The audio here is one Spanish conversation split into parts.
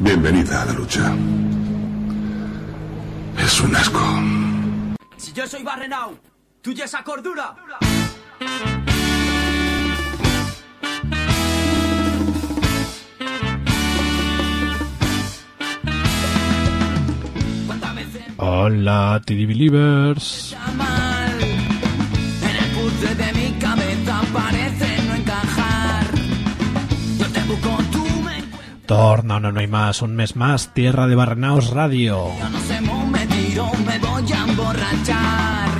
Bienvenida a la lucha. Es un asco. Si yo soy Barrenau, tú ya esa cordura. Hola, TD Believers. Torna, no, no hay más, un mes más, Tierra de Barrenaos Radio. Yo no sé, mo me tiro, me voy a emborrachar.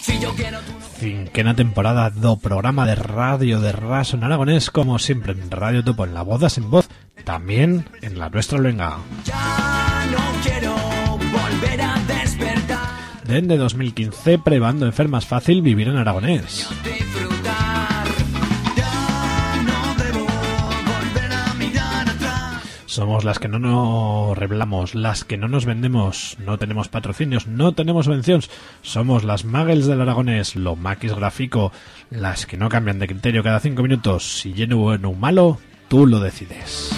Si yo quiero, tú no. Cinquena temporada do programa de radio de Raso en aragonés, como siempre en Radio Topo, en la boda sin voz, también en la nuestra luenga. Ya no quiero volver a despertar. Desde 2015, probando enfermas fácil vivir en aragonés. Somos las que no nos revelamos, las que no nos vendemos, no tenemos patrocinios, no tenemos subvenciones. Somos las Muggles del Aragonés, lo maquis gráfico, las que no cambian de criterio cada cinco minutos. Si lleno bueno o malo, tú lo decides.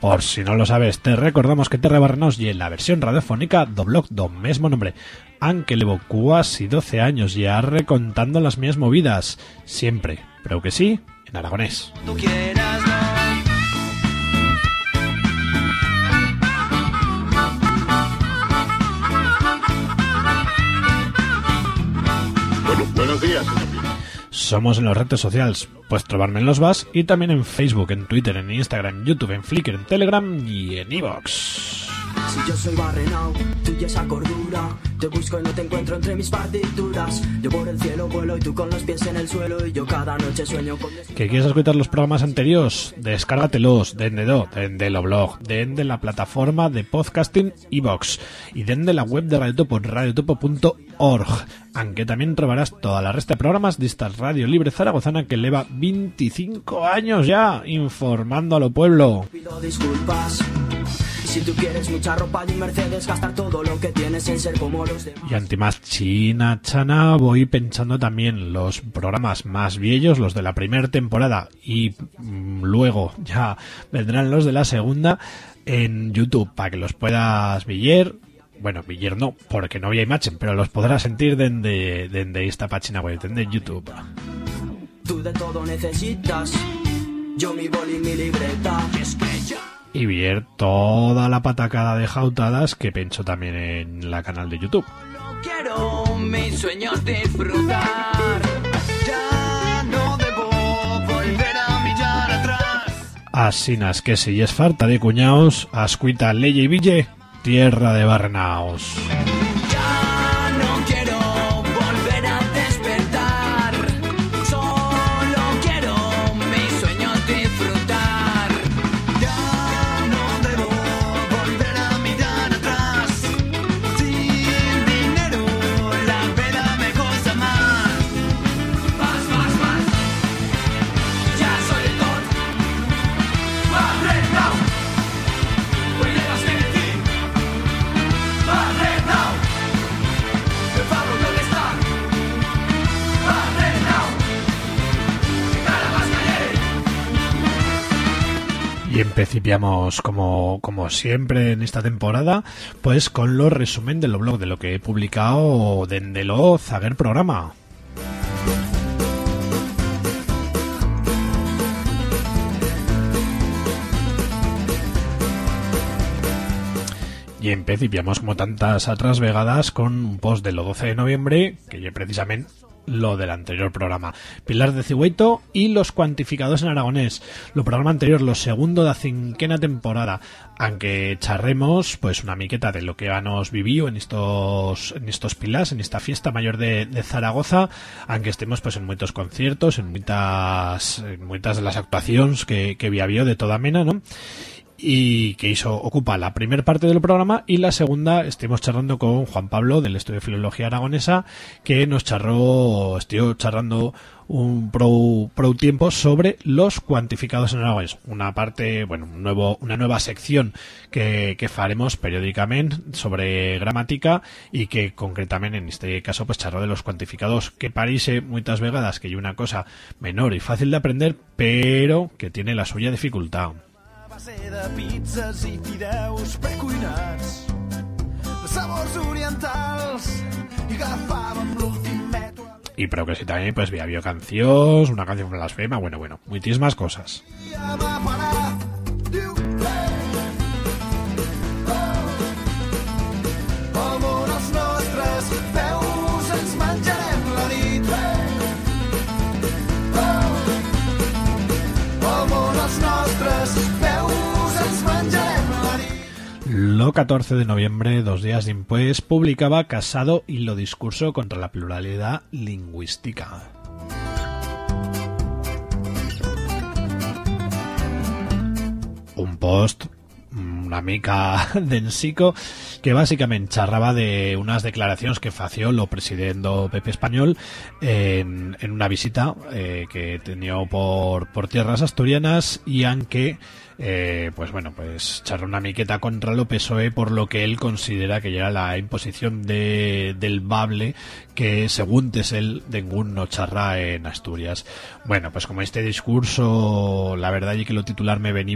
Por si no lo sabes, te recordamos que Terra Barrenaos y en la versión radiofónica do blog do mismo nombre. Aunque levo cuasi 12 años ya recontando las mías movidas. Siempre, pero que sí, en aragonés. Tú quieras, no. Bueno, buenos días. Somos en los redes sociales, puedes trobarme en los VAS y también en Facebook, en Twitter, en Instagram, en YouTube, en Flickr, en Telegram y en Evox. Si yo soy Barrenau, tú y esa cordura. Te busco y no te encuentro entre mis partituras. Yo por el cielo vuelo y tú con los pies en el suelo. Y yo cada noche sueño con. ¿Que quieres escuchar los programas anteriores? Descárgatelos de Endedo, de Endeloblog, de Ende la plataforma de podcasting Evox y de Ende la web de Radiotopo radiotopo.org. Aunque también trobarás toda la resta de programas de esta Radio Libre Zaragozana que lleva 25 años ya informando a lo pueblo. Pido disculpas. Si tú quieres mucha ropa y un Mercedes, gastar todo lo que tienes en ser como los demás. Y ante más China, Chana, voy pensando también los programas más viejos, los de la primera temporada, y mm, luego ya vendrán los de la segunda en YouTube para que los puedas ver. Bueno, ver no, porque no había imagen, pero los podrás sentir desde de, esta página web, desde YouTube. Tú de todo necesitas. Yo mi boli mi libreta. Y es que. Y ver toda la patacada de jautadas que penso también en la canal de YouTube. No quiero mis sueños disfrutar. Ya no debo volver a mirar atrás. Asinas que si es falta de cuñaos, ascuita leye y ville, tierra de barrenaos. Empecipiamos como, como siempre en esta temporada, pues con los resumen de lo blog de lo que he publicado desde lo Zaguer programa. Y empecipiamos como tantas otras vegadas con un post de lo 12 de noviembre, que yo precisamente lo del anterior programa. Pilar de Cigüeito y los cuantificados en aragonés. Lo programa anterior, lo segundo de la cinquena temporada. Aunque charremos, pues una miqueta de lo que nos vivió en estos, en estos pilas, en esta fiesta mayor de, Zaragoza, aunque estemos pues en muchos conciertos, en muchas, en muchas de las actuaciones que, que había de toda mena, ¿no? Y que hizo ocupa la primera parte del programa y la segunda estuvimos charlando con Juan Pablo del Estudio de Filología Aragonesa que nos charró, estoy charlando un pro, tiempo sobre los cuantificados en aragonés. Una parte, bueno, un nuevo, una nueva sección que, que faremos periódicamente sobre gramática y que concretamente en este caso pues charró de los cuantificados que parece muchas vegadas que hay una cosa menor y fácil de aprender pero que tiene la suya dificultad. Base de pizzas i fideus precuinats, de sabors orientals, i agafàvem l'últim metro... Y pero que si también pues había canciones, una canción blasfema, bueno, bueno, muchísimas cosas. Lo 14 de noviembre, dos días después, publicaba Casado y lo discurso contra la pluralidad lingüística. Un post una mica densico que básicamente charraba de unas declaraciones que fació lo presidente Pepe Español en, una visita eh, que tenía por, por tierras asturianas y aunque eh, pues bueno, pues charra una miqueta contra lo PSOE por lo que él considera que ya era la imposición de, del bable que según es él, ningún no charra en Asturias. Bueno, pues como este discurso, la verdad y que lo titular me venía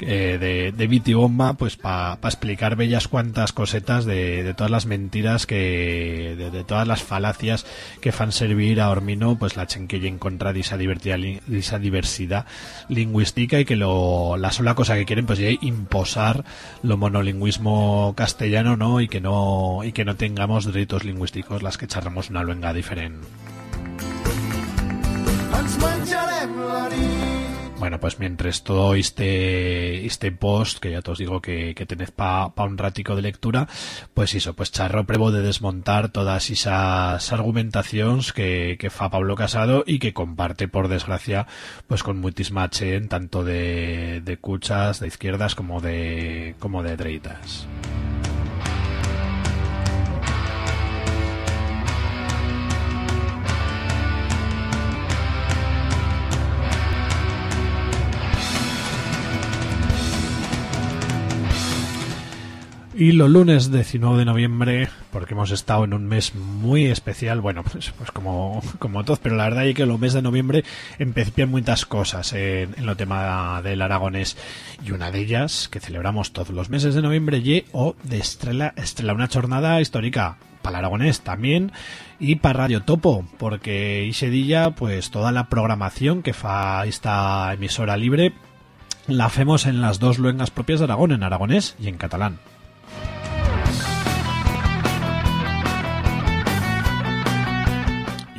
eh, de, de Viti Bomba, pues para explicar bellas cuantas cosetas de, de todas las mentiras que, de, todas las falacias que fan servir a Ormino, pues la chenquilla en contra de esa, diversidad lingüística y que lo, la sola cosa que quieren pues es imposar lo monolingüismo castellano, ¿no? Y que no, y que no tengamos derechos lingüísticos las que charramos una luenga diferente. Bueno, pues mientras todo este, este post, que ya te os digo que, que tened pa, pa un ratico de lectura, pues eso, pues charro prevo de desmontar todas esas argumentaciones que, fa Pablo Casado y que comparte, por desgracia, pues con muchísima chen, tanto de, de cuchas, de izquierdas, como de, como de dereitas. Y los lunes 19 de noviembre, porque hemos estado en un mes muy especial, bueno, pues, pues como, todos, pero la verdad es que los meses de noviembre empiezan muchas cosas en, en lo tema del aragonés. Y una de ellas, que celebramos todos los meses de noviembre, y o de Estrella, Estrella, una jornada histórica para el aragonés también y para Radio Topo, porque día, pues toda la programación que fa esta emisora libre la hacemos en las dos luengas propias de Aragón, en aragonés y en catalán.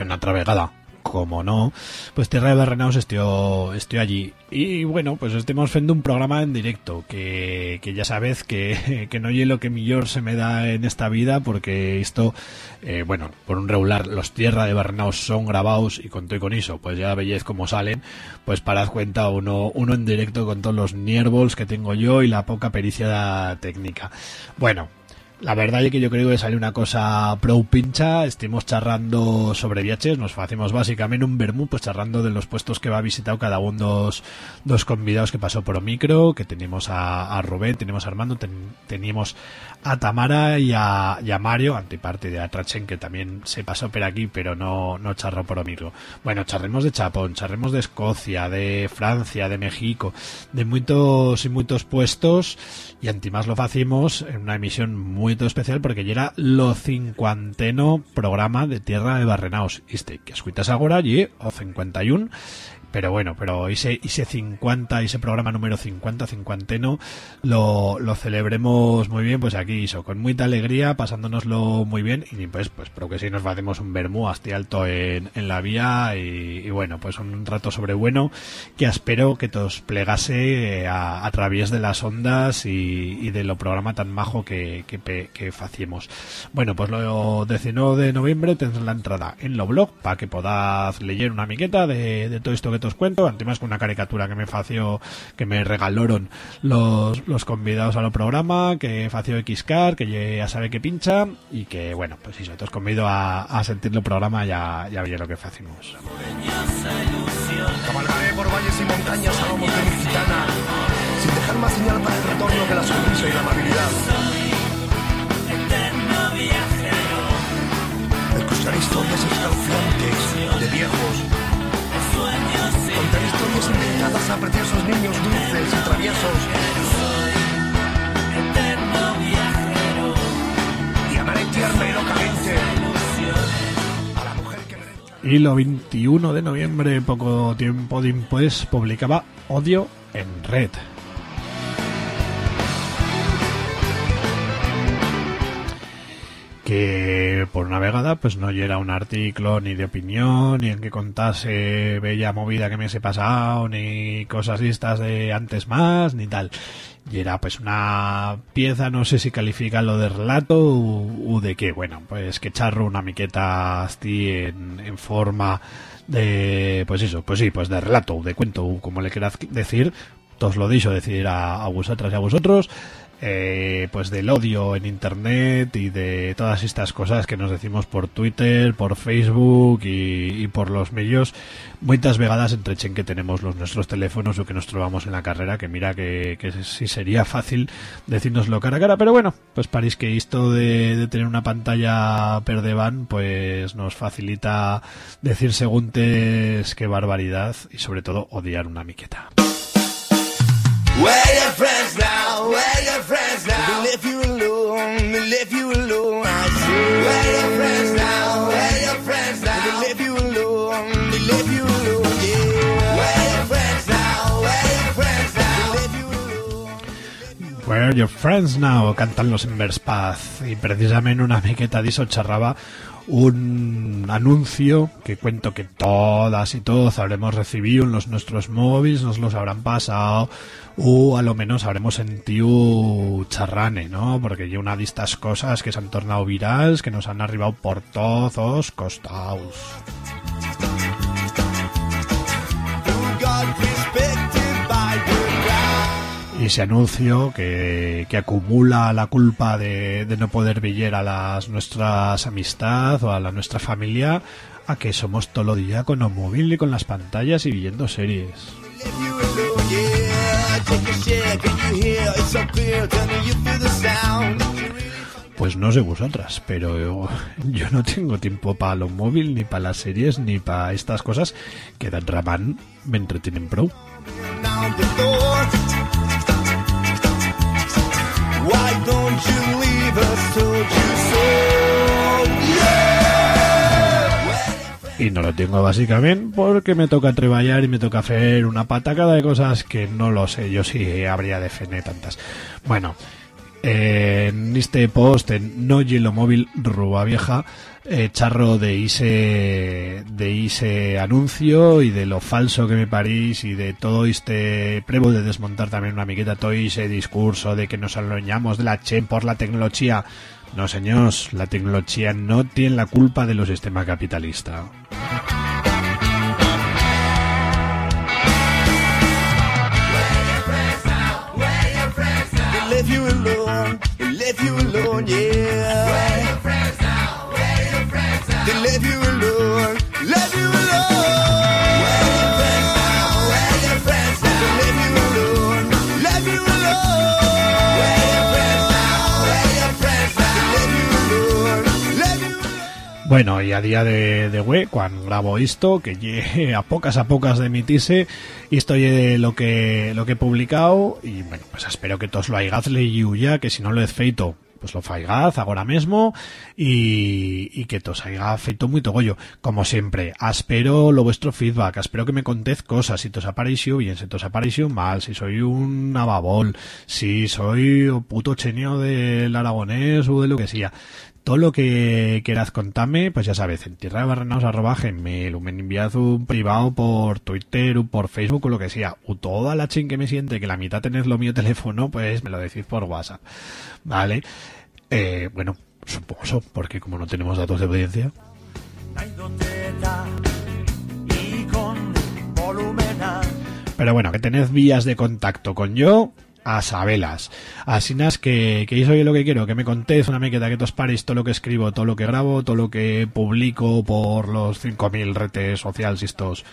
Una travegada como no, pues Tierra de Barrenaos estoy, estoy allí. Y bueno, pues estemos haciendo un programa en directo, que, que ya sabes que, que no oye lo que mejor se me da en esta vida, porque esto, eh, bueno, por un regular, los Tierra de Barrenaos son grabados y con todo y con eso, pues ya veis cómo salen, pues parad cuenta uno, uno en directo con todos los nierbols que tengo yo y la poca pericia técnica. Bueno, la verdad es que yo creo que sale una cosa pro pincha, estemos charrando sobre viajes, nos hacemos básicamente un vermú, pues charrando de los puestos que va a visitar cada uno dos, dos convidados que pasó por micro, que tenemos a, a Rubén, tenemos a Armando, teníamos a Tamara y a, y Mario, antiparte de Atrachen, que también se pasó por aquí, pero no, no charró por micro. Bueno, charremos de Chapón, charremos de Escocia, de Francia, de México, de muchos y muchos puestos, y antimás lo hacemos en una emisión muy especial porque ya era lo cincuanteno programa de Tierra de Barrenaos. Este que escuchas ahora allí, o 51, pero bueno, pero ese, ese 50, ese programa número 50, cincuenteno, lo, lo celebremos muy bien, pues aquí hizo, con mucha alegría, pasándonoslo muy bien, y pues, pues, pero que si nos hacemos un vermú hasta alto en, en la vía, y, bueno, pues un rato sobre bueno, que espero que todos plegase eh, a, a través de las ondas y, de lo programa tan majo que, que, que. Bueno, pues lo 19 de noviembre tendrás la entrada en lo blog, para que podáis leer una miqueta de, de todo esto que os cuento, además con una caricatura que me fació, que me regalaron los, los convidados a lo programa, que fació Xcar, que ya sabe que pincha, y que bueno, pues eso, te os convido a, a sentir el programa ya, ya veis lo que hacemos. Cabalgaré por valles y montañas a lomos de mi gitana, sin dejar más señal para el retorno que la sonrisa y la amabilidad. Escucharé historias escalofriantes de viejos. Y lo 21 de noviembre, poco tiempo después, publicaba Odio en Red. Que por una vegada pues no era un artículo ni de opinión ni en que contase bella movida que me se pasado ni cosas listas de antes más ni tal. Y era pues una pieza no sé si califica lo de relato o, de qué. Bueno pues que charro una miqueta así en, en forma de pues eso pues sí pues de relato de cuento como le quieras decir os lo dicho decir a vosotras y a vosotros eh, pues del odio en internet y de todas estas cosas que nos decimos por Twitter, por Facebook y, por los medios, muchas vegadas entre chen que tenemos los nuestros teléfonos o que nos trovamos en la carrera, que mira que, que sí sería fácil decirnoslo cara a cara, pero bueno, pues parece que esto de, de tener una pantalla perdeban, pues nos facilita decir seguntes qué barbaridad y sobre todo odiar una miqueta. Where your friends now? Where your friends now? They left you alone. They left you alone. I. Where your friends now? Where your friends now? They left you alone. They left you alone. Yeah. Where your friends now? Where your friends now? They left you alone. Where are your friends now? Cantan los Embers Paz. Y precisamente una miqueta diso charraba un anuncio que cuento que todas y todos habremos recibido en los nuestros móviles, nos los habrán pasado o a lo menos habremos sentido charrane, ¿no? Porque hay una de estas cosas que se han tornado virales, que nos han arribado por todos costados. Ese anuncio que, que acumula la culpa de, de no poder villar a las nuestras amistad o a la nuestra familia a que somos todo el día con el móvil y con las pantallas y viendo series. Pues no sé vosotras, pero yo, yo no tengo tiempo para los móviles, ni para las series, ni para estas cosas que Dan Raman me entretienen pro. Y no lo tengo básicamente porque me toca treballar y me toca hacer una patacada de cosas que no lo sé, yo sí habría de fene tantas. Bueno, eh, en este post en No Hielo Móvil Vieja, eh, charro de ese, de ese anuncio y de lo falso que me parís y de todo este prevo de desmontar también una miqueta todo ese discurso de que nos aloñamos de la chen por la tecnología. No, señores, la tecnología no tiene la culpa de los sistemas capitalista. Bueno, y a día de, de güey, cuando grabo esto, que llegue a pocas a pocas de emitirse, y estoy de lo que lo que he publicado, y bueno, pues espero que todos lo hayáis leído ya, que si no lo he feito, pues lo faigaz ahora mismo, y, y que todos haya feito muy togollo. Como siempre, espero lo vuestro feedback, espero que me contéis cosas, si os ha bien, si os ha parecido mal, si soy un ababol, si soy puto chenio del aragonés o de lo que sea todo lo que quieras contarme, pues ya sabes, en tierra de gmail, o me envías un privado por Twitter, o por Facebook, o lo que sea, o toda la chin que me siente, que la mitad tenés lo mío teléfono, pues me lo decís por WhatsApp, ¿vale? Eh, bueno, supongo porque como no tenemos datos de audiencia, Pero bueno, que tened vías de contacto con yo a sabelas. Así nas que, que yo soy lo que quiero, que me contéis una mequeta que os paréis todo lo que escribo, todo lo que grabo, todo lo que publico por los 5.000 redes sociales y estos.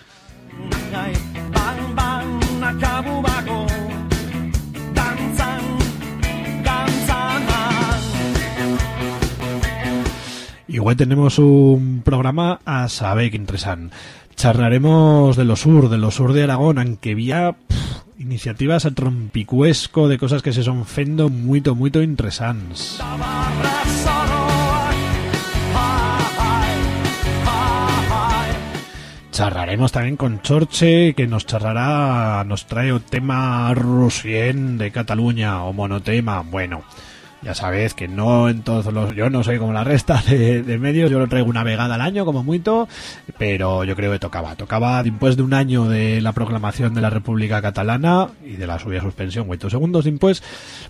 Hoy tenemos un programa a saber que interesan. Charlaremos de lo sur, de lo sur de Aragón, aunque pff, iniciativas a trompicuesco de cosas que se son fendo muito, muito interesantes. Charlaremos también con Chorche, que nos charlará, nos trae un tema rusien de Cataluña o monotema. Bueno, ya sabéis que no en todos los... Yo no soy como la resta de, medios, yo lo traigo una vegada al año como mucho, pero yo creo que tocaba. Tocaba después de un año de la proclamación de la República Catalana y de la subida suspensión, ocho segundos después,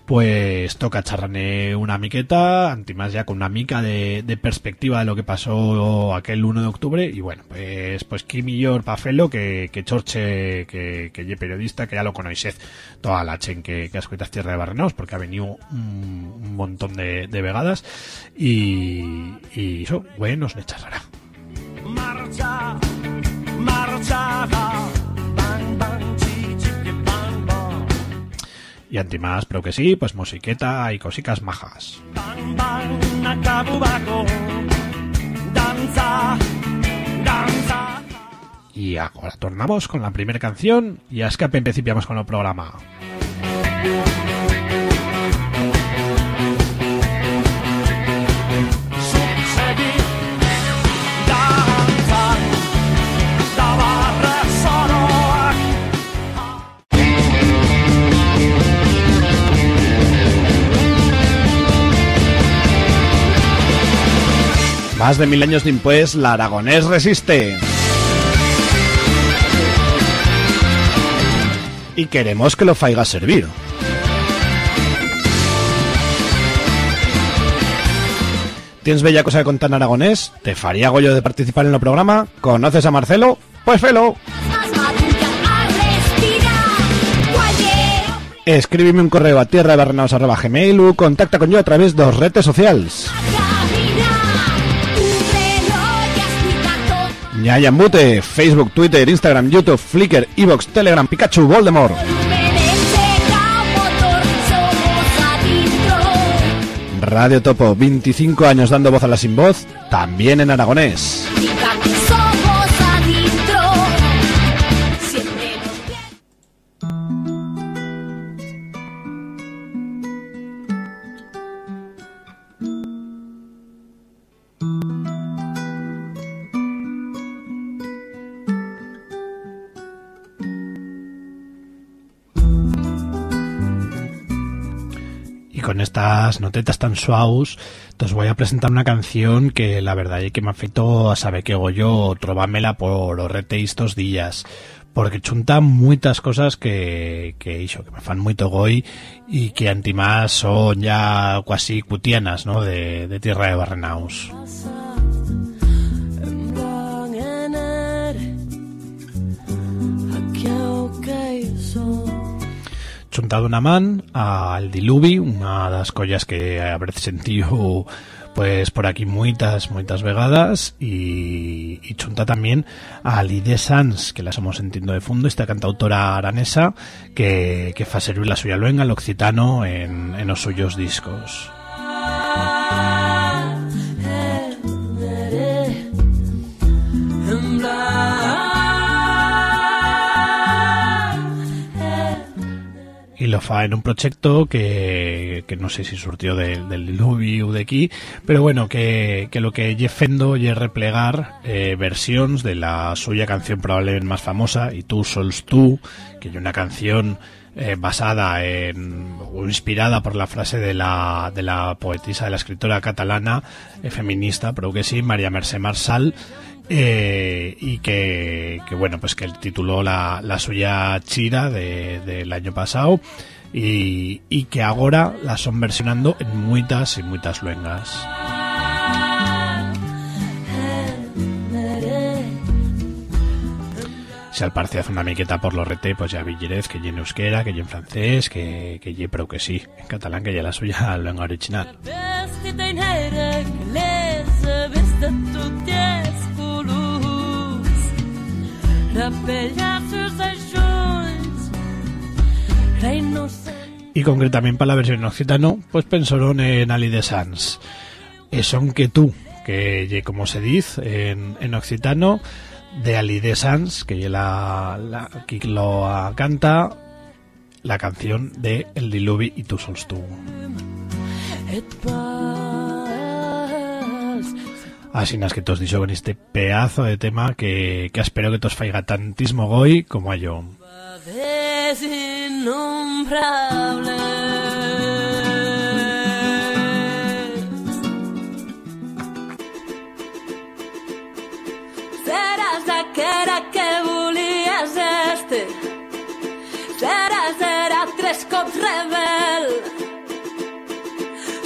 pues toca charrane una miqueta, antimás ya con una mica de, perspectiva de lo que pasó aquel 1 de octubre, y bueno, pues pues qué mejor pafelo que, que Chorche, que, que ye periodista, que ya lo conocéis toda la chen que, que escuchas Tierra de Barrenaos, porque ha venido un, un montón de, de vegadas, y, y eso, bueno, nos charlará. Marcha Marcha Bang bang chi chi que bang bang Y antimás, pero que sí, pues musiqueta y cosicas majas. Bang bang nakabu bako Danza Danza Y ahora tornamos con la primera canción y a escape principiamos con el programa. Más de mil años después, la Aragonés resiste. Y queremos que lo faiga servir. ¿Tienes bella cosa que contar en aragonés? ¿Te faría gollo de participar en el programa? ¿Conoces a Marcelo? Pues felo. Escríbeme un correo a tierra de gmail o contacta con yo a través de dos redes sociales. Ñaya Mute, Facebook, Twitter, Instagram, YouTube, Flickr, Evox, Telegram, Pikachu, Voldemort. Radio Topo, 25 años dando voz a la sin voz, también en aragonés. Con estas notetas tan suaus, os voy a presentar una canción que la verdad es que me afectó a saber que yo trovármela por os estos días. Porque chunta muchas cosas que, que hizo, que me fan muy goi y que antimás son ya casi cutianas, ¿no? De, de tierra de Barrenaus. Chuntado una man al Diluvi, una de las collas que habré sentido pues por aquí muitas, muitas vegadas y, chunta también a Lide Sans, que la somos entiendo de fondo, esta cantautora aranesa que, que fa servir la suya luenga, el occitano, en, en los suyos discos. En un proyecto que, que no sé si surtió del, del diluvio de aquí, pero bueno, que, que lo que lle fendo lle replegar eh, de la suya canción probablemente más famosa, y tú sols tú, que es una canción eh, basada en o inspirada por la frase de la, de la poetisa, de la escritora catalana eh, feminista, pero que sí, María Mercè Marsal, eh, y que, que, bueno pues que tituló la, la suya Chira de- del año pasado y, y que ahora la son versionando en muitas y muitas luengas. Si al parecer hace una miqueta por los rete, pues ya villirez que en euskera, que en francés, que, que pero que sí, en catalán, que ya la suya lengua original. Y concretamente para la versión en occitano, pues pensaron en Ali de Sans. Son que tú, que como se dice en, en occitano, de Ali de Sans, que la, la lo canta la canción de El Diluvi y tú sols tú. Así nas que tos dicho con este pedazo de tema que, que espero que tos faiga tantísimo goy como a yo. Seràs aquella que volies este. Seràs era tres cops rebel.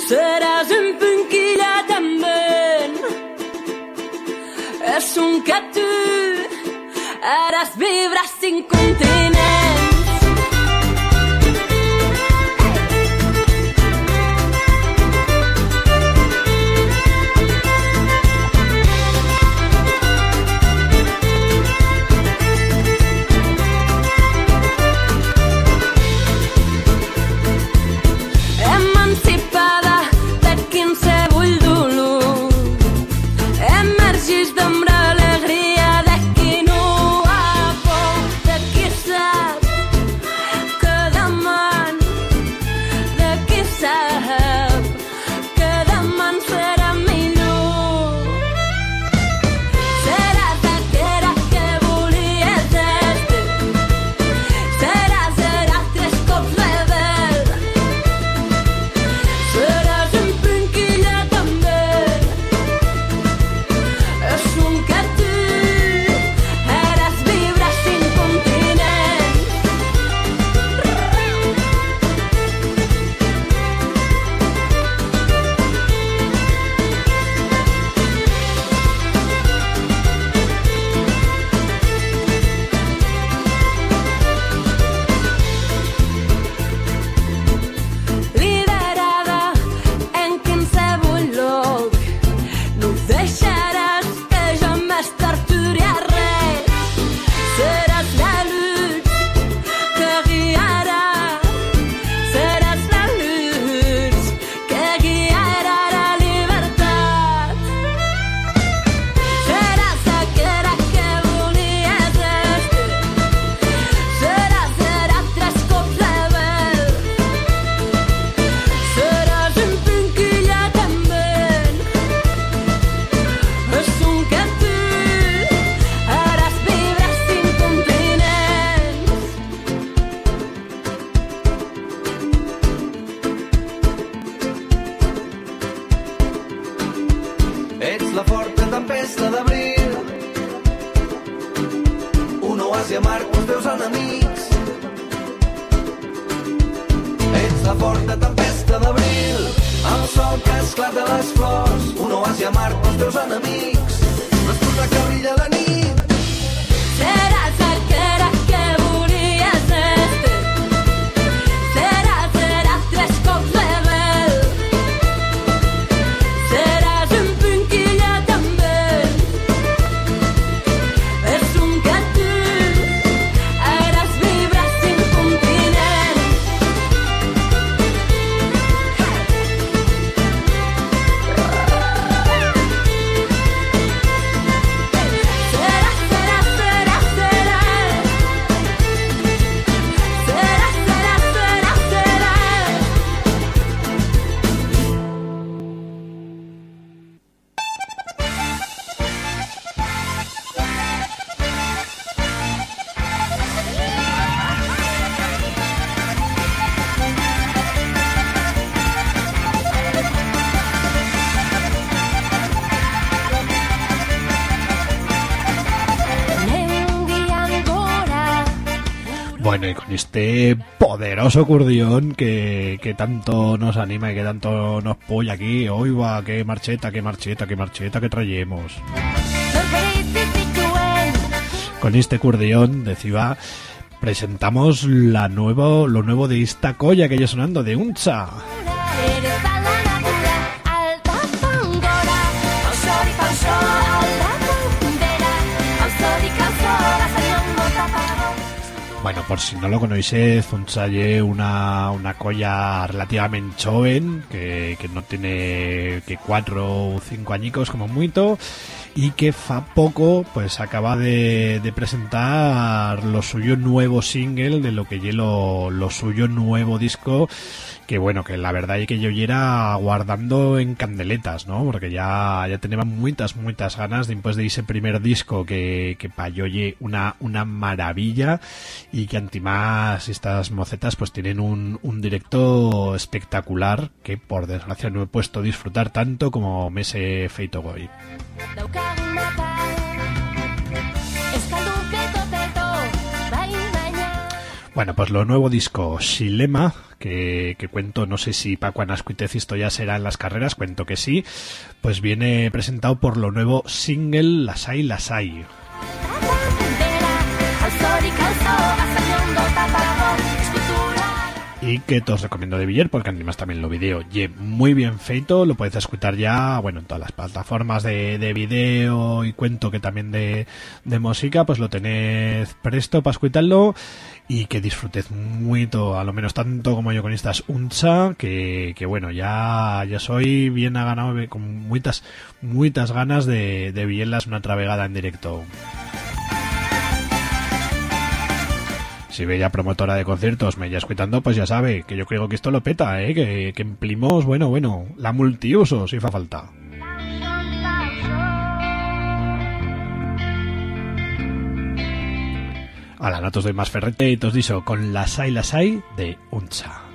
Seràs un punquilla És un que tu eres vibra cinc continents poderoso curdión que, que tanto nos anima y que tanto nos polla aquí, hoy qué marcheta, qué marcheta, qué marcheta que traemos. Con este curdión de presentamos la nuevo, lo nuevo de esta colla que ya sonando de Uncha. Bueno, por si no lo conocéis, Unchaye una, una colla relativamente joven, que, que no tiene que cuatro o cinco añicos como mucho, y que fa poco pues acaba de, de presentar lo suyo nuevo single de lo que ye lo, lo suyo nuevo disco que bueno, que la verdad es que yo era guardando en candeletas, ¿no? Porque ya, ya tenía muchas, muchas ganas después de ese primer disco que, que pa' yo una, una maravilla y que antimás estas mocetas pues tienen un, un directo espectacular que por desgracia no he puesto disfrutar tanto como me ese feito hoy. Bueno, pues lo nuevo disco Shilema, que, cuento, no sé si Paco Anascuitez esto ya será en las carreras, cuento que sí, pues viene presentado por lo nuevo single gazarion mota pago Eskultura Y que te os recomiendo de Villar, porque además también lo video. Y muy bien feito, lo podéis escuchar ya, bueno, en todas las plataformas de, de video y cuento que también de, de música, pues lo tenéis presto para escucharlo y que disfrutéis mucho, a lo menos tanto como yo con estas uncha, que, que bueno, ya, ya soy bien ha ganado con muchas, muchas ganas de, de villarlas una travegada en directo. Si bella promotora de conciertos me ya escuchando, pues ya sabe que yo creo que esto lo peta, ¿eh? que, que emplimos, bueno, bueno, la multiuso si fa falta. A la natos doy más ferrete y tos diso con la sai la sai de Uncha.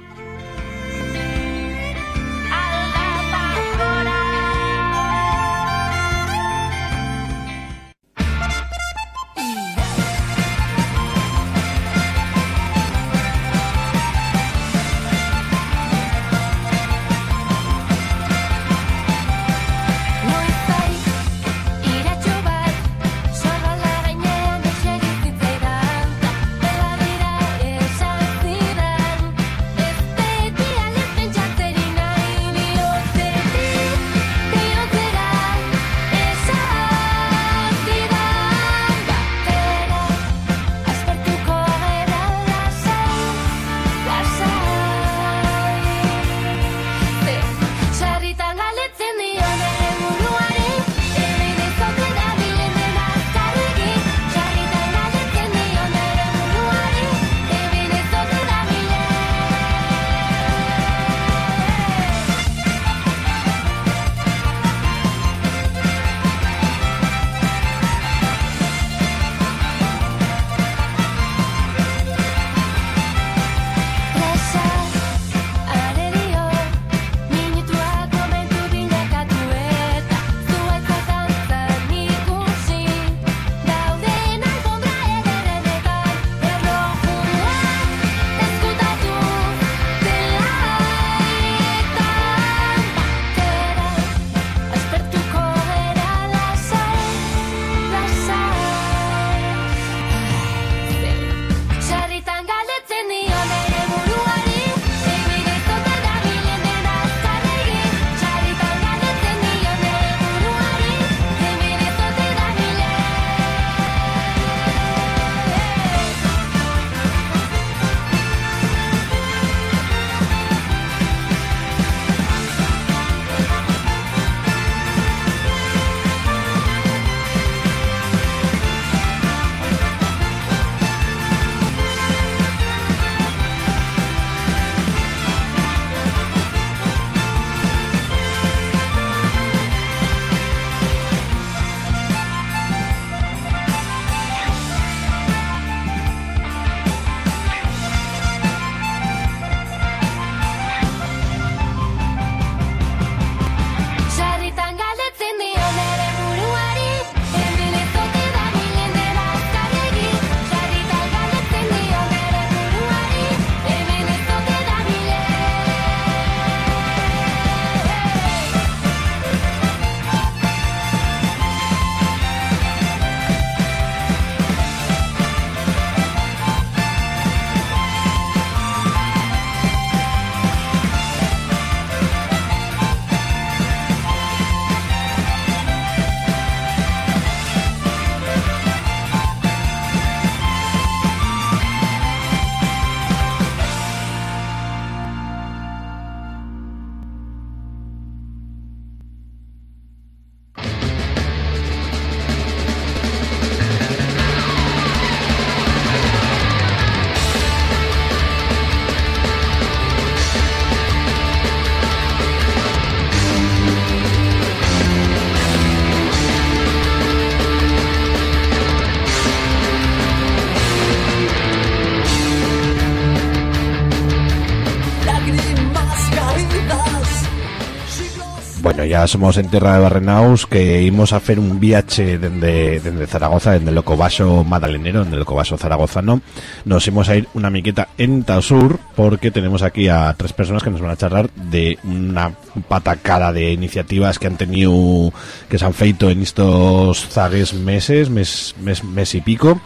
Ya somos en tierra de Barrenaus que íbamos a hacer un viaje desde, desde Zaragoza, desde el Locobaso madalenero, desde el Locobaso zaragozano. Nos íbamos a ir una miqueta en Tausur porque tenemos aquí a tres personas que nos van a charlar de una patacada de iniciativas que han tenido, que se han feito en estos zagues meses, mes, mes, mes y pico.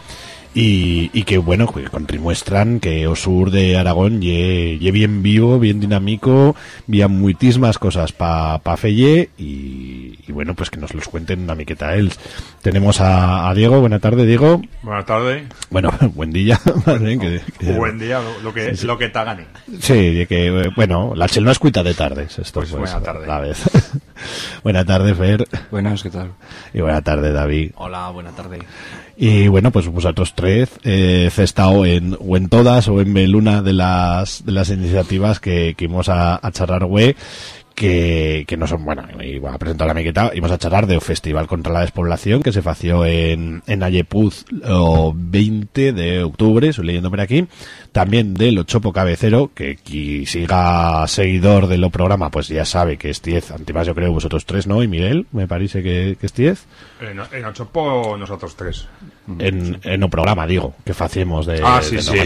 Y, y que bueno, que contrimuestran que o sur de Aragón ye, ye bien vivo, bien dinámico, había muitísimas cosas pa, pa felle y, y bueno, pues que nos los cuenten una miqueta ellos. Tenemos a, a Diego, buena tarde Diego. Buenas tardes. Bueno, buen día. más bien, que- que- Buen día, lo, lo que, lo que te gane. Sí, y que bueno, la chel no es cuita de tardes, esto Pues pues, buena tarde. La vez. buena tarde, Fer. Buenas, ¿qué tal? Y buena tarde, David. Hola, buena tarde. Y bueno, pues vosotros tres, eh, he estado en, o en todas o en una de las, de las iniciativas que, que íbamos a, a charlar, güey, que, que no son, bueno, iba a presentar la miqueta, íbamos a charlar de un festival contra la despoblación que se fació en, en Ayepuz o 20 de octubre, estoy leyendo por aquí, también del Ochopo Cabecero, que quien siga seguidor de lo programa, pues ya sabe que es 10, antimás yo creo vosotros tres, ¿no? Y Miguel, me parece que, que es 10 En, en Ochopo, nosotros tres. en, en o programa, digo, que facemos de, Ah, sí, de sí.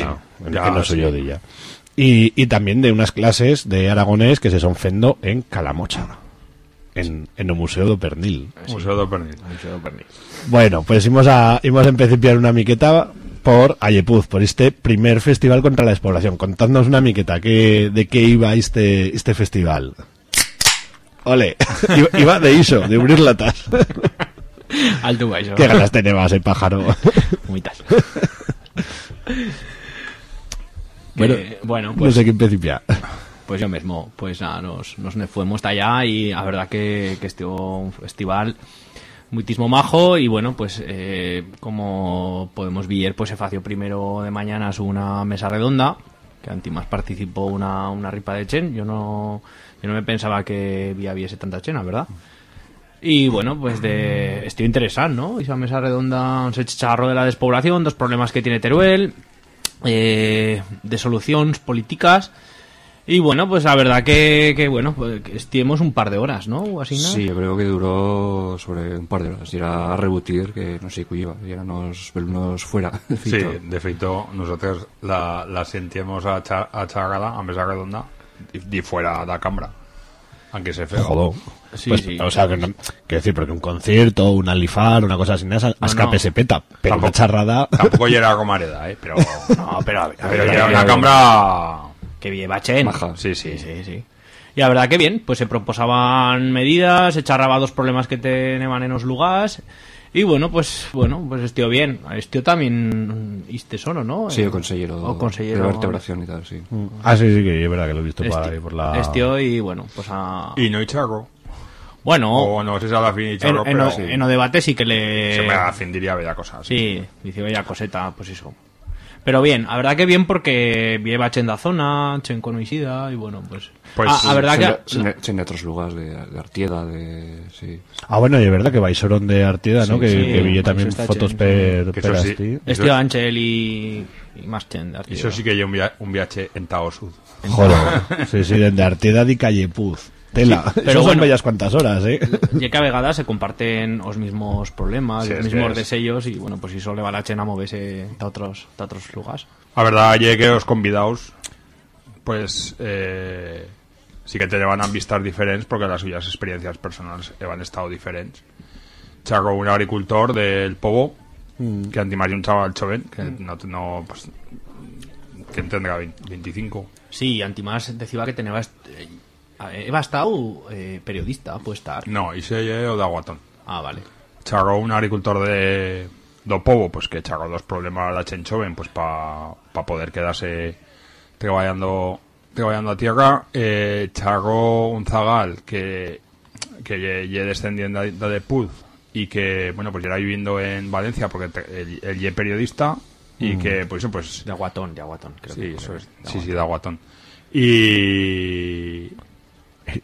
En Ya, no soy sí. yo de ella. Y, y también de unas clases de aragonés que se son fendo en Calamocha, en, en el Museo de Pernil. Museo de Pernil. Bueno, pues íbamos a, íbamos a empezar una miqueta por Ayepuz, por este primer festival contra la despoblación. Contadnos una miqueta, ¿qué, ¿de qué iba este, este festival? Ole, iba, de iso, de abrir latas. Alto guayo. Qué ganas tenemos, el pájaro. Muitas. Bueno, bueno, no pues, sé qué empezar. pues yo mismo, pues nada, nos, nos ne fuimos hasta allá y la verdad que, que este un festival muitísimo majo y bueno, pues eh, como podemos ver, pues se fació primero de mañana una mesa redonda que antimás participó una, una ripa de chen, yo no, yo no me pensaba que hubiese tanta chena, ¿verdad? Y bueno, pues de estoy interesado, ¿no? Esa mesa redonda se charro de la despoblación, dos problemas que tiene Teruel, eh, de soluciones políticas. Y bueno, pues la verdad que, que bueno, pues un par de horas, ¿no? O así, ¿no? Sí, yo creo que duró sobre un par de horas. Y era a rebutir, que no sé qué iba. Y era nos vernos fuera. de Sí, de feito, nosotros la, la sentíamos a, a a mesa redonda, y, y fuera da cámara. Aunque se feo. Jodo. Sí, Pues, sí. O sea, que no, quiero decir, porque un concierto, un alifar, una cosa así, nada, a escape no. se peta. Pero Tampoco- una charrada. Tampoco ya era Romareda, eh, pero, No, pero a ver, a pero ver, ya era a ver, una cámara... Que bien, bachen. Maja. Sí, sí. Sí, sí. Y la verdad que bien, pues se proposaban medidas, se charraba dos problemas que tenían en los lugares. Y bueno, pues bueno, pues estuvo bien. Estuvo también este solo, ¿no? Sí, el consejero, o consejero de vertebración y tal, sí. Ah, sí, sí, que es verdad que lo he visto por ahí, por la... Estuvo y bueno, pues a... Y no hay charro. Bueno, O no sé si a la fin y en, charro, en, pero... o- en o debate sí que le... Se me a fin diría bella cosa. Sí, dice bella coseta, pues eso. Pero bien, la verdad que bien porque lleva chenda zona, chen conoicida y bueno, pues... Pues ah, la verdad que... Sin, sin otros lugares de, de Artieda, de... Sí. Ah, bueno, y es verdad que vais de Artieda, ¿no? Sí, que, sí, que vi vais también fotos chen, per, per eso sí. Este Ángel y, y más chen de Y Artida. eso sí que yo un, via un viaje en Tao Sud. Joder. Sí, sí, desde Artieda di Callepuz. Tela. pero Eso son bueno. bellas cuantas horas, ¿eh? Ya que a vegada se comparten los mismos problemas, Sí, que mismos es. deseos y bueno, pues si solo le va la chena moverse a otros, a otros lugares. La verdad, ya que os convidaos, pues eh, sí que te van a vistas diferentes porque las suyas experiencias personales han estado diferentes. Chago, un agricultor del Pobo, que antimás un chaval joven, que no, no pues, que tendrá 20 25. Sí, Antimás decía que tenía... Eh, Eva estado eh, periodista, puede estar. No, y se o de Aguatón. Ah, vale. Chago, un agricultor de do Pobo, pues que chago dos problemas la chen joven, pues para poder quedarse trabajando trabajando a tierra. Eh, chago un zagal que que lle de, de Puz y que, bueno, pues era viviendo en Valencia porque te- él, él ye periodista y que, pues eso, pues De Aguatón, de Aguatón, creo Sí, que eso es. Sí, sí, de aguatón. Y.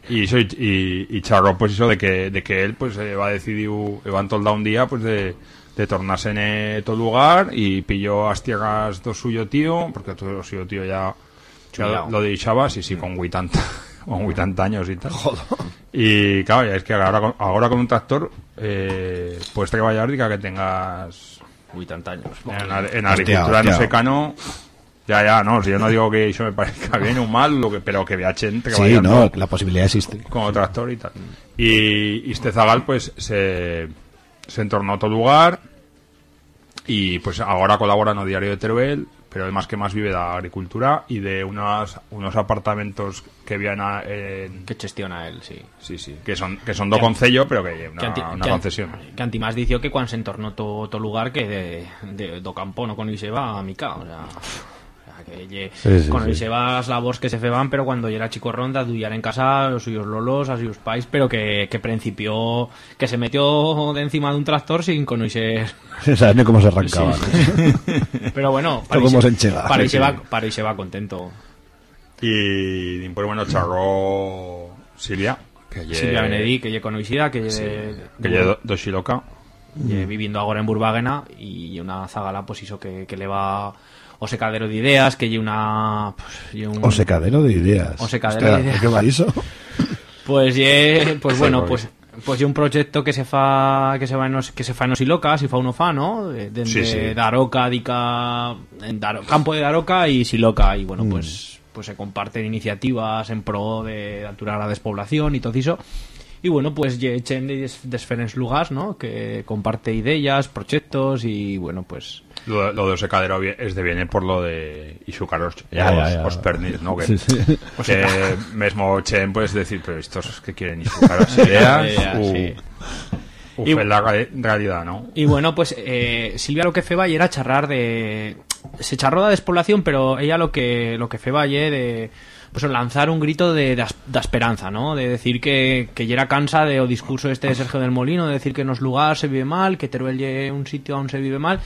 Y, eso, y, y Charro, pues eso de que, de que él pues eh, va a decidir, eh, va a un día pues de, de tornarse en todo lugar y pilló as tierras do suyo tío, porque todo suyo tío ya, ya lo deixaba, sí, sí, con 80, con 80 años y tal. Y claro, ya es que ahora, con- ahora con un tractor, eh, puedes trabajar diga que tengas 80 años. en, a- en agricultura hostia. no secano. Ya, ya, no, si yo no digo que eso me parezca bien o mal, lo que, pero que vea gente Sí, no, la posibilidad existe. como tractor y tal. Y, y este zagal pues se, se entornó a otro lugar y pues ahora colabora en el diario de Teruel, pero además que más vive de la agricultura y de unos, unos apartamentos que vivían a- en... Que gestiona él, sí. Sí, sí, que son, que son do concello, pero que una, que anti, una que- concesión. que anti más dició que cuando se entornó todo to lugar que de, de do campo no coneixeva a mica, o sea, o sea, que lle, Sí, sí, coneixeva as labors que se feban, pero cuando yo era chico ronda, duyar en casa los suyos lolos, a suyos pais, pero que, que principió, que se metió de encima de un tractor sin conocer Sabes ni cómo se arrancaba. Pero bueno, cómo se enchega. para y Sí, se sí. va, para y se va contento. Y pues bueno, charró Silvia, que lle- Silvia Benedí, que lle conocida, que lle de- que lle do, do Xiloca. lle viviendo ahora en Burbáguena y una zagala pues hizo que, que le va o secadero de ideas, que lle una pues, un- O secadero de ideas. O secadero Hostia, de ideas. ¿Qué va eso? Pues lle, pues bueno, pues pues lle un proyecto que se fa que se va que se fa en Osiloca, si fa uno fa, ¿no? De, de, Sí, sí. Daroca, dica en Daro- campo de Daroca y Siloca y bueno, Mm. pues pues se comparten iniciativas en pro de aturar la despoblación y todo eso. Y bueno, pues echen de diferentes lugares, ¿no? Que comparte ideas, proyectos y bueno, pues Lo, lo de secadero vi- es de viene por lo de Isucaros Ya, os, ya, ya. os pernis, ¿no? Que, Sí, sí. que mesmo Chen puedes decir, pero estos que quieren Isucaros ideas Ya, u, sí. u Y- fe la re- realidad, ¿no? Y bueno, pues eh, Silvia lo que feba y era charrar de... Se charró de despoblación, pero ella lo que lo que feba y de pues lanzar un grito de, de esperanza, ¿no? De decir que, que ya era cansa de o discurso este de Sergio del Molino, de decir que en los lugares se vive mal, que Teruel lle un sitio aún se vive mal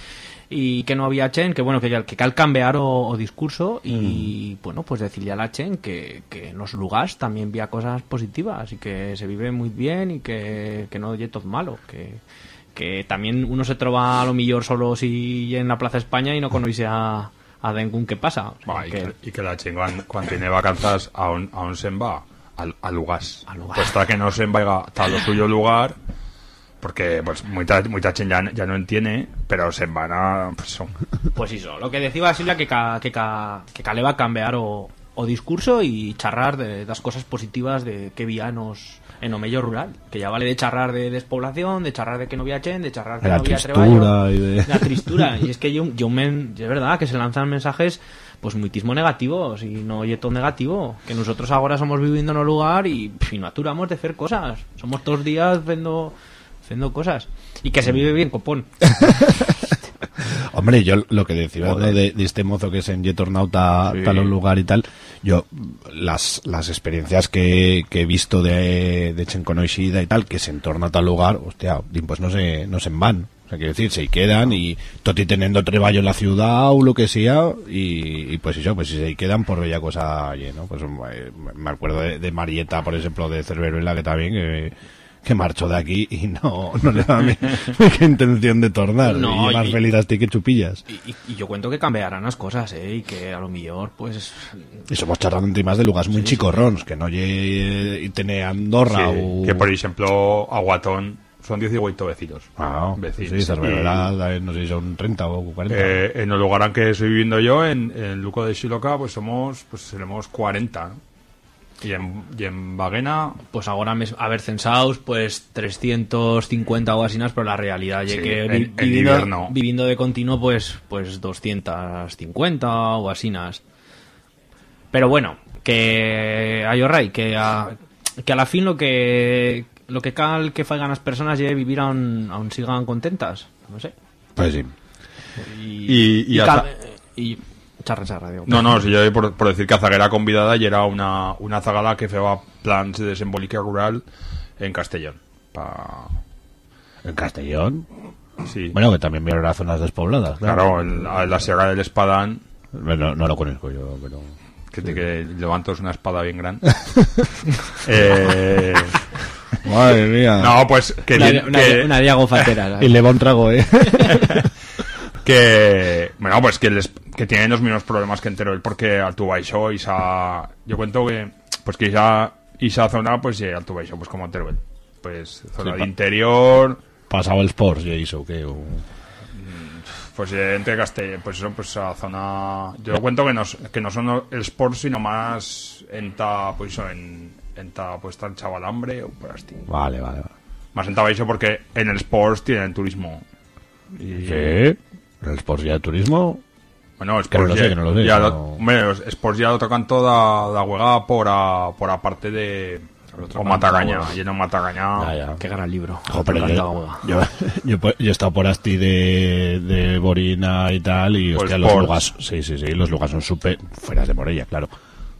y que no había Chen, que bueno, que, ya- que cal cambiar o, o discurso y bueno, pues decirle a la Chen que, que en los lugares también había cosas positivas y que se vive muy bien y que, que no lle todo malo, que, que también uno se trova a lo mejor solo si en la Plaza España y no conoce a, a ningún que pasa. O sea, Va, y, que- que, y que la Chen cuando, tiene vacanzas aún, aún se va al, al lugar. Al lugar. Pues que no se vaya a lo suyo lugar porque pues mucha, mucha Chen ya, ya no entiende, pero se van a... Pues, son- Pues eso, lo que decía Silvia que ca, que ca, que caleba cambiar o, o discurso y charrar de las cosas positivas de que vianos en o medio rural, que ya vale de charrar de despoblación, de charrar de que no había chen, de charrar De que la no había tristura treballo, y de- la tristura, y es que yo, yo men, es verdad que se lanzan mensajes pues muitismo negativos y no oye todo negativo, que nosotros ahora somos viviendo en un lugar y, y no aturamos de hacer cosas, somos todos días haciendo, haciendo cosas y que se vive bien, copón. Hombre, yo lo que decía ¿no? de, de este mozo que es en Jetornauta Sí. tal lugar y tal, yo las, las experiencias que, que he visto de, de Chenconoishida y tal, que se entorna a tal lugar, hostia, pues no se, no se van. O sea, quiero decir, se quedan y toti teniendo treballo en la ciudad o lo que sea, y, y pues eso, pues si se quedan por bella cosa allí, ¿no? Pues eh, me acuerdo de, de Marieta, por ejemplo, de Cerveruela, que también, que, que marchó de aquí y no, no le da mi, mi intención de tornar. No, y más y- feliz a ti que chupillas. Y, y- y yo cuento que cambiarán las cosas, ¿eh? Y que a lo mejor, pues... Y somos charlando entre más de lugares muy chicorrons, que no lle y tiene Andorra Sí, o... que por ejemplo Aguatón son 18 vecinos Ah, vecinos sí, Cerveruela, no sé si son 30 o 40. Eh, en el lugar en que estoy viviendo yo, en, en Luco de Xiloca, pues somos, pues seremos 40. Y en, y en Baguena, Pues ahora, mes- a ver, censados, pues 350 o así, pero la realidad es Sí, que en- vi- en viviendo, de continuo, pues, pues 250 o así. Pero bueno, que a Yorray, que a, que a la fin lo que lo que cal que faigan las personas es vivir aún, aún sigan contentas, no sé. Pues sí. Y- y y charra, charra, digo. no, no, si yo por, por decir que a Zaguera convidada y era una, una zagala que feba plans de desembolique rural en Castellón. Pa... En Castellón. Sí. Bueno, que también vieron las zonas despobladas. claro, en la, en la Sierra del Espadán, Bueno, no lo conozco yo, pero... que, te, que levantas una espada bien grande. eh, Madre mía. no, pues que, Una, que- una, una diago fatera, Y le va un trago, ¿eh? que bueno pues que les que tienen los mismos problemas que en Teruel porque a tu baixo y sa yo cuento que pues que esa, esa zona, pues ya tuve eso, pues como Teruel. Pues zona Sí, de interior, Pasaba el Sports y hizo que o- pues eh, entre Castell, pues eso, pues a zona... Yo cuento que no, que no son el sport, sino más en ta, pues eso, en, en ta, pues chavalambre o por así. Vale, vale, vale. Más en eso porque en el sports tienen turismo. Y, ¿Qué? ¿El Sports ya de turismo? Bueno, Que no Sports lo sé, ya- que no lo sé, ya no. hombre, los Sports ya lo tocan toda la huega por a, por aparte de o Matagaña, lleno Matagaña. Ya, ya. Qué gran libro. Jo, pero Me yo, yo, yo, yo he estado por Asti de, de Borina y tal, y Pues hostia, los lugares, sí, sí, sí, los lugares son súper, fuera de Morella, claro,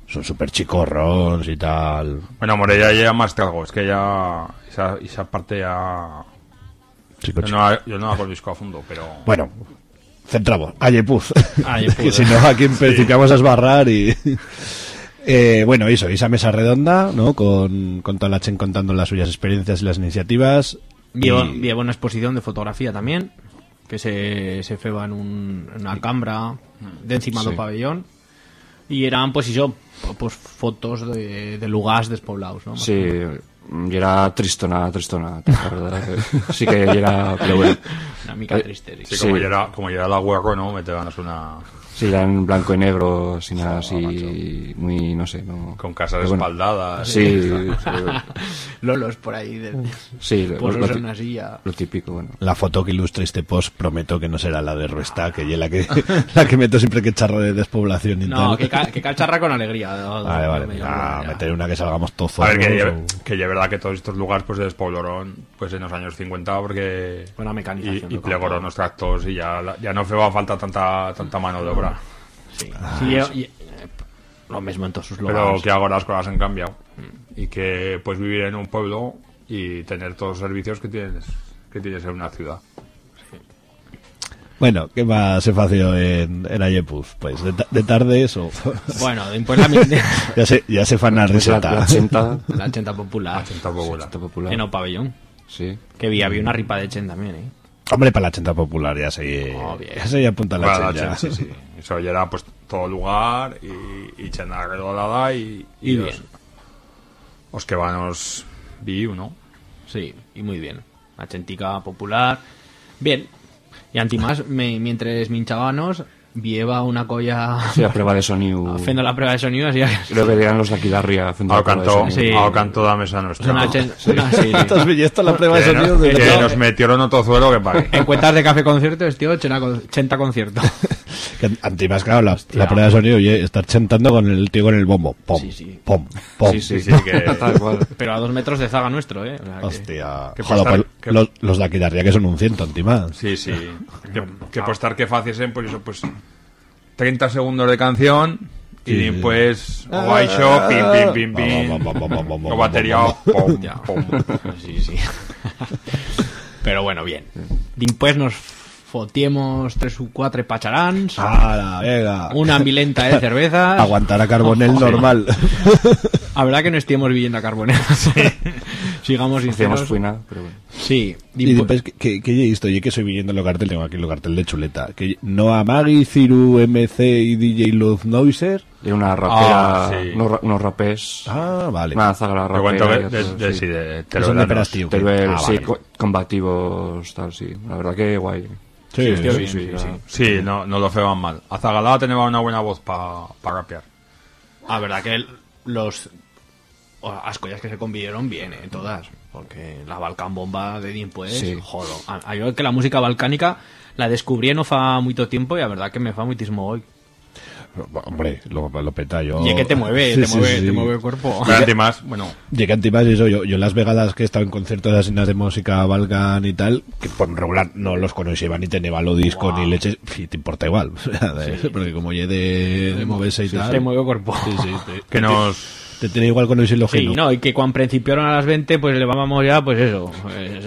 son súper chicorrons y tal. Bueno, Morella ya más que algo, es que ya esa, esa parte ya Chico, yo chico. no, la- yo no la conozco a fondo, pero Bueno, centramos. Ayepuz. Ayepuz, que si no, aquí principiamos a esbarrar y... Eh, bueno, eso, esa mesa redonda, ¿no? Con, con toda la Chen contando las suyas experiencias y las iniciativas. Lleva, Y- lleva una exposición de fotografía también, que se, se feba en, un, en una cambra de encima Sí. del pabellón. Y eran, pues, eso, pues, fotos de, de lugares despoblados, ¿no? Más Sí. Y era tristona, tristona, la verdad. Sí que era, pero bueno. Una mica Eh, triste. sí. sí, como ya era, como era la hueco, ¿no? Metebanos una Sí, era en blanco y negro, sin nada así, muy, no sé, no... con casas bueno. espaldadas. Sí, sí, Lolos por ahí, de, sí, lo, pozos lo una silla. lo típico, bueno. La foto que ilustra este post prometo que no será la de Ruesta, que es la que, la que meto siempre que charro de despoblación y No, tal. que, ca- que cacharra con alegría. Vale, vale. Ah, meter una que salgamos todos A ver, que, ya- o- que ya es verdad que todos estos lugares pues se despoblaron pues en los años 50 porque Buena y, mecanización y campo. los tractos y ya, la- ya no hacía falta tanta tanta mano de obra. Sí, Sí, y- y- lo mismo en todos sus Pero lugares. que ahora las cosas han cambiado y que pues vivir en un pueblo y tener todos los servicios que tienes que tienes en una ciudad. Bueno, ¿qué más se fació en, en Ayepuz? Pues de, de tardes o... Bueno, después la, mi- ya se, ya se fan a la, riseta. la 80, la 80 popular. La- 80 popular. En el pabellón. Sí. Que vi, había una ripa de Chen también, ¿eh? Hombre, para la 80 popular ya se, Oh, ya se apunta la Para la chen ya. Chen, sí, sí. Eso ya era pues todo lugar y, y chena redolada y, Y los, bien. los que van os vi, ¿no? Sí, y muy bien. La chentica popular. Bien. Y antimás, me, mientras minchabanos, vieva una colla Sí, la prueba de sonido. haciendo la prueba de sonido, así que... Creo que eran los de Aquilarria haciendo la prueba de sonido. Sí. ao canto da mesa nuestra. Una chen- una- sí, sí. Estás viendo la prueba de que, sonido nos, de que nos metieron otro suelo que pague. En cuentas de café concierto, es tío, chena con- chenta concierto. Que Antimas, claro, la, la prueba de sonido, oye, estar chentando con el tío con el bombo. Pom, Sí, sí. pom, pom. Sí, sí, Sí, que, Tal cual. Pero a dos metros de zaga nuestro, ¿eh? O sea que- Hostia. Que Joder, por estar- pues que- los, los de Aquillarría que son un ciento, Antimas. sí, sí. Que, que por estar que faciesen, pues eso, pues 30 segundos de canción y Sí. después o baixo, pim, pim, pim, pim. O batería, pom, Ya. pom. Sí, sí. Pero bueno, bien. Después nos fotiemos tres o cuatro pacharans, ¡Hala, venga! una milenta de cervezas. Aguantar a Carbonel normal. La verdad que no estemos viviendo a Carbonera. Sigamos sinceros. fuina, pero bueno. Sí. Y después, que, he visto, y que soy viniendo en lo cartel, tengo aquí lo cartel de chuleta. Que no a Maggie, Ciru, MC y DJ Love Noiser. Y una rapera, Ah, sí. unos, unos rapés, Ah, vale. una zaga Te cuento rapera. que y de, de, sí. sí, de de Teruelanos. peras, tío. que- Teruel, Ah, sí, vale. co- combativos, tal, sí. La verdad que guay. Sí, Tío, sí, bien, sí. sí, ya. sí. Sí, no, no lo feban mal. Azagalá tenía una buena voz para pa rapear. La verdad que los las collas que se convivieron bien, eh, todas. Porque la Balkan Bomba de Dimpues, Sí. jodo. A, a yo que la música balcánica la descubrí no fa mucho tiempo y la verdad que me fa muchísimo hoy. Hombre, lo, lo peta yo. Y es que te mueve, Sí, te sí, mueve, sí. te mueve el cuerpo. Más, bueno, Llegué a Antimas y eso, yo, yo las vegadas que he estado en conciertos así de música balcan y tal, que por regular no los conocía ni tenía lo disco ni leches, y te importa igual, de- porque como ye de, de moverse y tal. Te mueve el cuerpo. Sí, sí, te, que nos... te tiene igual conocer lo Sí, no, y que cuando principiaron a las 20, pues le vamos ya, pues eso, pues,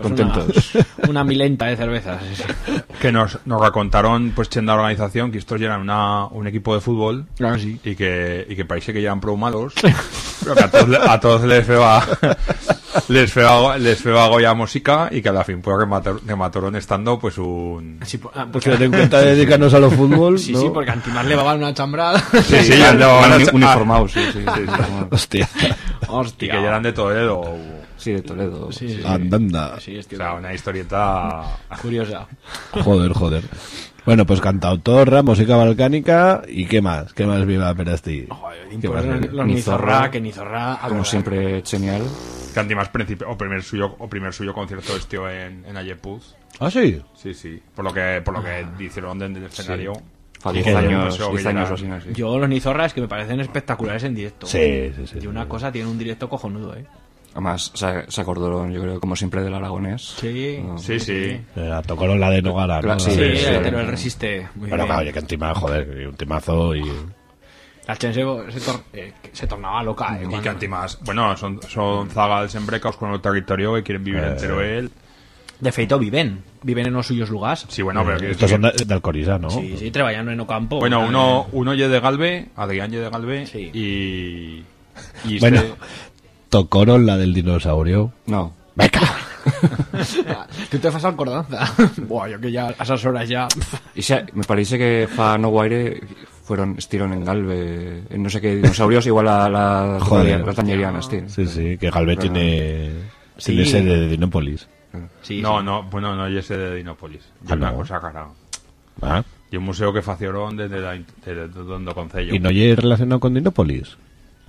eso, Contentos. Una, una milenta de cervezas. sí, sí. que nos, nos racontaron pues chenda organización que estos eran una, un equipo de fútbol Ah, sí. y que, y que parece que llevan prou malos pero que a todos, le- a todos les feba les feba, les feba goya música y que a la fin pues rematar- remataron estando pues un Sí, ah, Pues porque- que ten en cuenta de dedicarnos a lo fútbol, Sí, ¿no? sí, porque Antimar le va a dar una chambrada. sí, sí, Van- no, van van a- uni- uniformados, sí, sí. sí, Hostia, y Hostia. que ya eran de Toledo Sí, de Toledo. Sí, sí. andanda. Sí, o estoy sea una historieta curiosa. Joder, joder. Bueno, pues cantautorra, música balcánica y qué más, qué más viva Perasti. Joder, ¿Qué más los, Nizorra, que Nizorra... Como siempre, genial. que antimás principio o primer suyo o primer suyo concierto este en, en Ayepuz Ah, sí. sí sí por lo que por lo que hicieron desde el escenario Fa Sí, 10 sí, años, sí, 10 sí, años o así. Yo los Nizorra es que me parecen espectaculares en directo. Sí, sí, sí. Y una cosa, tiene un directo cojonudo, ¿eh? Además, se, se acordaron, yo creo, como siempre, del aragonés. Sí. No. sí sí Eh, tocaron la de Nogara, ¿no? Sí, La Sí, de- sí, pero sí. el resiste. Muy Pero bien. claro, oye, que encima, joder, un temazo y... La Chen se, tor- eh, se tornaba loca, ¿eh? y cuando- que antimás bueno son, son zagals embrecaos con el territorio que quieren vivir Eh. entero él De feito viven. Viven en los suyos lugares. sí bueno pero que- Estos son de, de Alcoriza, ¿no? Sí, sí, trabajando en Ocampo. bueno Eh, uno uno ye de Galve Adrián ye de Galve Sí. y y Bueno, este- tocaron la del dinosaurio. No. ¡Beca! Tú te fas acordanza. Buah, yo que ya a esas horas ya... Y se- me parece que fa no guaire fueron estiraron en Galve, en no sé qué dinosaurios, igual a la, Joder. las tañerianas, tío. Sí, sí, que Galvez Pero- tiene, Sí. tiene sede de Dinópolis. Sí, no sí. no bueno no ye ese de Dinópolis Ah, y una no. cosa cara Ah, y un museo que facieron desde la desde donde concello ¿Y no llegue relacionado con Dinópolis?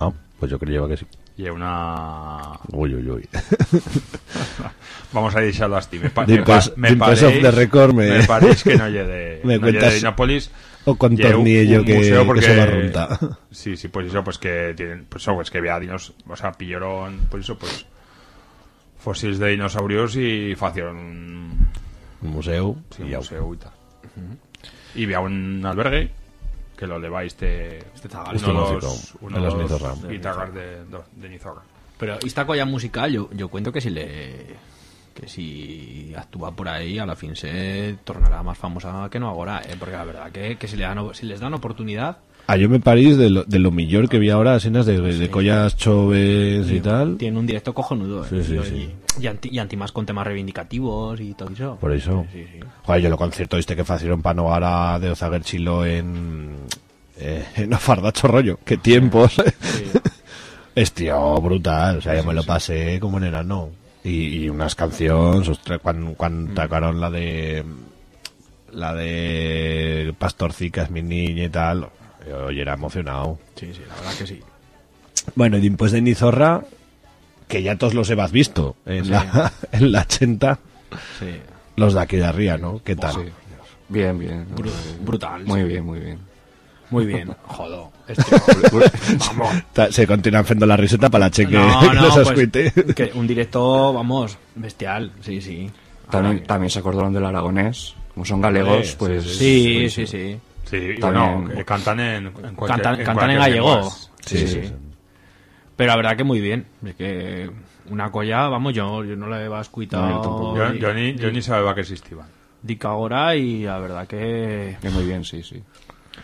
Ah, pues yo creía que sí. y una Uy, uy, uy. Vamos a deixarlo así. Me, pa The me, pa me of the record me- me pareix que no lle de, Me no cuentas- de Dinópolis. o con tornillo que- museo que porque- se va runta. Sí, sí, pues eso, pues que tienen, pues eso, pues que había dinos, o sea, pillaron, pues eso, pues fósiles de dinosaurios y facieron un, Un museo. sí, y un ya. museo y tal. Y había un albergue que lo leváis este, Este uno Este los, músico, uno de de los los Nizorra. guitarras de, de, de Nizorra. Pero esta colla musical, yo, yo cuento que si le que si actúa por ahí, a la fin se tornará más famosa que no ahora, ¿eh? porque la verdad que, que si, le dan, si les dan oportunidad, Ah, yo me parís de lo, de lo mejor que vi ahora, escenas de, de collas choves y tal. tiene un directo cojonudo. ¿eh? Sí, sí, y, sí. y anti, y anti más con temas reivindicativos y todo eso. Por eso. Sí, sí. Joder, yo lo concierto este que facieron para Nogara de Ozaguer Chilo en... Eh, en Ofardacho rollo. Qué tiempos. es tío brutal. O sea, yo me lo pasé como en enano. Y, y unas canciones, ostras, cuando, cuando tocaron la de... La de Pastorcica es mi niña y tal. Yo, yo era emocionado. Sí, sí, la verdad que sí. Bueno, y después de Nizorra, que ya todos los hemos visto en, Sí. la, en la 80, Sí. los de aquí de arriba, ¿no? ¿Qué tal? Sí. Bien, bien. Bru- brutal. Muy sí. bien, muy bien. Muy bien. Jodo. Este, vamos. Se continúan haciendo la riseta para la cheque No, no, los pues, que un directo, vamos, bestial. Sí, sí. También, también se acordaron del aragonés. Como son galegos, Sí, pues... Sí, pues, sí, sí. Sí, bueno, cantan en, en Cantan, cantan cualquier en gallego. Sí, sí, sí. Pero la verdad que muy bien. Es que una colla, vamos, yo, yo no la he No, yo escuchado. Yo, yo ni, yo ni sabía que existían. Dic ahora y la verdad que que muy bien, sí, sí.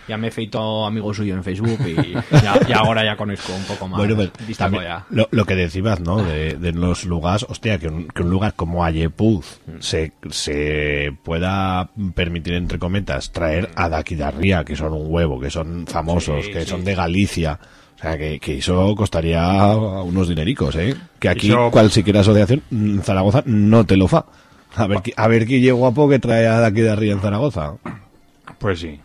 Ya me he feito amigo suyo en Facebook y ya, y ahora ya conozco un poco más Bueno, pues, también colla. lo, lo que decías, ¿no? De, de los lugares, hostia, que un, que un lugar como Ayepuz se, se pueda permitir, entre cometas, traer a Daquidarría, que son un huevo, que son famosos, Sí, que sí. son de Galicia. O sea, que, que eso costaría unos dinericos, ¿eh? Que aquí Eso- cual siquiera asociación, mm, Zaragoza no te lo fa. A ver, qui- a ver quién llegó guapo que trae a Daquidarría en Zaragoza. Pues sí.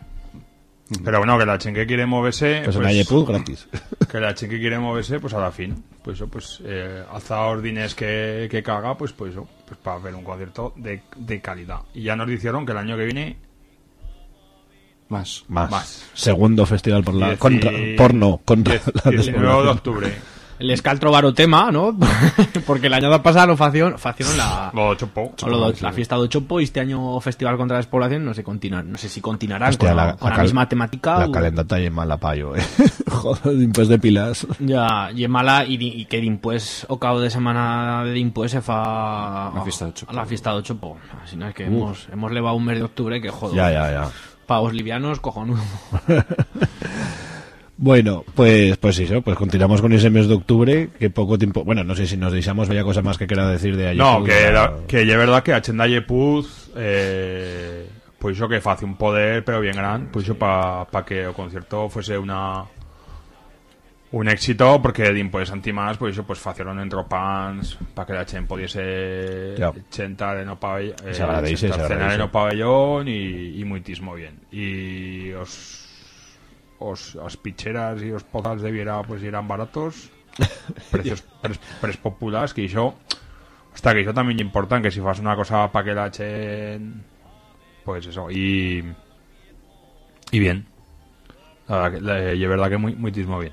Pero bueno, que la chenque quiere moverse. Pues en Ayepuz, gratis. que la chenque quiere moverse, pues a la fin. Pues eso, pues eh, alza órdenes que, que caga, pues pues eso, pues para ver un concierto de, de calidad. Y ya nos dijeron que el año que viene Más. Más. Más. Segundo festival por la Dieci- contra, porno contra la 19 de octubre. Les cal trobar o tema, ¿no? Porque el año pasado lo facieron, facieron la, Lo chopo. o lo do- la fiesta do Chopo y este año Festival contra la Despoblación no sé continua, no sé si continuarán Hostia, con, la- con la la, cal- misma temática La o- calendata y mala payo, eh. Joder, pues de pilas. Ya, y es mala y, y que dimpués o cabo de semana de dimpués se fa La fiesta do Chopo. a la fiesta do Chopo. Así no es que hemos, hemos levado un mes de octubre que joder. Ya, ya, ya. Pavos livianos, cojonudo. Bueno, pues pues eso, pues continuamos con ese mes de octubre, que poco tiempo... Bueno, no sé si nos deixamos, vaya cosa más que quiera decir de ayer. No, que, la- que es verdad que a Chendalle Puz eh, pues eso que hace un poder pero bien gran pues eso para que el concierto fuese una un éxito porque dimpués antimás pues eso pues facieron entre pans para que la Chen pudiese Ya. chentar en o pabellón Se agradece, se cenar en o pabellón y, y muitismo bien y os os, as picheras y os pozas de Viera pues eran baratos precios pres, pres populares que yo hasta que eso también importa que si fas una cosa para que la echen pues eso y y bien la y es verdad que muy muitismo bien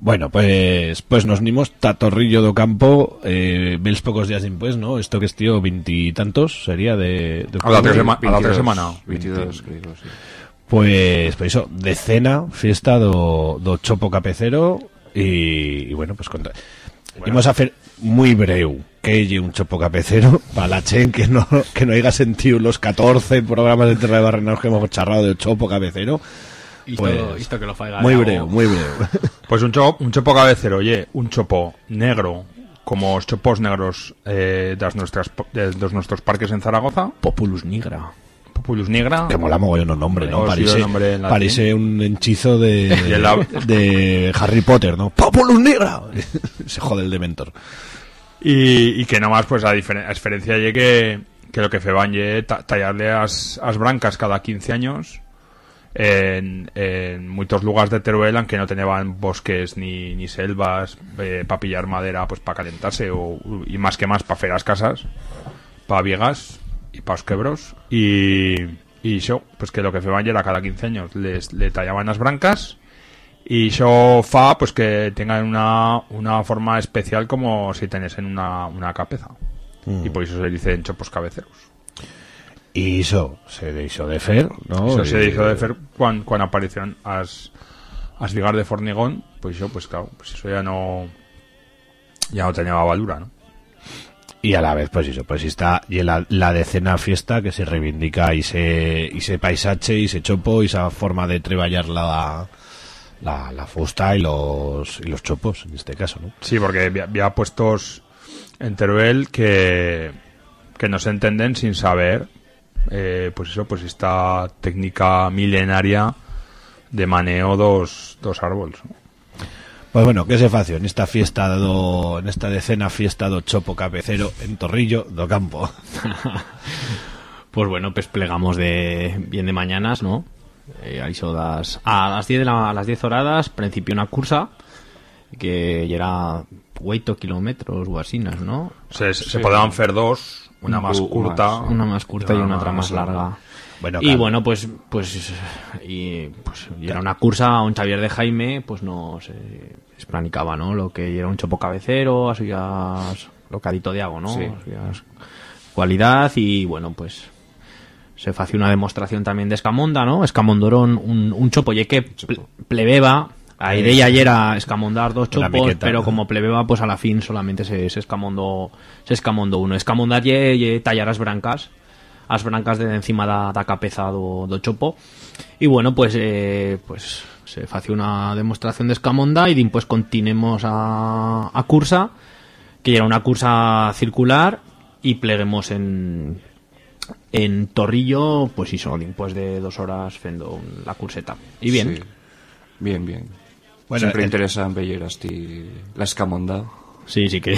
Bueno, pues pues nos nimos Tatorrillo do Campo, eh, ves pocos días después, ¿no? Esto que es, tío, veintitantos sería de... de A la octubre. tres sema- a la tres 22, semana 22, creo, sí. Pues, pues eso, decena, fiesta do, do Chopo Capecero y, y bueno, pues contra... Vamos a hacer muy breu que lle un chopo capecero para la chen que no que no haya sentido los 14 programas de Terra de Barrenaos que hemos charrado de chopo cabecero. Isto, Pues, isto que lo faiga muy breu, muy breu. pues un chopo un chopo cabecero oye un chopo negro como los chopos negros eh, de, las nuestras, po- de los nuestros parques en Zaragoza Populus nigra. Populus Nigra Que mola mogollón el nombre, ¿no? Parece, nombre en un hechizo de, la- de Harry Potter, ¿no? ¡Populus Nigra! Se jode el Dementor. Y, y que nomás, pues, a, diferen- a diferencia de que, que lo que feban ye ta- tallarle as, as brancas cada 15 años en, en muchos lugares de Teruel, aunque no tenían bosques ni, ni selvas para pillar madera, pues, para calentarse o, y más que más para hacer las casas, para viegas y para os quebros. Y, y eso, pues que lo que feban era cada 15 años les, le tallaban las brancas y eso fa pues que tengan una, una forma especial como si tenés en una, una cabeza. Y por eso se dicen chopos cabeceros. Y eso se hizo de fer, ¿no? Eso se hizo de hacer cuando, cuando aparecieron as, as vigas de Formigón, pues eso, pues claro, pues eso ya no ya no tenía valura, ¿no? Y a la vez, pues eso, pues está y la, la decena fiesta que se reivindica y se, y se paisaje y se chopo y esa forma de treballar la, la, la fusta y los, y los chopos, en este caso, ¿no? Sí, porque había, había puestos en Teruel que, que no se entienden sin saber, eh, pues eso, pues esta técnica milenaria de maneo dos, dos árboles. ¿no? Pues bueno, que se fació en esta fiesta do, en esta decena fiesta do chopo cabecero en Torrillo do Campo. Pues bueno, pues plegamos de bien de mañanas, ¿no? Eh, ahí son das- a las 10 de la, a las 10 horas principió una cursa que ya era 8 kilómetros o así, ¿no? Se, se podían hacer dos, una Un más curta. más, una más curta y una otra más larga. Bueno, y bueno, pues pues y pues y era una cursa a un Xavier de Jaime, pues no se explanicaba, ¿no? Lo que era un chopo cabecero, a suyas lo que ha dito Diago, ¿no? Sí. Cualidad y bueno, pues se hace una demostración también de Escamonda, ¿no? Escamondorón, un, un chopo, que ple- plebeba, a idea ayer era escamondar dos chopos, pero como plebeba, pues a la fin solamente se, se escamondó, se escamondó uno. Escamondar ye, ye tallar as brancas, as brancas de encima da, da cabeza do, do chopo. Y bueno, pues, eh, pues se fació una demostración de escamonda y din, pues continuemos a, a cursa, que era una cursa circular y pleguemos en, en Torrillo, pues hizo después de dos horas fendo la curseta. Y bien. Sí. Bien, bien. Bueno, Siempre el- interesa en Belleras la escamonda. Sí, sí que.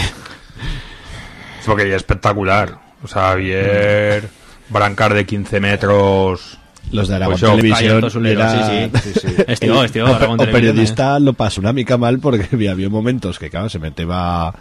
Porque ya espectacular. O sea, ayer brancar de 15 metros. Los de Aragón Pues Televisión Alberto Solero, era... sí, sí. Sí, sí. Estío, estío, o, Aragón o Televisión, periodista lo pasó una mica mal porque había, momentos que, claro, se meteba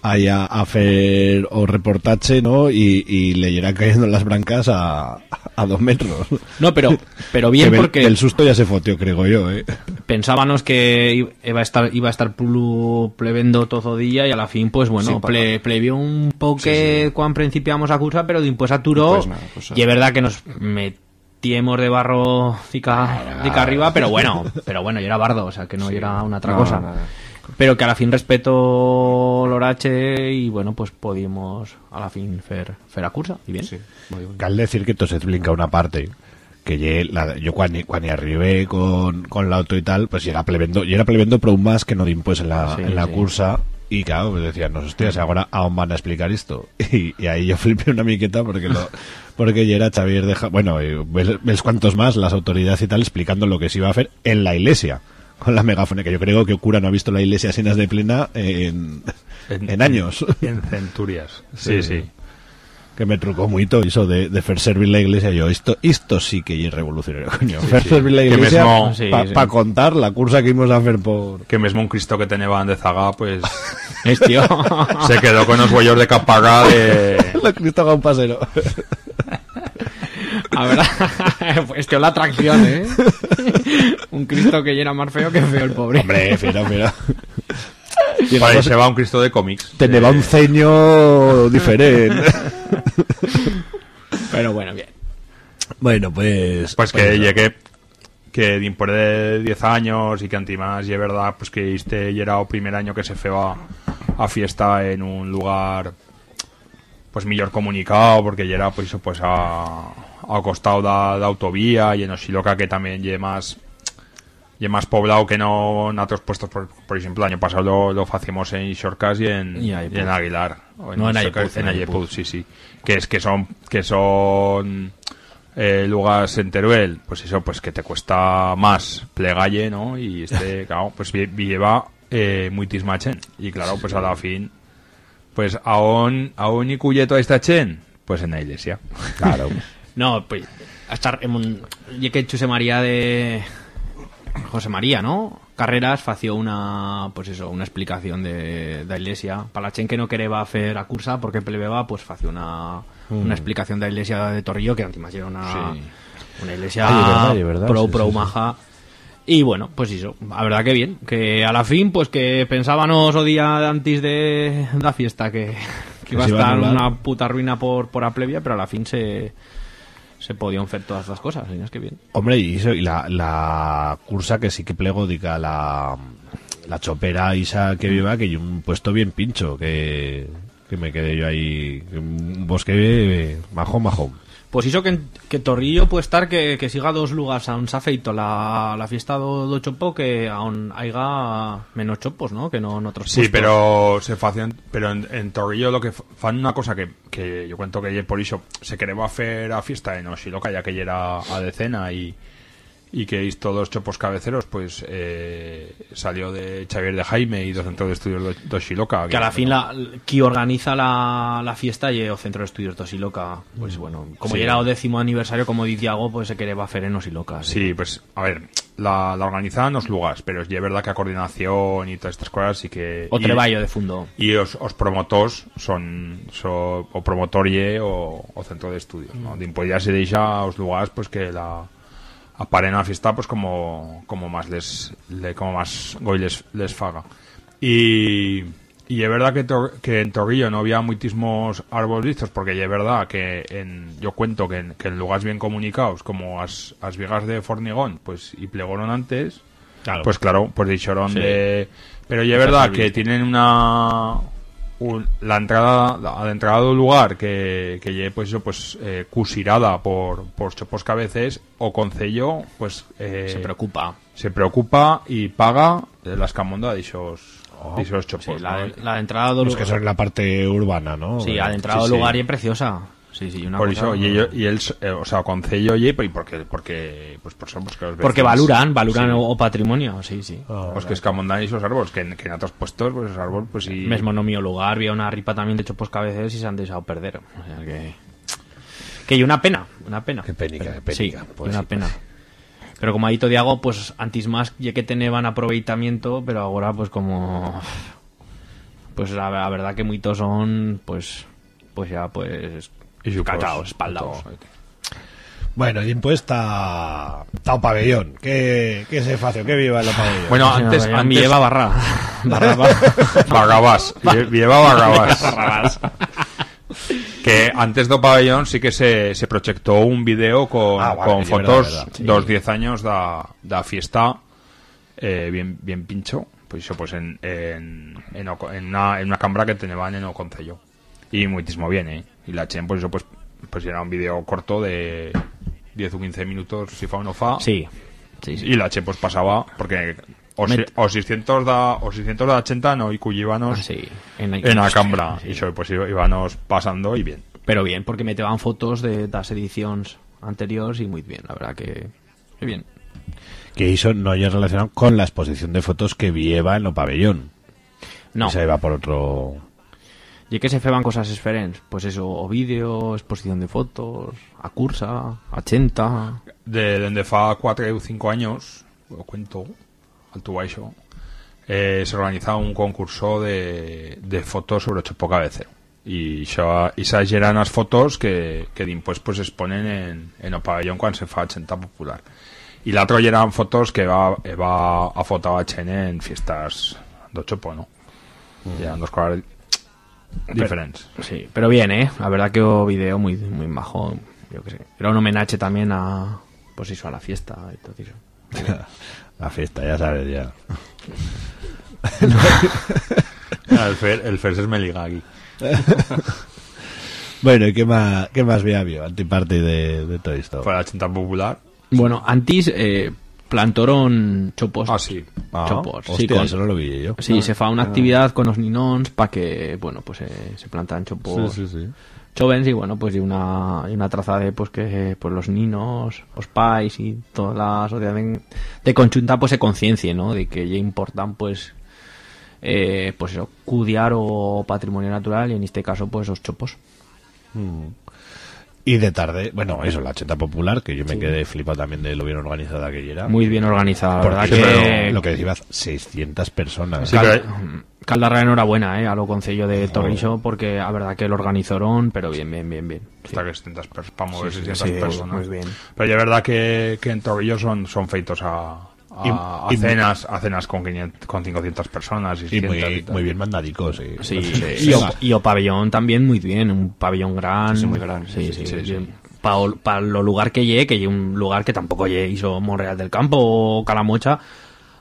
ahí a, hacer o reportaje, ¿no? Y, y le irán cayendo las brancas a, a dos metros. No, pero, pero bien Que porque. del susto ya se fotió, creo yo, ¿eh? pensábamos que iba a estar iba a estar plu- plevendo todo día y a la fin pues bueno Sí, ple, plevió un poco que cuando principiamos a cursa pero después aturo Pues nada, pues, y es verdad que nos metíamos de barro fica, fica arriba pero bueno pero bueno y era bardo o sea que no era una otra No, cosa. nada. pero que a la fin respeto l'orache y bueno pues podíamos a la fin fer, fer a cursa y bien. Cal decir que esto se explica una parte que ye la, yo cuando, cuando arribé con, con l'auto y tal, pues era plebendo, y era plebendo pero un más que no din pues en la, Sí, en la sí. cursa y claro, pues decían, no, hostias, ahora aún van a explicar esto. Y, y ahí yo flipé una miqueta porque lo, porque ya era Xavier deja, bueno, ves, ves cuantos más, las autoridades y tal, explicando lo que se iba a hacer en la iglesia. Con la megafonía, que yo creo que el cura no ha visto la iglesia llenas de plena en, en, años. En centurias. Sí, sí. Que me trucó mucho eso de, de hacer servir la iglesia. Yo, esto, esto sí que es revolucionario, coño. Sí, servir la Que iglesia mesmo- para Sí, sí. contar la cursa que íbamos a hacer por... Que mismo un Cristo que tenían de zaga, pues... Es tío. se quedó con los huellos de capaga de... la Cristo un pasero. A ver, pues tío, la atracción, ¿eh? Un Cristo que llena más feo que feo el pobre. Hombre, fiera, fiera. Vale, se va un Cristo de cómics. Tenía un ceño diferente. Pero bueno, bien. Bueno, pues... Pues que pues, llegué que después de 10 años y que antimás y es verdad pues que este ya era el primer año que se feba a fiesta en un lugar pues mejor comunicado porque ya era pues pues a, a costado da, da autovía y en Osiloca que también lle más lle más poblado que no en otros puestos por, por ejemplo el año pasado lo, lo hacíamos en Xorcas y en, Y en Aguilar o No, en en en Ayeput. sí sí que es que son que son eh, lugares en Teruel, pues eso, pues que te cuesta más plegalle, ¿no? Y este, claro, pues lleva eh, muy tismachen. Y claro, pues a la fin, pues aún, aún y cuyeto esta chen, pues en la iglesia. Claro. No, pues a estar en un... Y que José María de... José María, ¿no? Carreras fació una, pues eso, una explicación de, de iglesia. Para la chen que no quería hacer a cursa porque plebeba, pues fació una, Mm. una explicación de la iglesia de Torrillo que antes era una, Sí. una iglesia Ay, es verdad, es verdad, pro, sí, pro sí, sí. maja. Y bueno, pues eso, la verdad que bien. Que a la fin, pues que pensábamos o día antes de la fiesta que, que iba a se iba a estar una puta ruina por, por la plebia, pero a la fin se, se podían hacer todas las cosas. Que bien. Hombre, y, eso, y la, la cursa que sí que plego, diga, la, la chopera esa que viva, que yo un puesto bien pincho, que, que me quedé yo ahí, un bosque eh, majo, majo. Pues hizo que, que Torrillo puede estar que, que siga dos lugares aún se ha feito la, la fiesta do, do chopo que aún haya menos chopos, ¿no? Que no en otros Sí, puestos. pero se facían, pero en, en Torrillo lo que fan una cosa que, que yo cuento que ayer por eso se quería hacer a fiesta en Osiloca ya que ya era a decena y, y que hizo dos chopos cabeceros pues eh, salió de Xavier de Jaime y del centro de estudios Osiloca Que a la fin la, quien organiza la, la fiesta y o Centro de Estudios de Osiloca, pues bueno, como Sí. era o décimo aniversario, como dice Iago, pues se quería hacer en Osiloca. Sí, pues a ver, la, la organizaban los lugares, pero es verdad que a coordinación y todas estas cosas sí que... O treballo de fondo. Y os, os promotores son, son o promotorie o, o centro de estudios, ¿no? De ya se deixa os lugares pues que la aparen a la fiesta pues como, como más les, le, como más goy les, les faga. Y, y es verdad que, que en Torrillo no había muchísimos árboles listos porque es verdad que en, yo cuento que en, que en lugares bien comunicados como as, as vigas de Fornigón pues y plegaron antes pues claro, pues dijeron Sí. de... Pero es verdad que tienen una... un- la entrada a la entrada del lugar que, que lle, pues eso pues eh, cusirada por, por chopos cabeces o concello pues eh, Se preocupa. se preocupa y paga las camonda de esos de esos chopos Sí, la, ¿no? la entrada do Los que son en la parte urbana, ¿no? Sí, la entrada sí, del sí. lugar y es preciosa. Sí, sí, una por cosa- eso y, ello- y él eh, o sea concello y porque porque pues por eso pues que los Porque valoran, valoran sí. o, o patrimonio, sí, sí. pues que es camondan esos árboles que, en- que en otros puestos pues esos árboles pues sí Mesmo no mío lugar, había una ripa también de chopos cabezas y se han dejado perder. O sea que... Que y una pena, una pena. Qué penica, qué Sí, penica. Pues una sí, pena. Pero como ha dicho Diago, pues antes más ya que tenían aproveitamiento, pero ahora pues como... Pues la, la verdad que muchos son, pues... Pues ya, pues... Y su Cacaos, pos- espaldaos. Bueno, y impuesta está un pabellón. ¿Qué, qué se facio? ¿Qué viva en los pabellones? Bueno, antes, antes me lleva barra. Barra, barra. Barrabás. Lle- Lleva Barrabás. que antes do pabellón sí que se, se proyectó un video con, Ah, vale, con que fotos verdad, sí. dos 10 años da, da fiesta eh, bien bien pincho pues eso pues en, en, en, o- en una, en una cámara que tenían en o concello y muchísimo bien eh y la chen pues eso pues pues era un video corto de 10 o 15 minutos si fa o no fa Sí, sí, sí. y la chen pues pasaba porque o, se- o 600 da o 600 da 80 no y cullibanos Ah, sí, en, en la cámara sí. y eso pues íbamos pasando y bien Pero bien, porque me te van fotos de las ediciones anteriores y muy bien, la verdad que, que bien. Que eso no haya relacionado con la exposición de fotos que vieva en lo pabellón. No, Se va por otro... y que se feban cosas diferentes, pues eso, o vídeo, exposición de fotos, a cursa, a chenta, de dende fa 4 ou 5 años o cuento alto baixo eh, se organizaba un concurso de, de fotos sobre o chopo cabecero y xa, esas eran as fotos que, que dimpués pues exponen en, en o pabellón cuando se fa a chenta popular. Y la otra eran fotos que va, va a fotar a chen en fiestas do chopo, ¿no? Eran dos cosas diferentes Sí, pero bien, ¿eh? La verdad que o video muy, muy majo, yo que sé. Era un homenaje también a, pues eso, a la fiesta y todo eso. La fiesta, ya sabes, ya. el Fer, el Fer es me liga aquí Bueno, ¿y qué más, qué más había habido? Antiparte de, de todo esto. para la chenta popular Bueno, antes eh, plantaron chopos. ah sí Ah, chopos. hostia, sí, con- eso no lo vi yo. sí, se fa una actividad con los ninons para que, bueno, pues eh, se plantan chopos. sí, sí. Chovens y bueno, pues y una, y una traza de pues que pues los ninos, los pais y toda la sociedad de, de conjunta pues se conciencie, ¿no? De que ya importan pues eh, pues eso, cuidar o patrimonio natural y en este caso pues los chopos. Y de tarde, bueno, eso, la cheta popular, que yo me quedé flipado también de lo bien organizada que era. Muy bien organizada, la verdad que lo que decías, 600 personas. Sí, Cal- Caldarra enhorabuena, eh, a lo concello de Torrixo porque la verdad que lo organizaron, pero bien, bien, bien, bien. Sí. Hasta que 600 pers para mover Sí, sí, 600 sí, personas. muy bien. Pero ya es verdad que, que en Torrillo son, son feitos a, a, Y- a y- cenas, a cenas con, 500, con 500 personas. Y, Y 600 muy, bien mandadicos, sí. Sí, Sí, y, o, venga. y o pabellón también muy bien, un pabellón gran. Sí, muy gran, Sí, sí, sí, sí, sí. Para lo lugar que llegue, que llegue un lugar que tampoco llegue hizo Monreal del Campo o Calamocha,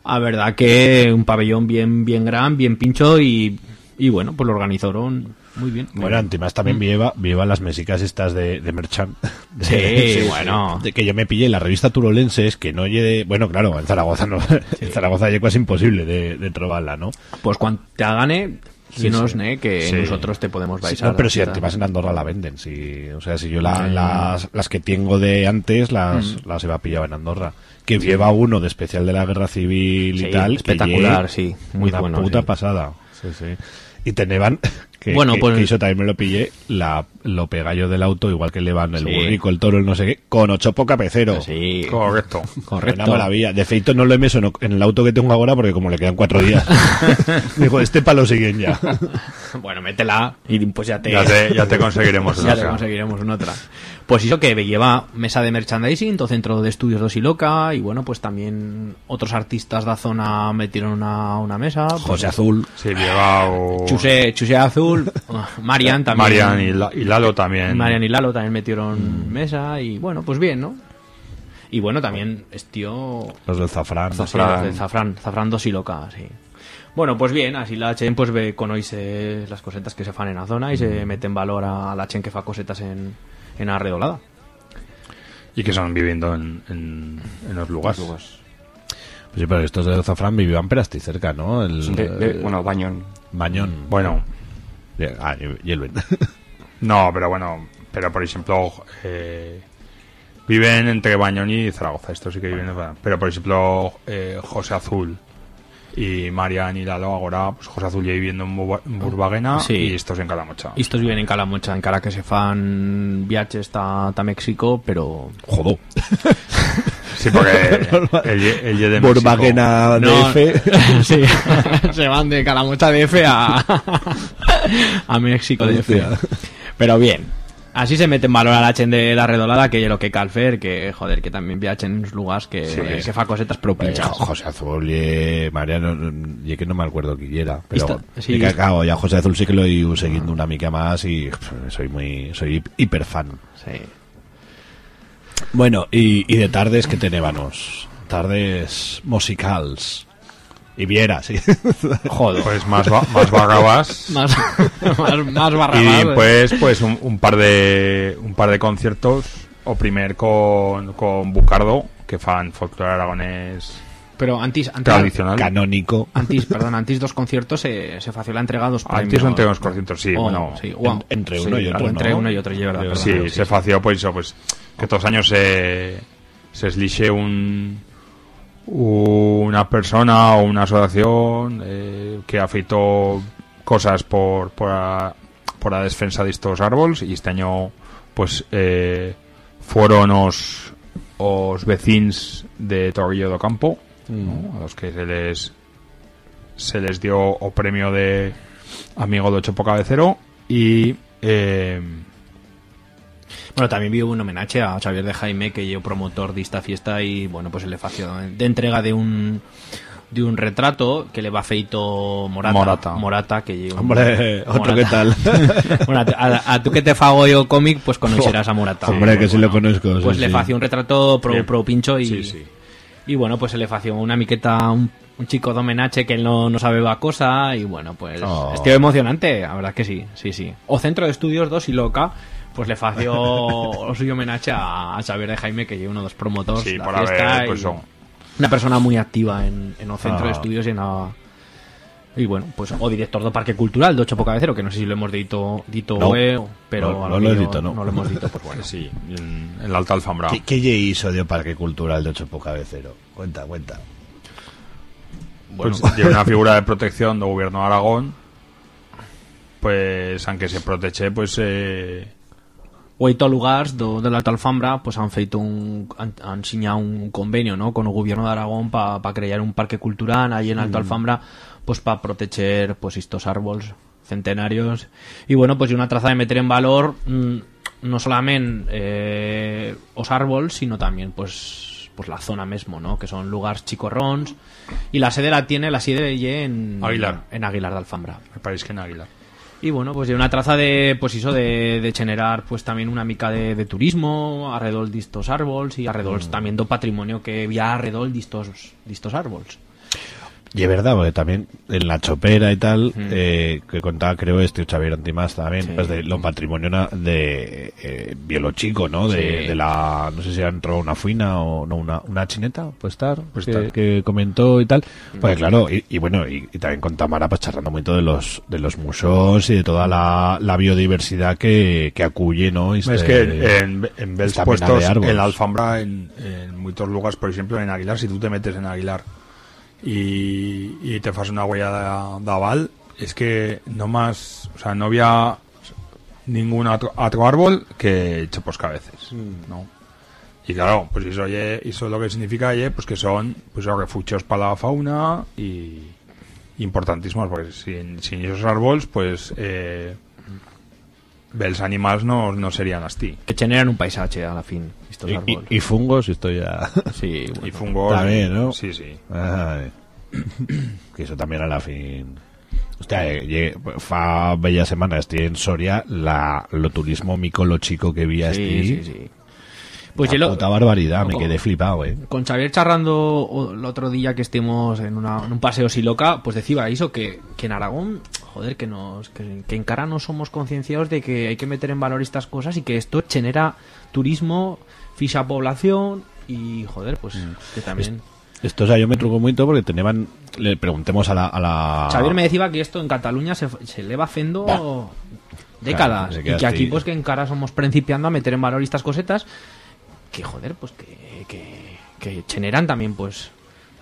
a verdad que un pabellón bien bien gran, bien pincho y, y bueno, pues lo organizaron muy bien. Bueno, Antimás también viva, viva las mesicas estas de, de Merchant. De- Sí, bueno. De que yo me pillé la revista Turolenses, que no llegue... Bueno, claro, en Zaragoza no. En Zaragoza ya es imposible de, de trobarla, ¿no? Pues cuando te gane, si nos, sí. que Sí. nosotros te podemos Sí, baixar. no, pero si Antimás en Andorra la venden. Si, o sea, si yo la- Mm. las, las que tengo de antes las, las he pillado en Andorra. Que lleva uno de especial de la guerra civil y Sí, tal. espectacular, sí, muy una bueno, puta sí. pasada. Sí, sí. Y teneban, que, Bueno, que- pues- que eso también me lo pillé, la, lo pegallo del auto, igual que le van el Sí. burrico, el toro, el no sé qué, con ocho capecero. Sí, Correcto. correcto. Una maravilla. De feito no lo he meso en el auto que tengo ahora porque como le quedan cuatro días. Dijo, este palo siguen ya. Bueno, métela y pues ya te, Ya te, ya te conseguiremos ya una te otra. conseguiremos una otra. Pues eso que lleva mesa de merchandising, todo centro de estudios dos y loca y bueno, pues también otros artistas de la zona metieron una, una mesa. pues, José Azul. Sí, lleva o... Chuse, Chuse Azul, Marian también. Marian y, La- y Lalo también. Marian y Lalo también metieron mesa y bueno, pues bien, ¿no? Y bueno, también estío Los del Zafrán. Sí, los de Zafrán, Zafrán dos y loca, sí. Bueno, pues bien, así la Chen pues ve conoce las cosetas que se fan en la zona y se mete en valor a la Chen que fa cosetas en, en Arredolada. Y que son viviendo en, en, en los lugares. Pues sí, pero estos del Zafrán vivían ahí cerca, ¿no? El, De- de- el bueno, Bañón. Mañón. Bueno, Ah, no, pero bueno, pero por ejemplo, eh, viven entre Bañón y Zaragoza. Esto sí que viven en Pero por ejemplo, eh, José Azul y Marian y Lalo ahora, pues José Azul ya viviendo en Burba- en Burbaguena Sí. y estos en Calamocha. Y estos viven en Calamocha, en cara que se fan viajes hasta México, pero... Jodo. Sí, porque el, de No, DF. sí, se van de Calamocha DF a, a México DF. Pero bien, Así se mete en valor a la chen de la redolada que lo que calfer, que joder, que también viachen en los lugares que, Sí, que sí. fa cosetas pro pinchas. Jo- José Azul y Mariano, y que no me acuerdo quién era, pero Esta- sí. sí. que acabo, ya José Azul sí que lo he ido siguiendo una mica más y pff, soy muy, soy hiper fan. Sí. Bueno, y, y de tardes que tenébanos, tardes musicals. Y viera, sí. Joder. Pues más, va- más vagabas. Más, más, más barra y después pues un, un par de un par de conciertos o primer con, con Bucardo que fan folclore aragonés Pero antes, antes, tradicional Canónico. antes, perdón, antes dos conciertos se, se fació la entrega dos antes premios. son unos conciertos sí Oh, bueno sí. En- entre Sí, uno y otro, entre ¿no? uno y otro, sí, se fació pues eso pues que todos los años se se un una persona o una asociación eh, que afeitó cosas por por la defensa de estos árboles y este año pues eh, fueron os os vecinos de Torrillo do Campo ¿no? a los que se les se les dio o premio de amigo de Ocho Cabecero y eh, Bueno, también vi un homenaje a Xavier de Jaime, que yo promotor de esta fiesta y, bueno, pues le fació de entrega de un de un retrato que le va feito Morata. Morata. Morata, que lleva Hombre, otro que tal. bueno, a, a- a tú que te fago yo cómic, pues conocerás a Morata. Hombre, que sí lo conozco. Pues sí, le sí. fació un retrato pro, pincho y, Sí, sí. y bueno, pues se le fació una miqueta, un, un chico de homenaje que él no, no sabe va cosa y bueno, pues Oh. estuvo emocionante, la verdad que sí, sí, sí. O Centro de Estudios 2 y Loca, pues le fació o suyo homenaje a, a Xavier de Jaime, que es uno de los promotores Sí, de por fiesta haber, y pues, son- una persona muy activa en, en el Centro de Ah. Estudios y en la... Y bueno, pues o director de Parque Cultural de Ocho Cabecero, que no sé si lo hemos dito, dito No. eh, pero No, a no lo he dito, no. lo hemos dito, pues bueno. sí en, en la Alta Alfambra ¿Qué, qué lle hizo de Parque Cultural de Ocho Cabecero? Cuenta, cuenta. pues tiene una figura de protección del gobierno de Aragón pues aunque se protege pues eh, Oito lugares do, de la Alfambra pues han feito un han, han signado un convenio ¿no? con el gobierno de Aragón para crear un parque cultural ahí en Alto Alfambra pues para proteger pues estos árboles centenarios y bueno pues y una traza de meter en valor mm, no solamente eh, os árboles sino también pues pues la zona mismo ¿no? que son lugares chicorrons y la sede la tiene la sede en Aguilar. en Aguilar de Alfambra me parece que en Águila y bueno, pues de una traza de, pues eso, de, de generar pues también una mica de, de turismo alrededor de estos árboles y alrededor también do patrimonio que había alrededor de estos, de estos árboles. Y es verdad, porque también en la chopera y tal, eh, que contaba creo este Xavier Antimás también, Sí. pues de lo patrimonio na- de eh, biolochico, ¿no? De, Sí. de la, no sé si ha entrado una fuina o no, una, una chineta, puede estar, Puede que, estar. que comentó y tal. Pues claro, y, y bueno, y, y también con Tamara pues charlando mucho de los, de los museos y de toda la, la biodiversidad que, que acuye, ¿no? es Este- que en, en puestos en la Alfambra en, en muchos lugares por ejemplo en Aguilar si tú te metes en Aguilar y, y te fas una huella aval es que no más o sea no había ningún otro, otro árbol que chopos cabezas ¿no? y claro pues eso eso lo que significa pues que son pues refugios para la fauna y importantísimos porque sin, sin esos árboles pues eh, los animales no, no serían así Que generan un paisaje a la fin, estos fungos, esto ya... sí, y bueno. fungos También, ¿no? sí sí Ay. que eso también a la fin Hostia, eh, fa bella semana estoy en Soria la, lo turismo micolo chico que vi a Sí, este sí, sí. Pues la yo lo- barbaridad, me Oh. quedé flipado, eh. con Xavier charrando el otro día que estemos en, una- en un paseo siloca, pues decía eso, que, que en Aragón, joder, que nos que, que en cara no somos concienciados de que hay que meter en valor estas cosas y que esto genera turismo, ficha población y, joder, pues que también... Esto, o sea, yo me truco mucho porque tenían, le preguntemos a la, a la Xavier me decía que esto en Cataluña se, se le va haciendo décadas Claro, y que aquí así. pues que en cara somos principiando a meter en valor estas cosetas que joder pues que, que, que generan también pues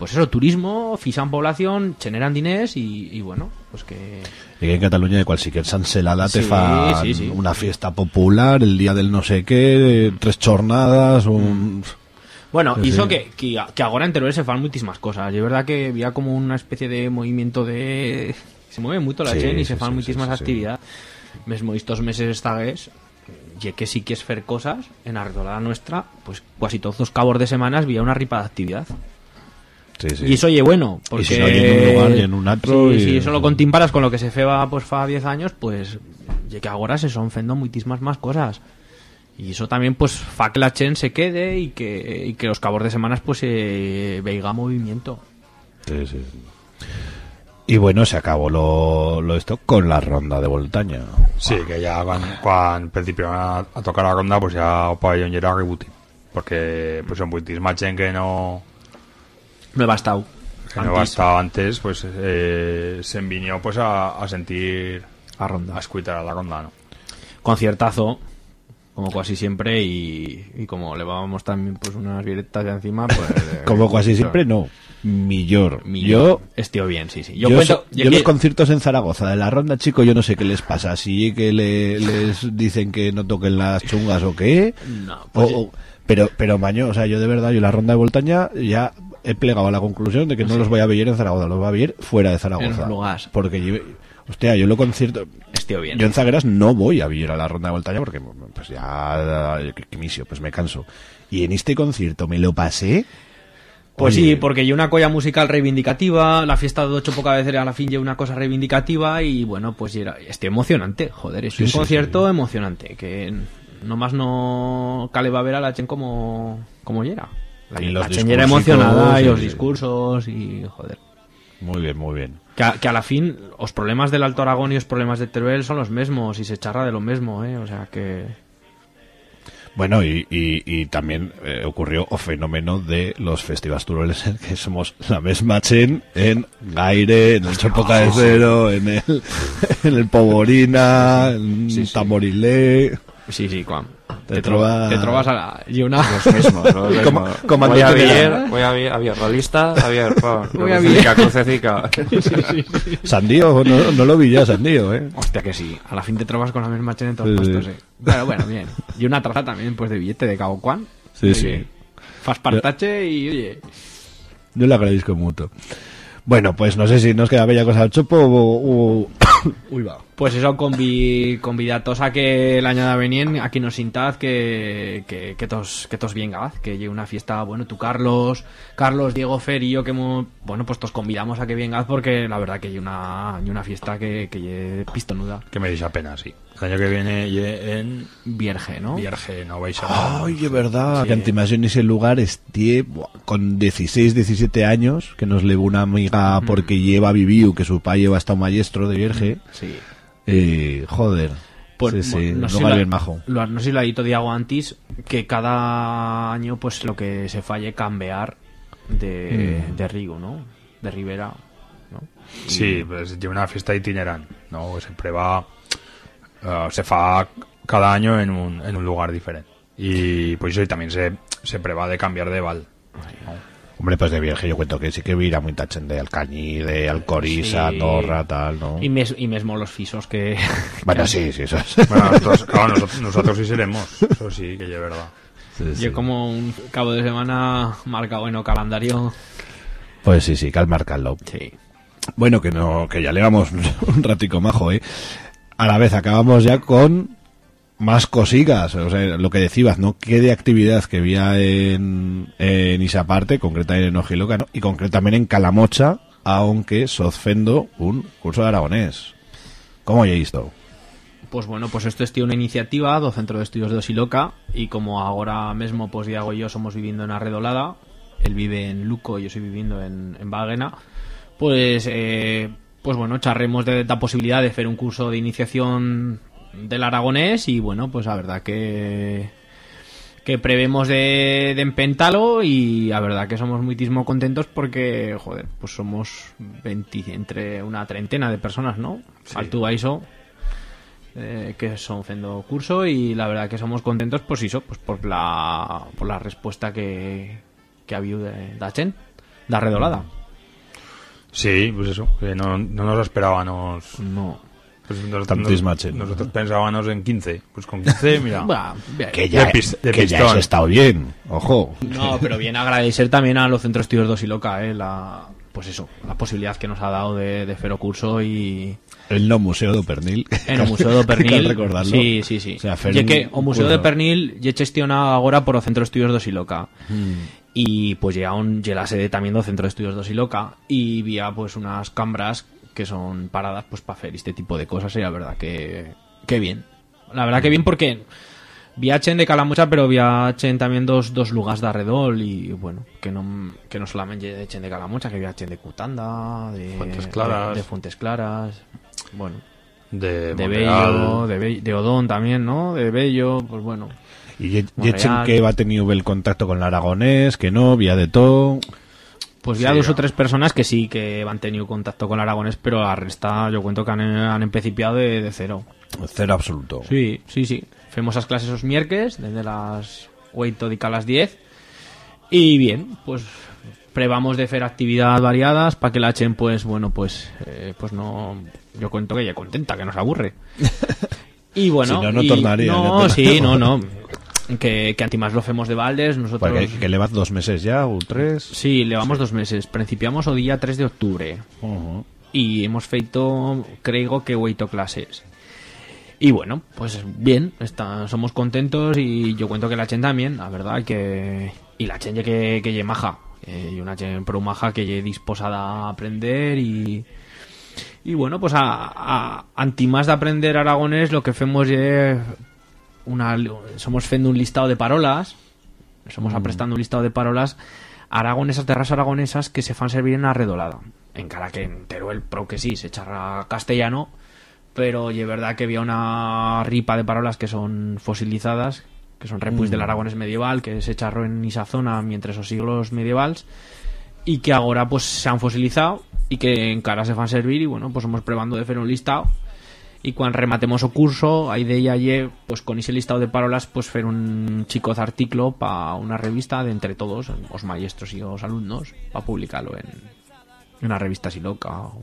pues eso turismo fijan población generan diners y, y bueno pues que Y que en Cataluña de cualquier sanselada te Sí, fa sí, sí. una fiesta popular, el día del no sé qué, tres jornadas, un... Bueno, Sí, hizo que, que, que ahora en Teruel se fan muchísimas cosas. Es verdad que había como una especie de movimiento de... Se mueve mucho la gente y se fan muchísimas actividades. Mesmo estos meses estagues y que sí que es fer cosas en la redolada nuestra, pues casi todos los cabos de semanas había una ripa de actividad. Sí, sí. Y eso oye bueno, porque... Y si no, y en un lugar, y en un otro, Sí, y- si eso lo contimparas con lo que se feba pues fa 10 años, pues ye que ahora se son fendo muitísimas más cosas. Y eso también pues fa que la chen se quede y que, y que los cabos de semanas pues se veiga movimiento. Sí, sí. Y bueno, se acabó lo, lo esto con la ronda de Voltaña. Sí, que ya cuando, cuando principio a, a tocar la ronda, pues ya o pabellón ya era rebuti. Porque pues son muchísima chen que no No he bastado. que no Antes. bastaba antes, pues eh, se enviñó pues a, a sentir a ronda, a escuchar a la ronda, ¿no? Conciertazo, como casi siempre, y, y como le vamos también pues unas viretas de encima, pues... eh, Como casi siempre, no. Millor. millor. Yo, Estío bien, sí, sí. yo, Yo, cuento... so- yo yo que- los conciertos en Zaragoza de la ronda, chico, yo no sé qué les pasa. Si que le- les dicen que no toquen las chungas o qué. No, O- pues- o- pero, pero maño, o sea, yo de verdad, yo la ronda de Voltaña ya he plegado a la conclusión de que no los voy a ver en Zaragoza, los voy a ver fuera de Zaragoza. En los lugares. Porque yo, hostia, yo lo concierto, Estío bien. yo en Zagueras no voy a vivir a la ronda de Voltaña porque pues ya que, misio, pues me canso. Y en este concierto me lo pasé. Pues Oye, sí, porque hay una colla musical reivindicativa, la fiesta de ocho pocas veces a la fin ya una cosa reivindicativa y bueno, pues era, estoy emocionante, joder, es Sí, un sí, concierto emocionante, que nomás no cale va a ver a la Chen como, como yera. La, Y los la emocionada y los sí. discursos y joder. Muy bien, muy bien. Que a, que a la fin, los problemas del Alto Aragón y los problemas de Teruel son los mismos y se charra de lo mismo, ¿eh? O sea que... Bueno, y, y, y también eh, ocurrió el fenómeno de los festivales turoles, en que somos la misma chen en Gaire, en el Chopoca de Cero, en el, en el Poborina, en Tamorilé. Sí, sí, Juan. Te trobas- te trobas a la... Y una... Los mismos, los mismos. Voy a ver, voy a ver, había realista, había Voy a crucecica, crucecica. Sandío, no, no lo vi ya, Sandío, ¿eh? Hostia que sí, a la fin te trobas con la misma chen en todos Sí, puestos, eh. Pero bueno, bien. Y una traza también, pues, de billete de Cabo Juan. Sí, sí. Fas partache y, oye... Yo le agradezco mucho. Bueno, pues no sé si nos queda bella cosa al chopo o... o- Uy, va. Pues eso, convi, convidatos a que el año de venien aquí nos sintad que, que, que tos, que tos vengad, que llegue una fiesta, bueno, tú Carlos, Carlos, Diego, Fer y yo que hemos, bueno, pues tos convidamos a que vengad porque la verdad que hay una, hay una fiesta que, que lle pistonuda. Que me dice pena, sí. El año que viene ye en Vierge, ¿no? Vierge, no vais a... Ay, es verdad, Sí. que en ese lugar esté con 16, 17 años, que nos levó una amiga porque lleva vivido, que su padre lleva hasta un maestro de Vierge. Sí. Eh, joder. Pues, sí, sí, no, sé si bien majo. lo- no sé si lo ha dicho Diego antes, que cada año pues lo que se falle cambiar de, Mm. de Rigo, ¿no? De Rivera, ¿no? Sí, pues lleva una fiesta itinerante, ¿no? Siempre va... eh, se fa cada año en un, en un lugar diferente. Y pues eso y también se, se preva de cambiar de val. ¿no? Hombre, pues de Vierge yo cuento que sí que vira muy tachen de Alcañí, de Alcoriza, Sí. Andorra, tal, ¿no? Y, mes, y mesmo los fisos que... Bueno, sí, sí, eso es. Bueno, nosotros, claro, nosotros, nosotros sí seremos. Eso sí, que es verdad. Sí, sí. Yo como un cabo de semana marca bueno calendario. Pues sí, sí, calmar callo. Sí. Bueno, que no, que ya le vamos un ratico majo, ¿eh? A la vez acabamos ya con más cosigas, o sea, lo que decías, ¿no? Qué de actividad que había en, en esa parte, concretamente en Ojiloca, ¿no? Y concretamente en Calamocha, aunque sozfendo un curso de aragonés. ¿Cómo ya esto? Pues bueno, pues esto es tío, una iniciativa do Centro de Estudios de Osiloca y como ahora mismo pues Diego y yo somos viviendo en Arredolada, él vive en Luco y yo estoy viviendo en, en pues eh, pues bueno, charremos de la posibilidad de hacer un curso de iniciación del aragonés y bueno, pues la verdad que que prevemos de, de empentalo y la verdad que somos muitísimo contentos porque, joder, pues somos 20, entre una treintena de personas, ¿no? Altu Baiso, eh, que son haciendo curso y la verdad que somos contentos pues eso, pues por la, por la respuesta que, que ha habido de da Chen, da redolada. Sí, pues eso, que no, no nos esperábamos. No. Pues nosotros, chen. nosotros pensábamos en 15. Pues con 15, mira. Bah, bien. Que ya, De pis- de que ya has estado bien, ojo. No, pero bien agradecer también a los centros estudios de Osiloca, eh, la, pues eso, la posibilidad que nos ha dado de, de curso y, El no Museo de Pernil. En o Museo do Cal Pernil. recordarlo. Sí, sí, sí. O sea, que o Museo de. Pernil lle gestiona agora por o Centro de Estudios do Siloca. Mm. Y pues ya un lle la sede también do Centro de Estudios do Siloca y vía pues unas cámaras que son paradas pues para hacer este tipo de cosas y la verdad que que bien. La verdad que bien porque viachen de Calamucha pero viachen también dos, dos lugares de arredol y bueno, que no, que no solamente echen de Calamucha, que viachen de Cutanda, de Fuentes Claras. de, de Fuentes Claras, bueno, De, de. Bello, de, Be- de Odón también, ¿no? De Bello, pues bueno. Y yechen que va tenido el contacto con el aragonés, que no, vía de todo. Pues ya Sí, dos o tres personas que sí que han tenido contacto con Aragones, pero la resta yo cuento que han, han empecipiado de, de cero. Cero absoluto. Sí, sí, sí. Fuimos las clases los miércoles, desde las 8 de a las 10. Y bien, pues probamos de hacer actividades variadas para que la Chen, pues bueno, pues eh, pues no. Yo cuento que ella contenta, que nos aburre. Y bueno, Si no, no y- tornaría, No, sí, no, no. Que, que antimás lo hacemos de Valdes, nosotros. Porque que llevas dos meses ya, o tres. Sí, llevamos dos meses. Principiamos o día 3 de octubre. Y hemos feito, creo que oito clases. Y bueno, pues bien, está, somos contentos y yo cuento que la Chen también, la verdad, que... Y la Chen que, que ye maja. eh, y una Chen pro maja que ye disposada a aprender y... Y bueno, pues a, a anti más de aprender aragonés lo que hacemos ye una, somos fendo un listado de parolas somos aprestando un listado de parolas aragonesas, terras aragonesas que se fan servir en arredolada. En cara que en Teruel, pro que sí, se charra castellano, pero es verdad que había una ripa de parolas que son fosilizadas, que son repuis Mm. del aragonés medieval, que se charró en esa zona mientras los siglos medievals, y que ahora pues se han fosilizado y que en cara se fan servir y bueno, pues somos probando de hacer un listado y cuando rematemos o curso, hay de ella ye, pues con ese listado de parolas, pues hacer un chico de artículo para una revista de entre todos, los maestros y los alumnos, para publicarlo en una revista así loca. o-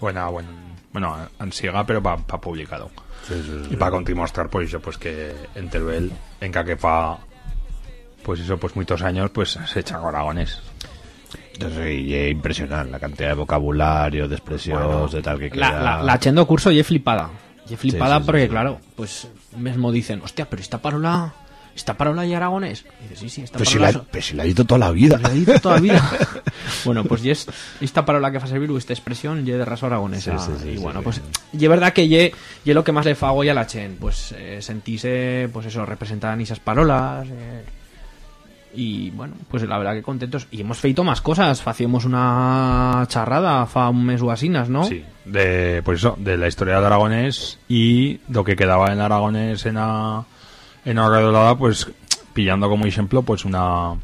Bueno, bueno, bueno, en siga, pero para publicado. Y para continuar, pues eso, pues que en Teruel, en Caquefa, pues eso, pues muchos años, pues se echa aragones. Entonces, y es impresionante la cantidad de vocabulario, de expresiones, Bueno, de tal que La, queda. la, la chendo curso y es flipada. Y es flipada Sí, sí, sí, porque, sí. claro, pues mismo dicen, hostia, pero esta parola, esta parola y aragonés. Y dices, sí, sí, esta Pero si la, so- pero si la he dicho toda la vida. La he dicho toda la vida. bueno, pues y es esta parola que fa servir esta expresión ye de raza aragonesa. Sí, sí, sí, y bueno, sí, pues y es verdad que ye, ye lo que más le fago ya a la chen, pues eh, sentirse pues eso, representan esas parolas eh, y bueno, pues la verdad que contentos y hemos feito más cosas, facíamos una charrada fa un mes o asinas, ¿no? Sí, de, pues eso, de la historia del aragonés y lo que quedaba en aragonés en la, en la redolada, pues pillando como ejemplo, pues una,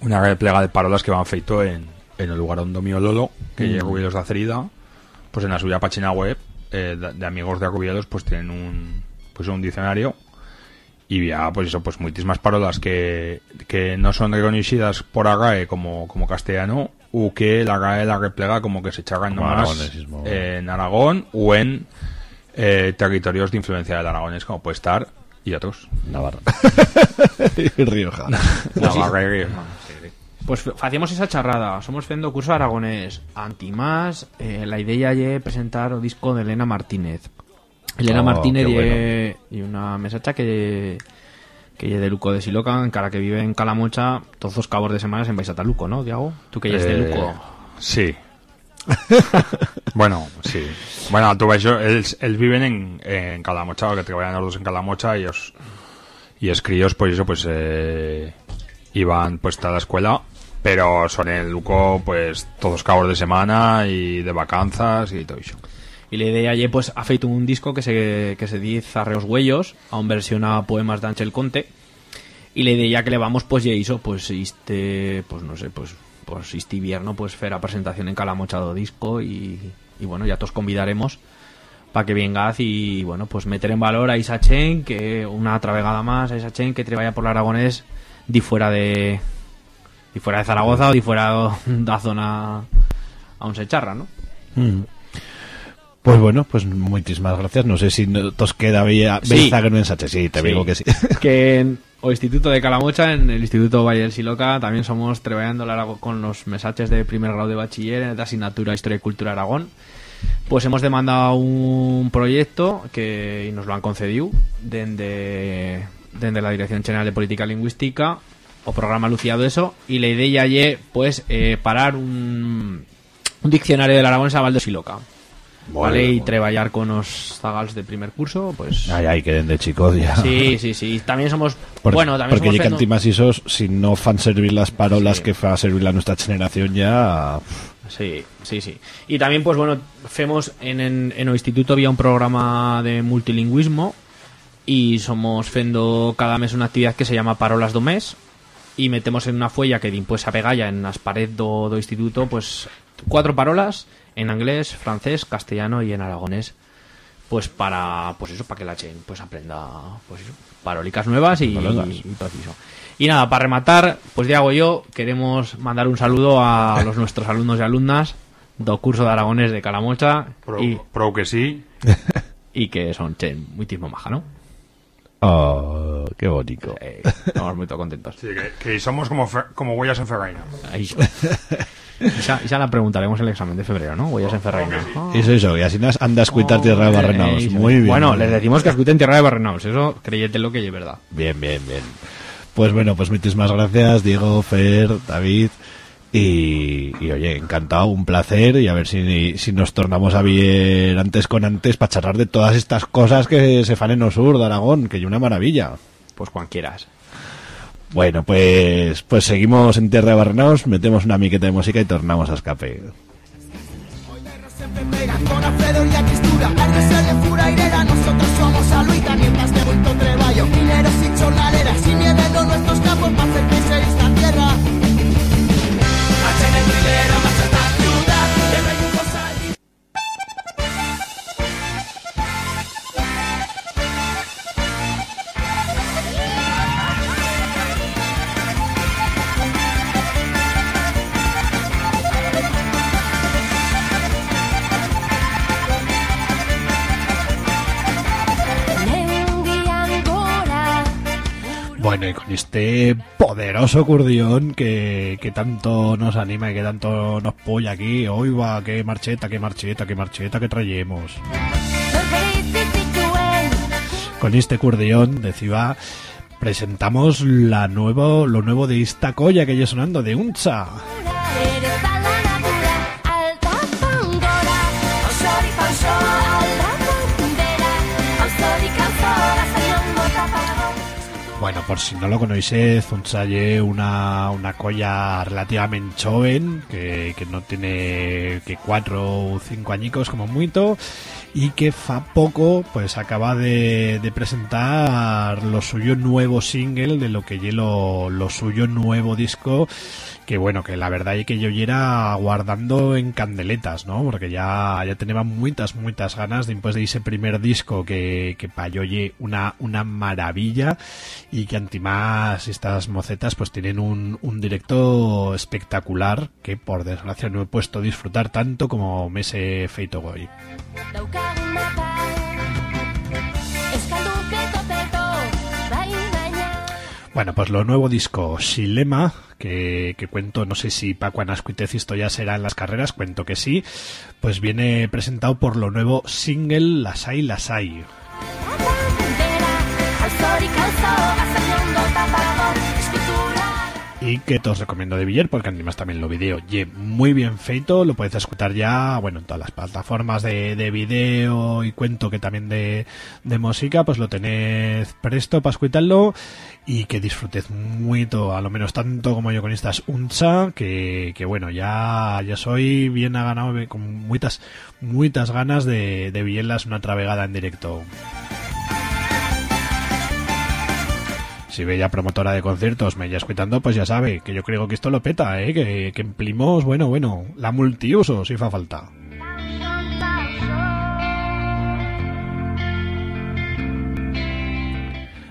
una replega de parolas que van feito en, en el lugar donde mío Lolo, que Mm. Rubielos de Acerida, pues en la suya página web eh, de, de amigos de Rubielos, pues tienen un, pues un diccionario y ya, pues eso, pues muchísimas parolas que, que no son reconocidas por AGAE como, como castellano, o que la AGAE la replega como que se Como nomás aragonesismo. en Aragón o en eh, territorios de influencia del aragonés, como puede estar, y otros. Navarra. y Rioja. Navarra y Rioja. Pues hacíamos esa charrada, somos fendo curso aragonés, antimás, eh, la idea ye presentar o disco de Elena Martínez. Elena Oh, Martínez y una mesacha que que de Luco de Siloca, en cara que vive en Calamocha, todos los cabos de semana en vais a Taluco, ¿no, Diago? Tú que eres de Eh, Luco. Sí. bueno, sí. Bueno, tú ves, yo, ellos, ellos viven en, en Calamocha, que trabajan los dos en Calamocha, y ellos, y es críos, pues eso, pues, eh, iban, pues, a la escuela, pero son en Luco, pues, todos cabos de semana y de vacanzas y todo eso. Y la idea ye, pues, ha feito un disco que se, que se dice Arreos Huellos, aún versiona poemas de Ángel Conte, y la idea que le vamos, pues, ye hizo, pues, este, pues, no sé, pues, pues, este invierno, pues, fer a presentación en Calamocha do disco, y, y bueno, ya todos convidaremos para que vengaz y, bueno, pues, meter en valor a Isa Chen, que una otra vegada más, a Isa Chen, que treballa por el Aragonés, di fuera de, di fuera de Zaragoza o di fuera da zona aún se charra, ¿no? Mm. Pues bueno, pues muchísimas gracias. No sé si no- tos queda bella, Sí. bella que no ensache. Sí, te Sí. digo que sí. que o Instituto de Calamocha, en el Instituto Valle del Siloca, también somos trabajando la- con los mesaches de primer grado de bachiller en la asignatura Historia y Cultura Aragón. pues hemos demandado un proyecto que y nos lo han concedido desde desde la Dirección General de Política Lingüística o programa luciado eso y la idea ya pues eh, parar un, diccionario del aragonés a Valdos y ¿Vale? Y trabajar con los zagals de primer curso, pues... Ay, ay, queden de chicos ya. Sí, sí, sí. También somos... Por- bueno, también porque somos... que feno- antimas isos, si no fan servir las parolas Sí. que fa servir la nuestra generación ya... Sí, sí, sí. Y también, pues bueno, hacemos en, en, en el instituto había un programa de multilingüismo y somos fendo cada mes una actividad que se llama Parolas do Mes y metemos en una fuella que pues a pegalla en las paredes do, do instituto pues cuatro parolas en inglés, francés, castellano y en aragonés pues para pues eso para que la chen pues aprenda pues eso parólicas nuevas y, y todo eso. Y nada, para rematar, pues ya hago yo, queremos mandar un saludo a los nuestros alumnos y alumnas do curso de aragonés de Calamocha Pro, y, pro que sí. y que son chen muy tismo maja, ¿no? Oh, qué bonito. Eh, estamos muy contentos. Sí, que, que somos como, fe- como huellas en Ferraina. Ahí ya, ya la preguntaremos en el examen de febrero, ¿no? Huellas en Ferreina. Ah. Eso, eso, y así andas a cuitar tierra de barrenaos. Eh, Muy bien. Bueno, les decimos que escuten tierra de Barrenaus, eso creyete lo que es verdad. Bien, bien, bien. Pues bueno, pues muchísimas gracias, Diego, Fer, David. Y, y, oye, encantado, un placer. Y a ver si, si nos tornamos a ver antes con antes para charlar de todas estas cosas que se fan en el sur de Aragón, que es una maravilla. Pues cuando quieras. Bueno, pues, pues seguimos en Tierra de Barrenaos, metemos una miqueta de música y tornamos a escape. Nosotros somos aluita, mientras de vuelto treballo, mineros y jornaleras, sin nieve en Bueno, y con este poderoso curdión que, que tanto nos anima y que tanto nos polla aquí, hoy va, qué marcheta, qué marcheta, qué marcheta que traemos. Con este curdión de Ciba presentamos la nuevo, lo nuevo de esta colla que ya sonando de Uncha. Bueno, por si no lo conocéis, Zunchaye una, una colla relativamente joven, que, que no tiene que cuatro o cinco añicos como mucho, y que fa poco pues acaba de, de presentar lo suyo nuevo single de lo que ye lo, lo suyo nuevo disco que bueno que la verdad es que yo era guardando en candeletas no porque ya ya tenía muchas muchas ganas después de ese primer disco que, que pa yo una una maravilla y que antimás estas mocetas pues tienen un, un directo espectacular que por desgracia no he puesto a disfrutar tanto como me ese feito hoy Bueno, pues lo nuevo disco Xilema, que, que cuento, no sé si Paco Anascuitez esto ya será en las carreras, cuento que sí, pues viene presentado por lo nuevo single Lasai Lasai. Y que te os recomiendo de Villar, porque además también lo video muy bien feito, lo podéis escuchar ya, bueno, en todas las plataformas de, de video y cuento que también de, de música, pues lo tenéis presto para escucharlo y que disfrutéis mucho, a lo menos tanto como yo con estas uncha, que, que bueno, ya, ya soy bien ha ganado con muchas, muchas ganas de, de villarlas una travegada en directo. Si bella promotora de conciertos me ya escuchando, pues ya sabe que yo creo que esto lo peta, ¿eh? que, que emplimos, bueno, bueno, la multiuso si fa falta.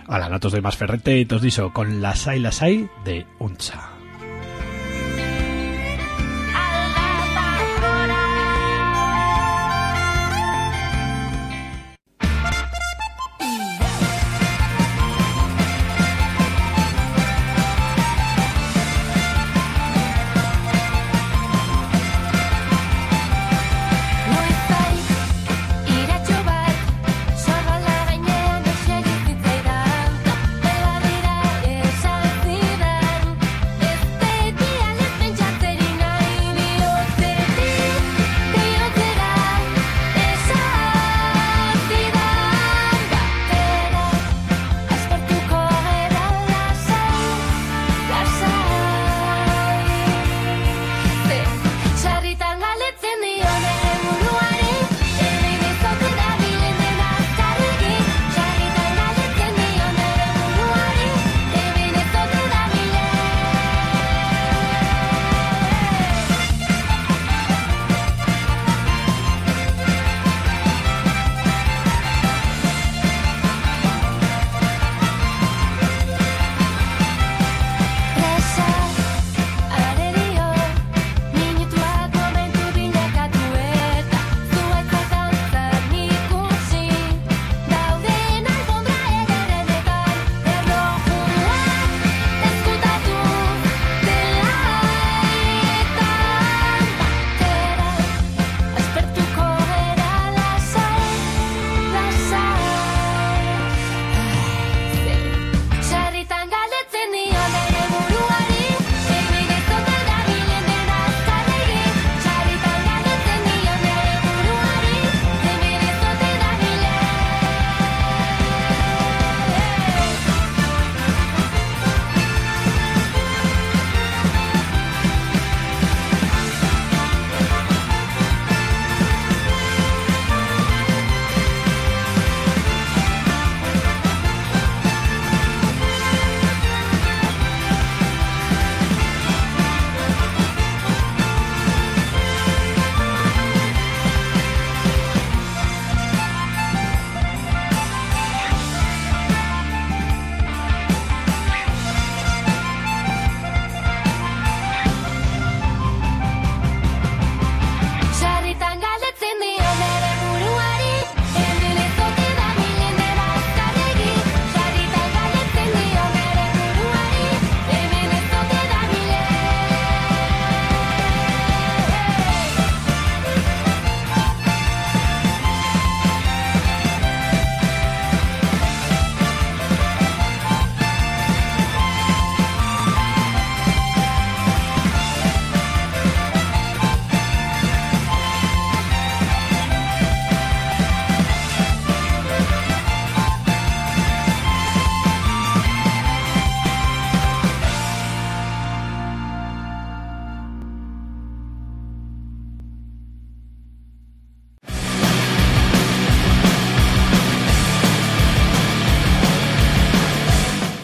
A la notos de más ferrete y tos diso con la sai la sai de Uncha.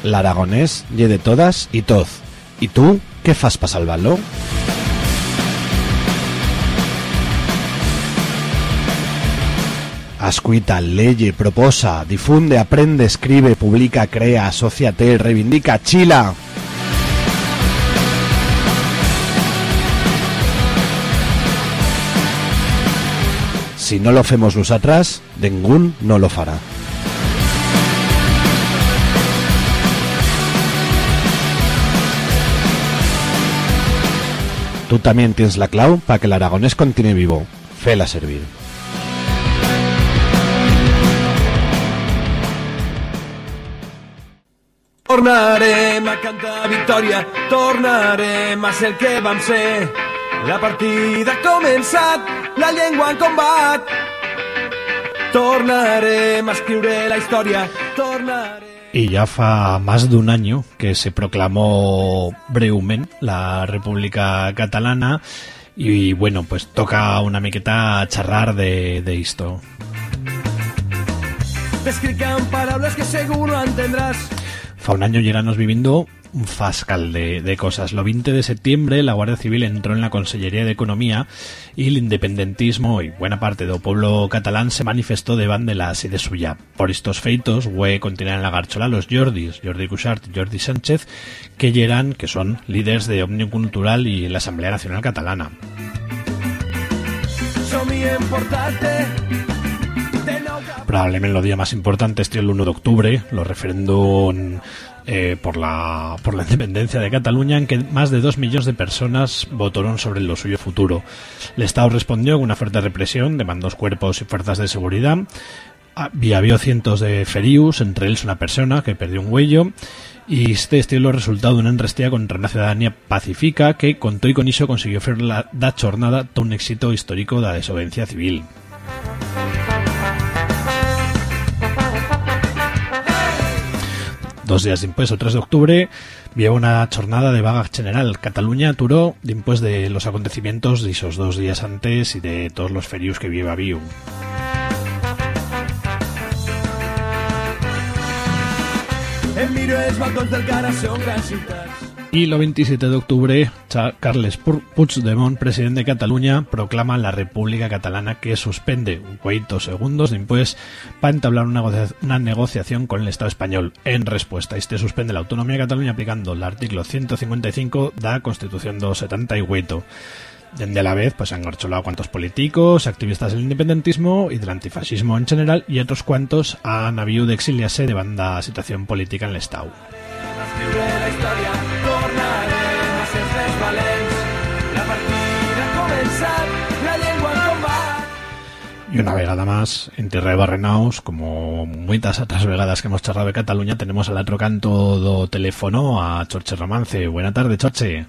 L'aragonès ye de todas y toz. ¿Y tú qué fas para salvarlo? Ascuita, leye, proposa, difunde, aprende, escribe, publica, crea, asociate, reivindica, chila. Si no lo hacemos los atrás, ningún no lo fará. Tú también tienes la clau para que el aragonés continúe vivo. Fela servir. Tornarem a cantar victòria, tornarem a ser el que vam ser. La partida ha començat, la llengua en combat. Tornarem a escriure la història, tornarem... Y ya fa más de un año que se proclamó breument la República Catalana y bueno, pues toca una miqueta charrar de, de esto. Que segur no entendràs. Fa un año lleganos viviendo un fascal de, de cosas. Lo 20 de septiembre la Guardia Civil entró en la Consellería de Economía y el independentismo y buena parte del pueblo catalán se manifestó de la sede suya. Por estos feitos, hue continuar en la garchola los Jordis, Jordi Cuixart y Jordi Sánchez, que llegan, que son líderes de Omnium Cultural y la Asamblea Nacional Catalana. Probablemente el día más importante es el 1 de octubre, los referéndum eh, por, la, por la independencia de Cataluña, en que más de dos millones de personas votaron sobre lo suyo futuro. El Estado respondió con una fuerte represión, demandó cuerpos y fuerzas de seguridad. Había habido cientos de ferius, entre ellos una persona que perdió un huello, y este estilo resultado de una enrestía contra una ciudadanía pacífica que, con todo y con eso, consiguió hacer la da jornada todo un éxito histórico de la desobediencia civil. Dos días después, el 3 de octubre, había una jornada de vaga general. Cataluña aturó después de los acontecimientos de esos dos días antes y de todos los ferius que viva Viu. Y el 27 de octubre, Carles Pu- Puigdemont, presidente de Cataluña, proclama la República Catalana que suspende ocho segundos después para entablar una, una negociación con el Estado español. En respuesta, este suspende la autonomía de Cataluña aplicando el artículo 155 de la Constitución 278. Desde a la vez, pues han engarcholado cuantos políticos, activistas del independentismo y del antifascismo en general, y otros cuantos han habido de exiliarse de banda situación política en el Estado. Y una vegada más, en Tierra de Barrenaus, como muchas otras vegadas que hemos charlado de Cataluña, tenemos al otro canto do teléfono a Chorche Romance. Buena tarde, Chorche.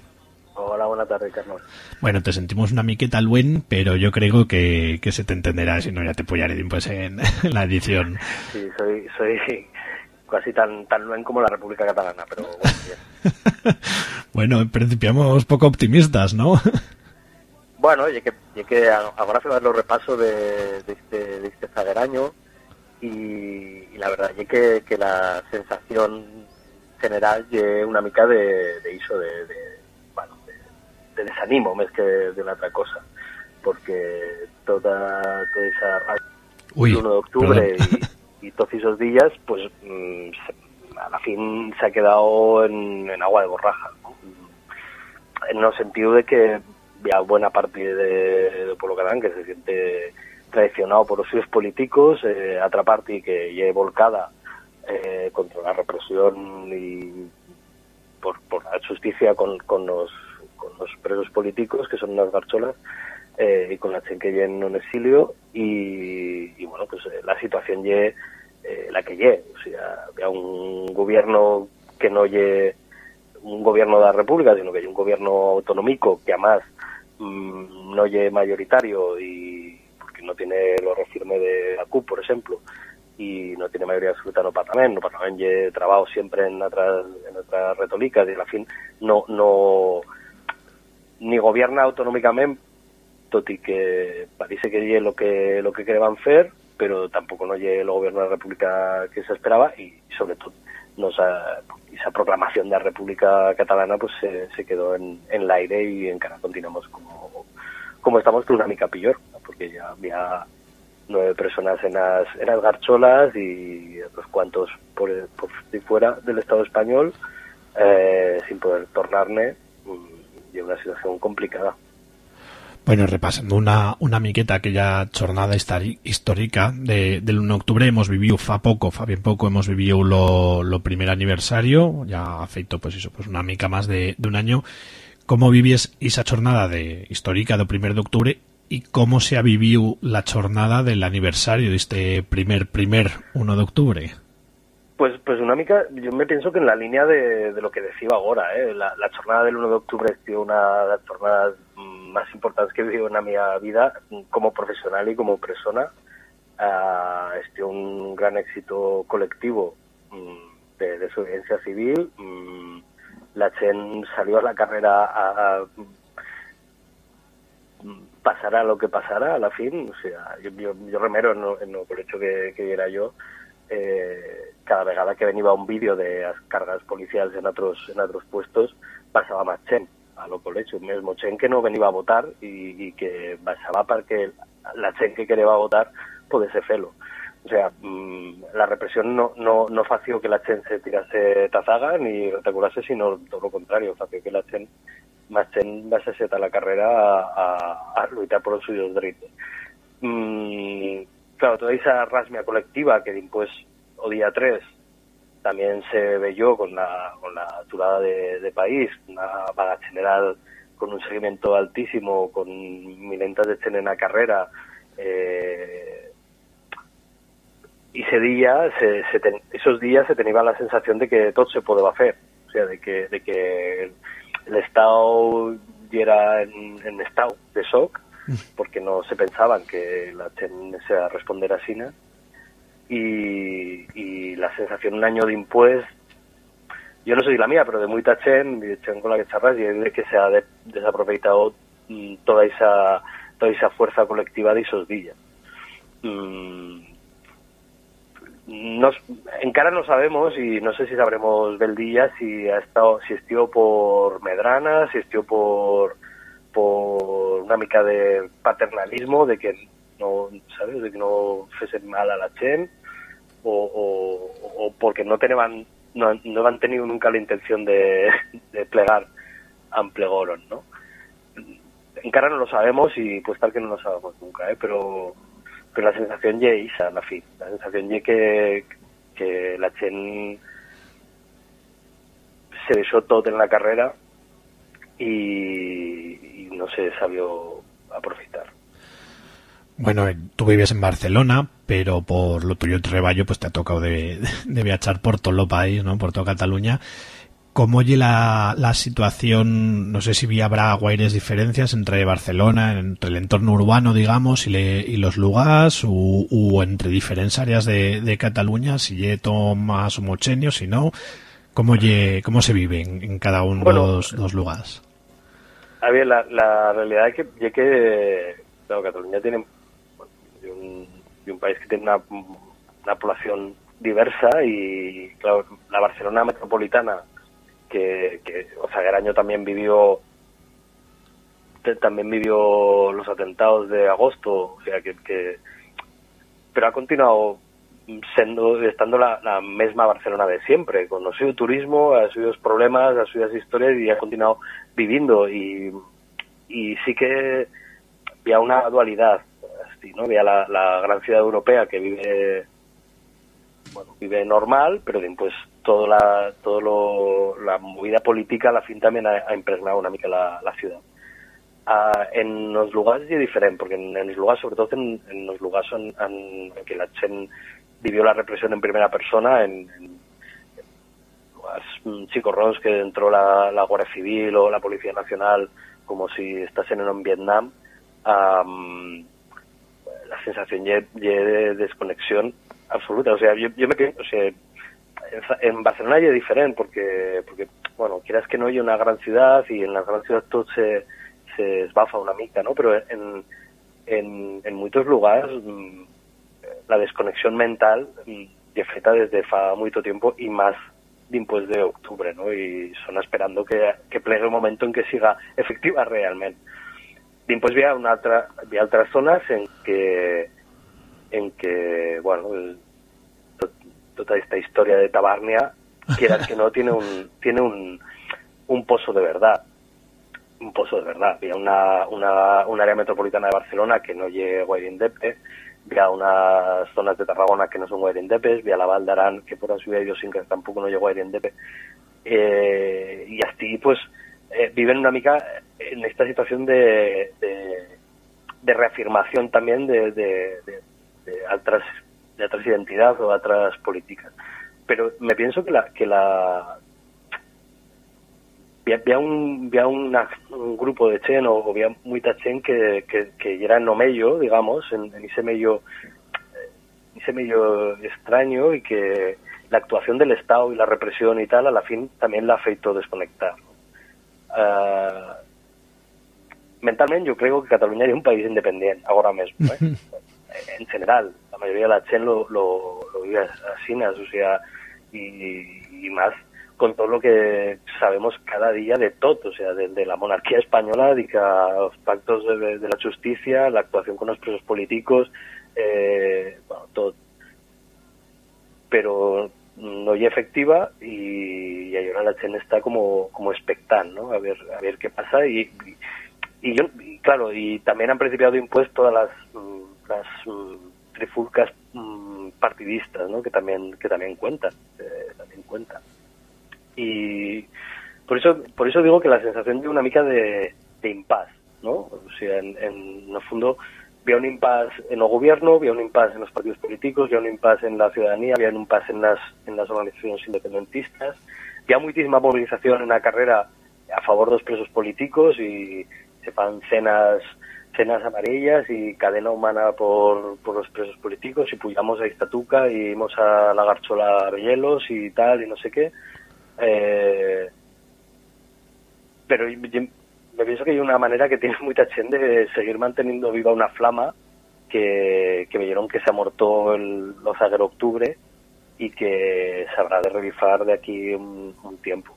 Hola, buenas tardes, Carlos. Bueno, te sentimos una miqueta luen, pero yo creo que, que se te entenderá, si no ya te apoyaré después en la edición. Sí, soy, soy casi tan, tan luen como la República Catalana, pero bueno, bien. Bueno, principiamos poco optimistas, ¿no? Bueno, ya que, ya que a- ahora se va a dar los repasos de, de este, de este zagueraño y, y la verdad es que, que la sensación general es una mica de, de iso, de, de, bueno, de, de desánimo más que de una otra cosa, porque toda, toda esa Uy, el 1 de octubre y, y todos esos días, pues mm, a la fin se ha quedado en, en agua de borraja. ¿no? En el sentido de que ya buena parte de- del pueblo catalán que se siente traicionado por los suyos políticos, eh, otra parte que lleve volcada eh, contra la represión y por, por la justicia con, con los, con los presos políticos, que son unas garcholas, eh, y con la chen que lle en un exilio, y, y bueno, pues eh, la situación lle eh, la que lle, o sea, había un gobierno que no lle un gobierno de la República, sino que hay un gobierno autonómico que además mm, no lle mayoritario y porque no tiene los refirmes de la CUP, por ejemplo, y no tiene mayoría absoluta no Parlament, no Parlament lle trabajo siempre en otras en otras retólicas y a la fin no no ni gobierna autonómicamente tot i que parece que lle lo que lo que querían hacer pero tampoco no lle el gobierno de la República que se esperaba y sobre todo nos ha- esa proclamación de la República Catalana pues se, quedó en, en el aire y encara continuamos como, como estamos con una mica ¿no? porque ya había nueve personas en las, en las garcholas y otros cuantos por, por fuera del Estado español eh, sin poder tornarme y una situación complicada. Bueno, repasando una, una miqueta aquella jornada histori- histórica de, del 1 de octubre hemos vivido fa poco, fa bien poco hemos vivido lo, lo primer aniversario, ya ha feito pues eso, pues una mica más de, de un año. ¿Cómo vivies esa jornada de histórica do 1 de octubre y cómo se ha vivido la jornada del aniversario de este primer primer 1 de octubre? Pues, pues una mica, yo me pienso que en la línea de, de lo que decía ahora, eh? la, la jornada del 1 de octubre es una de las jornadas mm, más importantes que he vivido en la mi vida mm, como profesional y como persona. Ah, este un gran éxito colectivo mm, de desobediencia civil. La Chen salió a la carrera a, a- pasará lo que pasará a la fin. O sea, yo, yo, yo remero no, no por hecho que, que era yo eh, cada vegada que venia un vídeo de cargas policiales en otros en otros puestos pasaba más Chen a lo colegio, mesmo Chen que no venía a votar y, y que basaba perquè la Chen que quería votar podese fer-lo. O sea, mm, la represión no, no, no fació que la Chen se tirase tazaga ni retaculase, sino todo lo contrario, fació que la Chen más Chen va a a la carrera a, a, a luchar por los suyos derechos. Mm, claro, toda esa rasmia colectiva que después, o día 3, también se veyó con la, con la alturada de, de país, una vaga general con un seguimiento altísimo, con milentas de en la carrera, eh, y ese día, se, se ten- esos días se tenía la sensación de que todo se podía hacer, o sea, de que, de que el Estado ya era en, en estado de shock, porque no se pensaban que la Chen se a responder así, ¿no? Y, la sensación un año de impues yo no soy la mía, pero de muy Chen, de Chen con la que charras, y es que se ha de- mm, toda esa toda esa fuerza colectiva de esos días. Mm, nos, en cara no sabemos y no sé si sabremos Beldilla si ha estado si estió por Medrana, si estió por por una mica de paternalismo de que no sabes de que no fuesen mal a la Chen o, porque no tenían no, no han tenido nunca la intención de, de plegar a ¿no? En cara no lo sabemos y pues tal que no lo sabemos nunca, ¿eh? Pero, pero la sensación ya es esa, la fin. La sensación ya que, que la Chen se besó todo en la carrera y, y no se sabió aprovechar. Bueno, eh, tú vives en Barcelona, pero por lo tuyo treballo pues te ha tocado de, de viajar por todo el país, ¿no? Por toda Cataluña. ¿Cómo oye la, la situación? No sé si habrá guaires diferencias entre Barcelona, entre el entorno urbano, digamos, y, le- y los lugares, o, o entre diferentes áreas de, de Cataluña, si todo más homogéneo, si no, ¿cómo, lle- cómo se vive en, en cada uno Bueno, de los dos lugares? A ver, la, la realidad es que, ya que claro, Cataluña tiene un, y un país que tiene una, una población diversa y, claro, la Barcelona metropolitana, que, que Ozagueraño también vivió también vivió los atentados de agosto, o sea que, que pero ha continuado siendo estando la, la misma Barcelona de siempre, con los suyos turismo, los suyos problemas, las suyas historias y ha continuado viviendo y, y sí que había una dualidad, Había la, la gran ciudad europea que vive bueno, vive normal, pero después todo la todo lo, la movida política a la fin también ha, ha impregnado una mica la, la ciudad. Ah, en los lugares es diferente, porque en, en lugares, sobre todo en, en los lugares en, en, en que la Chen vivió la represión en primera persona, en, en lugares mm, que entró la, la Guardia Civil o la Policía Nacional como si estasen en Vietnam, am, la sensación ye de desconexión absoluta. O sea, yo, yo me quedé- o sea, en, Barcelona es diferente porque, porque, bueno, quieras que no hay una gran ciudad y en la gran ciudad todo se, se esbafa una mica, ¿no? Pero en, en, muchos lugares mm, la desconexión mental mm, ya desde fa mucho tiempo y más d'impués d'octubre, no? i són esperando que, que plegui el moment en què siga efectiva realment. Després hi ha, una altra, hi ha altres zones en què, en què bueno, el, tot, tota aquesta història de Tabàrnia, quieras que no, tiene un, tiene un, un pozo de verdad. Un pozo de verdad. Hi ha una, una, una àrea metropolitana de Barcelona que no llega gaire indepe, hi ha unas zonas de Tarragona que no son gaire indepes, hi ha la Val d'Aran, que por su idiosincrasia tampoco no llegó gaire indepe. Eh, y así, pues, eh, viven una mica en esta situación de, de, de reafirmación también de, de, de, de identidades o de otras políticas. Pero me pienso que la, que la, había un, había una, un grupo de chen o había mucha chen que, que, que era no mello, digamos, en, en ese medio en ese medio extraño y que la actuación del Estado y la represión y tal, a la fin también la ha feito desconectar. Uh, mentalment jo crec que Catalunya és un país independent, ahora mismo, ¿eh? en general, la mayoría de la chen lo, lo, lo vive así, o sea, y, y más con todo lo que sabemos cada día de todo, o sea, desde la monarquía española, de los pactos de, de la justicia, la actuación con los presos políticos, eh, bueno, todo. Pero no es efectiva y, y ahora la Chen está como, como ¿no? A ver, a ver qué pasa y, y, yo, y claro, y también han principiado impuestos todas las, las mm, trifulcas mm, partidistas, ¿no? Que también, que también cuentan, eh, también cuentan. Y por eso, por eso digo que la sensación de una mica de, de impas, ¿no? O sea, en, en el fondo había un impas en el gobierno, había un impas en los partidos políticos, había un impas en la ciudadanía, había un impas en las, en las organizaciones independentistas, había muchísima movilización en la carrera a favor de los presos políticos y se fan cenas cenas amarillas y cadena humana por, por los presos políticos y pujamos a Iztatuca y íbamos a la Garchola Bellelos y tal y no sé qué. Eh, pero me pienso que hay una manera que tiene mucha gente de seguir manteniendo viva una flama que, que vieron que se amortó el 12 de octubre y que se habrá de revifar de aquí un, tiempo.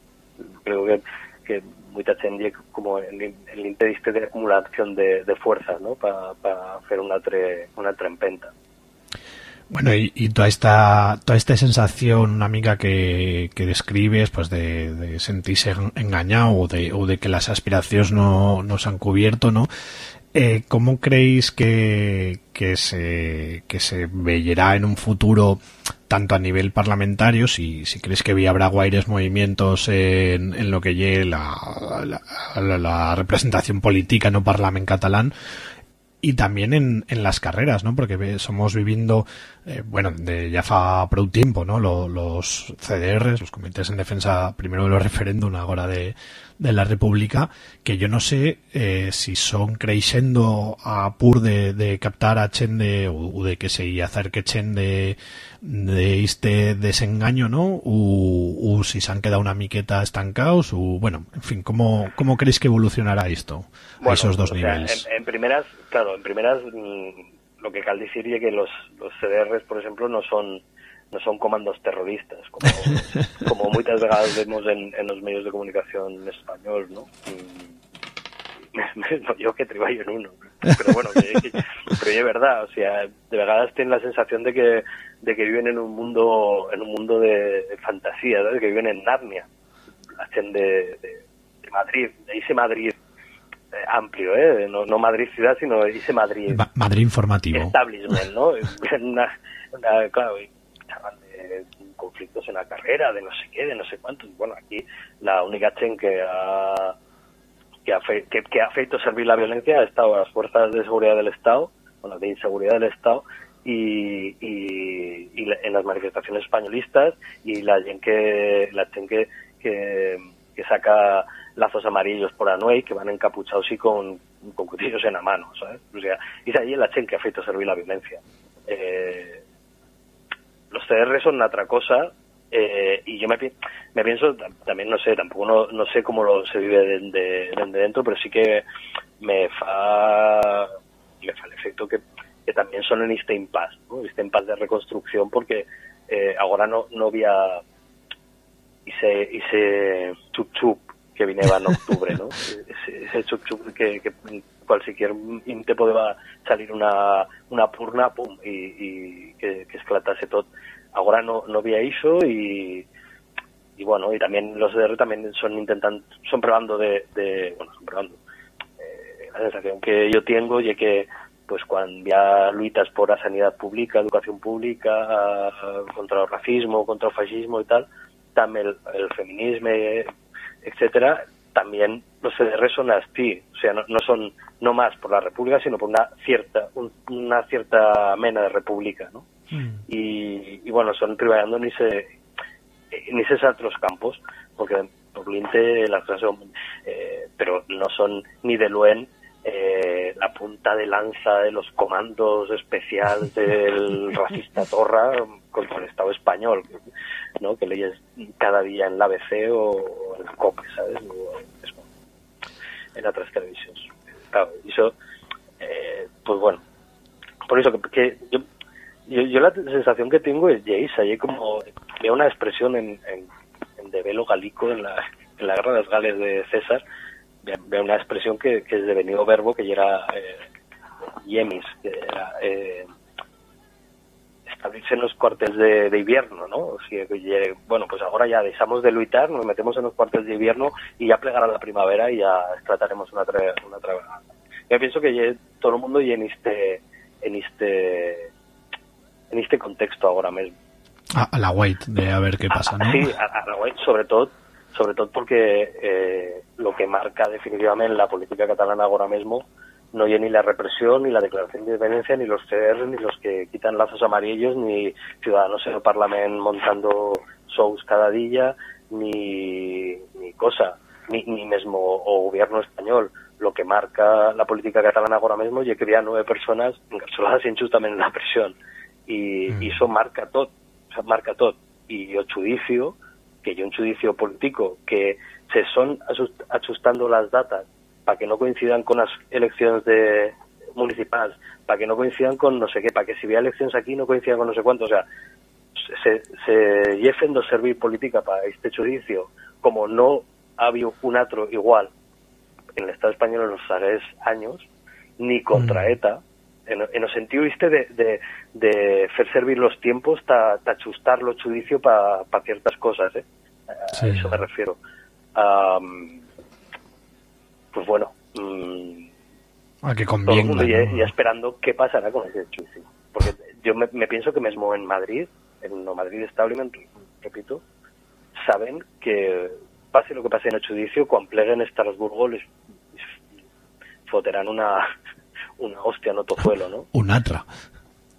Creo que, que como el, el interés de acumulación de, de fuerzas ¿no? para hacer una altre, una altra empenta. Bueno, y, y toda esta toda esta sensación, una amiga que, que describes, pues de, de sentirse en- engañado o de, o de que las aspiraciones no, no se han cubierto, ¿no? Eh, ¿Cómo creéis que, que, se, que se veerá en un futuro, tanto a nivel parlamentario, si, si crees que habrá guaires movimientos en, en lo que llegue la- la representación política no parlament catalán, y también en, en las carreras, ¿no? Porque somos viviendo, eh, bueno, de ya fa prou tiempo, ¿no? Lo- los CDRs, los comités en defensa primero de los referéndum, ahora de, de la República, que yo no sé eh, si son creixendo a pur de, de captar a chen de, o, de que se acerque chen de, de este desengaño, ¿no? O, o si se han quedado una miqueta estancados, o bueno, en fin, ¿cómo, cómo creéis que evolucionará esto a esos dos o sea, niveles? En, en primeras, claro, en primeras mm, lo que cal decir es que los, los CDRs, por ejemplo, no son no son comandos terroristas, como, como muchas veces vemos en, en los medios de comunicación español, ¿no? Y- mesmo yo que trabajo en uno. Pero bueno, que, que- pero es verdad, o sea, de vegadas tienen la sensación de que, de que viven en un mundo, en un mundo de, de fantasía, ¿no? de que viven en Narnia. La gente de, de- de Madrid, de ese Madrid amplio, ¿eh? No, no Madrid ciudad, sino ese Madrid Ma- Madrid informativo. establishment, ¿no? una, una, claro, de conflictos en la carrera, de no sé qué, de no sé cuántos. Bueno, aquí la única chen que ha, que ha, fe- que, que ha feito servir la violencia ha estado a las fuerzas de seguridad del Estado, bueno, de inseguridad del Estado, y, y, y la- en las manifestaciones españolistas y la gente que, la gent que, que, que saca lazos amarillos por Anuey que van encapuchados y con, con cuchillos en la mano, ¿sabes? O sea, es allí la gente que ha feito servir la violencia. Eh, los CDR son otra cosa eh, y yo me, pi- me pienso, tam- también no sé, tampoco no, no sé cómo lo, se vive de, de- desde dentro, pero sí que me fa, me fa el efecto que, que también son en este impasse, ¿no? este impasse de reconstrucción porque eh, ahora no, no había ese, ese chup chup que vineba en octubre, no? Chup chup que, que cualquier inte podeva salir una, una purna, pum, i, i que, que esclatase tot. Ahora no, no había eso y, y bueno, y también los DR también son intentando, son probando de, de bueno, son probando. Eh, la sensación que yo tengo y que pues cuando ya luitas por la sanidad pública, educación pública, contra el racismo, contra el fascismo y tal, también el, el feminismo, etcétera, también los CDR son así, o sea, no, no son no más por la república, sino por una cierta un- una cierta mena de república, ¿no? Y, y bueno, son trabajando en ese en esos otros campos, porque por linte son, eh, pero no son ni de Luen eh, la punta de lanza de los comandos especiales del racista Torra contra el Estado español, ¿no? Que leyes cada día en la ABC o en la COPE, ¿sabes? O en otras televisiones. Claro, eso, eh, pues bueno, por eso que, que yo, yo, yo la sensación que tengo es de esa, y como veo una expresión en, en, en De Velo Galico en la, en la Guerra de las Gales de César, ve- una expresión que, que es devenido verbo, que ya era eh, yemis, que era eh, establecerse en los cuarteles de, de invierno, ¿no? O sea, que ya- bueno, pues ahora ya dejamos de luchar, nos metemos en los cuarteles de invierno y ya plegará la primavera y ya trataremos una vegada. Yo pienso que ya todo el mundo y en este en este en este contexto ahora mismo. A, a la wait de a ver qué pasa, ¿no? Sí, a, la web, sobre todo sobre todo porque eh, lo que marca definitivamente la política catalana ahora mismo no hay ni la represión, ni la declaración de independencia, ni los CR, ni los que quitan lazos amarillos, ni ciudadanos en el Parlamento montando shows cada día, ni, ni cosa, ni, ni mismo o gobierno español. Lo que marca la política catalana ahora mismo y que había nueve personas encarceladas injustamente en la prisión. Y, y eso marca todo, o sea, marca todo. Y el judicio, que hay un judicio político que se son ajust- ajustando las datas para que no coincidan con las elecciones de municipales, para que no coincidan con no sé qué, para que si había elecciones aquí no coincidan con no sé cuánto, o sea, se, se llefen de servir política para este judicio, como no ha habido un otro igual en el Estado español en los hares años, ni contra ETA, en, en el sentido este de, de, de hacer servir los tiempos para ajustar los judicio para ciertas cosas, ¿eh? A Sí. eso me refiero. Am, pues bueno, mm, A que todo el mundo ya, ¿no? ya esperando qué pasará con ese juicio. Porque yo me, me pienso que mismo en Madrid, en el Madrid Establishment, repito, saben que pase lo que pase en el juicio, cuando pleguen Estrasburgo les, les foterán una, una hostia no tozuelo, ¿no? Un atra.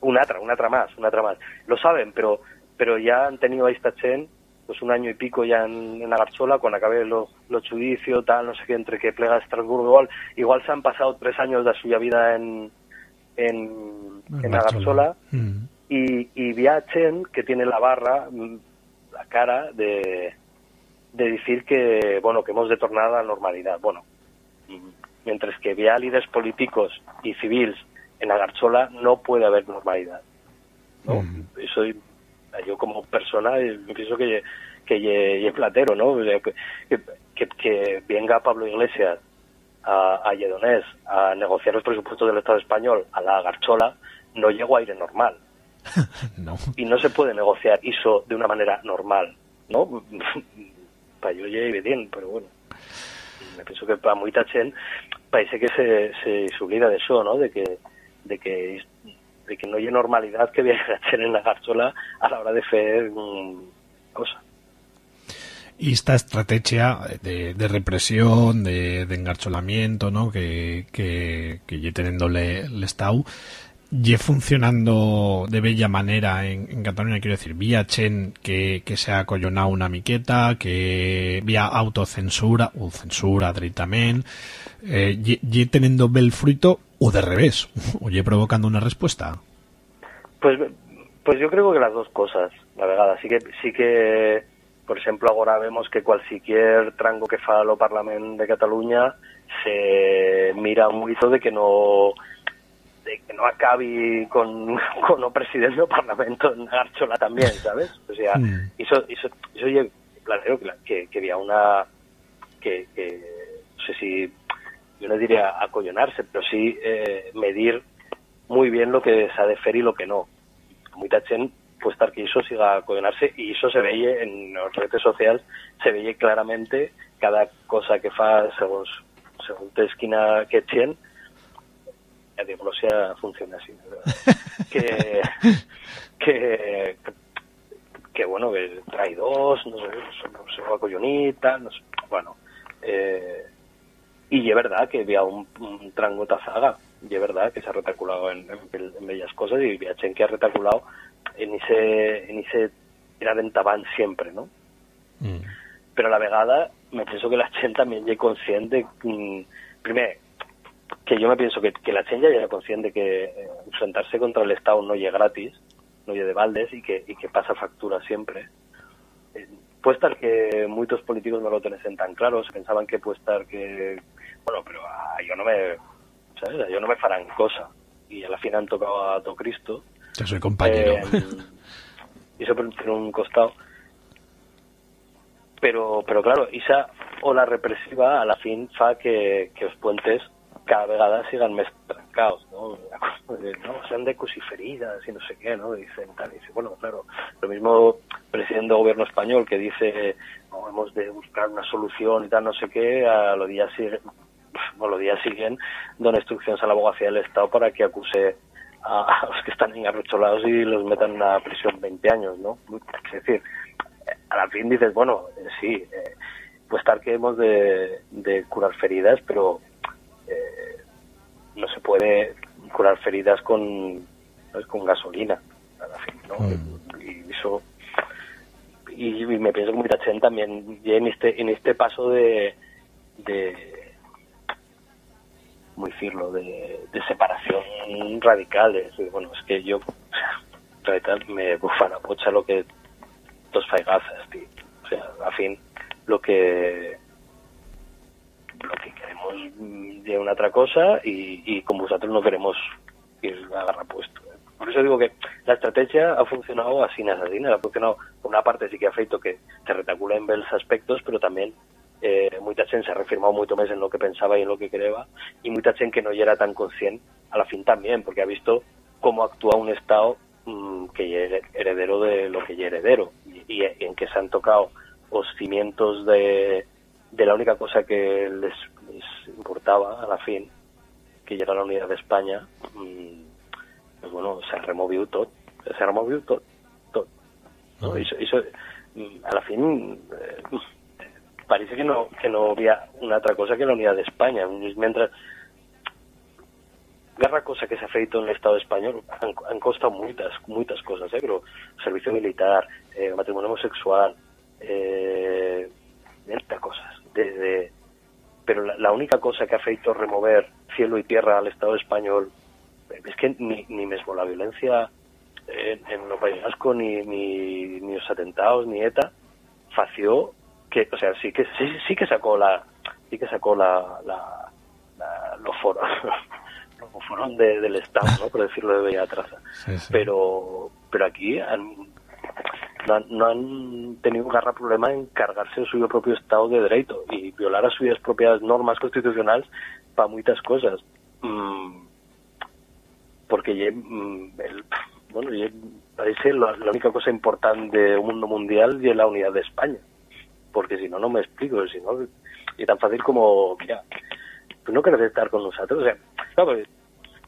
una otra, una otra más, una otra más. Lo saben, pero pero ya han tenido a esta Chen pues un año y pico ya en, en Agarchola, cuando acabe los lo judicio, tal, no sé qué, entre que plega Estrasburgo, igual, igual se han pasado tres años de su vida en, en, en Mm. y, y vi a Chen, que tiene la barra, mm, la cara de, de decir que, bueno, que hemos de tornar a la normalidad. Bueno, mm, mientras que vi a líderes políticos y civiles en Agarchola, no puede haber normalidad. ¿no? Eso yo como persona eh, pienso que que platero, ¿no? Que, que, que venga Pablo Iglesias a, a Lledonés a negociar los presupuestos del Estado español a la Garchola, no llego a aire normal. No. Y no se puede negociar eso de una manera normal, ¿no? para yo llegue bien, pero bueno. Me pienso que para mucha gente parece que se, se, de eso, ¿no? De que, de que, de que no hay normalidad que viene a hacer en la Garchola a la hora de hacer mm, cosas. Y esta estrategia de, de represión, de, de engarcholamiento, ¿no? Que, que, que lle teniendo le, le Estau, lle funcionando de bella manera en, Cataluña, quiero decir, vía Chen que, que se ha acollonado una miqueta, que vía autocensura, o censura directamente, eh, lle, lle teniendo bel fruito, o de revés, o lle provocando una respuesta. Pues, pues yo creo que las dos cosas, la verdad. Sí que, sí que, por ejemplo, ahora vemos que cualquier trango que fa lo Parlamento de Cataluña se mira mucho de que no de que no acabe con, con o presidente del Parlamento en Garchola también, ¿sabes? O sea, Mm. eso, eso, eso ye, planero que, que, que había una que, que no sé si yo no diría acollonarse pero sí eh, medir muy bien lo que s'ha de fer i lo que no. Mucha gent pues estar que eso siga acollonarse y eso se veía en las redes sociales se veía claramente cada cosa que fa según según té esquina que tien la diagnosia funciona así que, que que bueno que traidors no sé, no sé acollonita no sé, bueno eh, y es verdad que había un, un trango tazaga. Y es verdad que se ha retaculado en, en, en bellas cosas y había gente que ha retaculado en ese en ese era d'entavant siempre no però a la vegada me penso que la gent també ja és conscient de... mm, Primer, que yo me pienso que, que la gent ya era consciente que eh, enfrentarse contra el Estado no es gratis, no es de baldes y que, y que pasa factura siempre. Eh, puede estar que muchos políticos no lo tenesen tan claro, se pensaban que puede estar que... Bueno, pero a yo no me... ¿sabes? A yo no me farán cosa. Y a la fin han tocado a todo Cristo. Que soy compañero. Eh, y eso por un costado. Pero, pero claro, esa ola represiva a la fin fa que, que los puentes cada vegada sigan más trancados, ¿no? no sean de cusiferidas y no sé qué, ¿no? Dicen tal, y dice, bueno, claro, lo mismo presidente del gobierno español que dice, no, hemos de buscar una solución y tal, no sé qué, a los días bueno, los días siguen dando instrucciones a la abogacía del Estado para que acuse a, a los que están engarrocholados y los metan una prisión 20 años, ¿no? Es decir, a la fin dices, bueno, eh, sí, eh, puede estar que hemos de, de curar feridas, pero eh, no se puede curar feridas con, ¿sabes? con gasolina, a la fin, ¿no? Y eso y, y me pienso que mucha gente también en este en este paso de, de muy decirlo de, de separación radical de decir, bueno es que yo realidad me bufa la pocha lo que dos faigazas tío o sea a fin lo que lo que queremos de una otra cosa y, y con vosotros no queremos ir a garrapuesto ¿eh? por eso digo que la estrategia ha funcionado así así ha funcionado por una parte sí que ha feito que se retacula en bellos aspectos pero también eh, mucha gente se ha reafirmado mucho más en lo que pensaba y en lo que creaba y mucha gente que no era tan consciente a la fin también porque ha visto cómo actúa un Estado mm, que es heredero de lo que es heredero y, y en que se han tocado los cimientos de, de la única cosa que les, les importaba a la fin que llega la unidad de España mm, pues bueno, se ha removido todo se ha removido todo todo ¿no? Eso, eso, mm, a la fin eh, parece que no que no había una otra cosa que la unidad de España. Mientras guerra cosa que se ha feito en el Estado español han, costado muchas muchas cosas eh, servicio militar eh, matrimonio homosexual eh, cosas. Desde pero la, única cosa que ha feito remover cielo y tierra al Estado español es que ni, ni mesmo la violencia en, en lo País Vasco ni, ni, ni los atentados ni ETA fació que o sea sí que sí, sí que sacó la sí que sacó la, la, la los foros los foros de, del Estado no por decirlo de bella traza Sí, sí. pero pero aquí han, no, han, no han tenido garra problema en cargarse el suyo propio Estado de Derecho y violar las suyas propias normas constitucionales para muchas cosas. Mm, porque ye, mm, el, bueno ye, parece la, la única cosa importante de un mundo mundial y la unidad de España porque si no no me explico si no y tan fácil como mira tú no quieres estar con nosotros o sea claro, porque,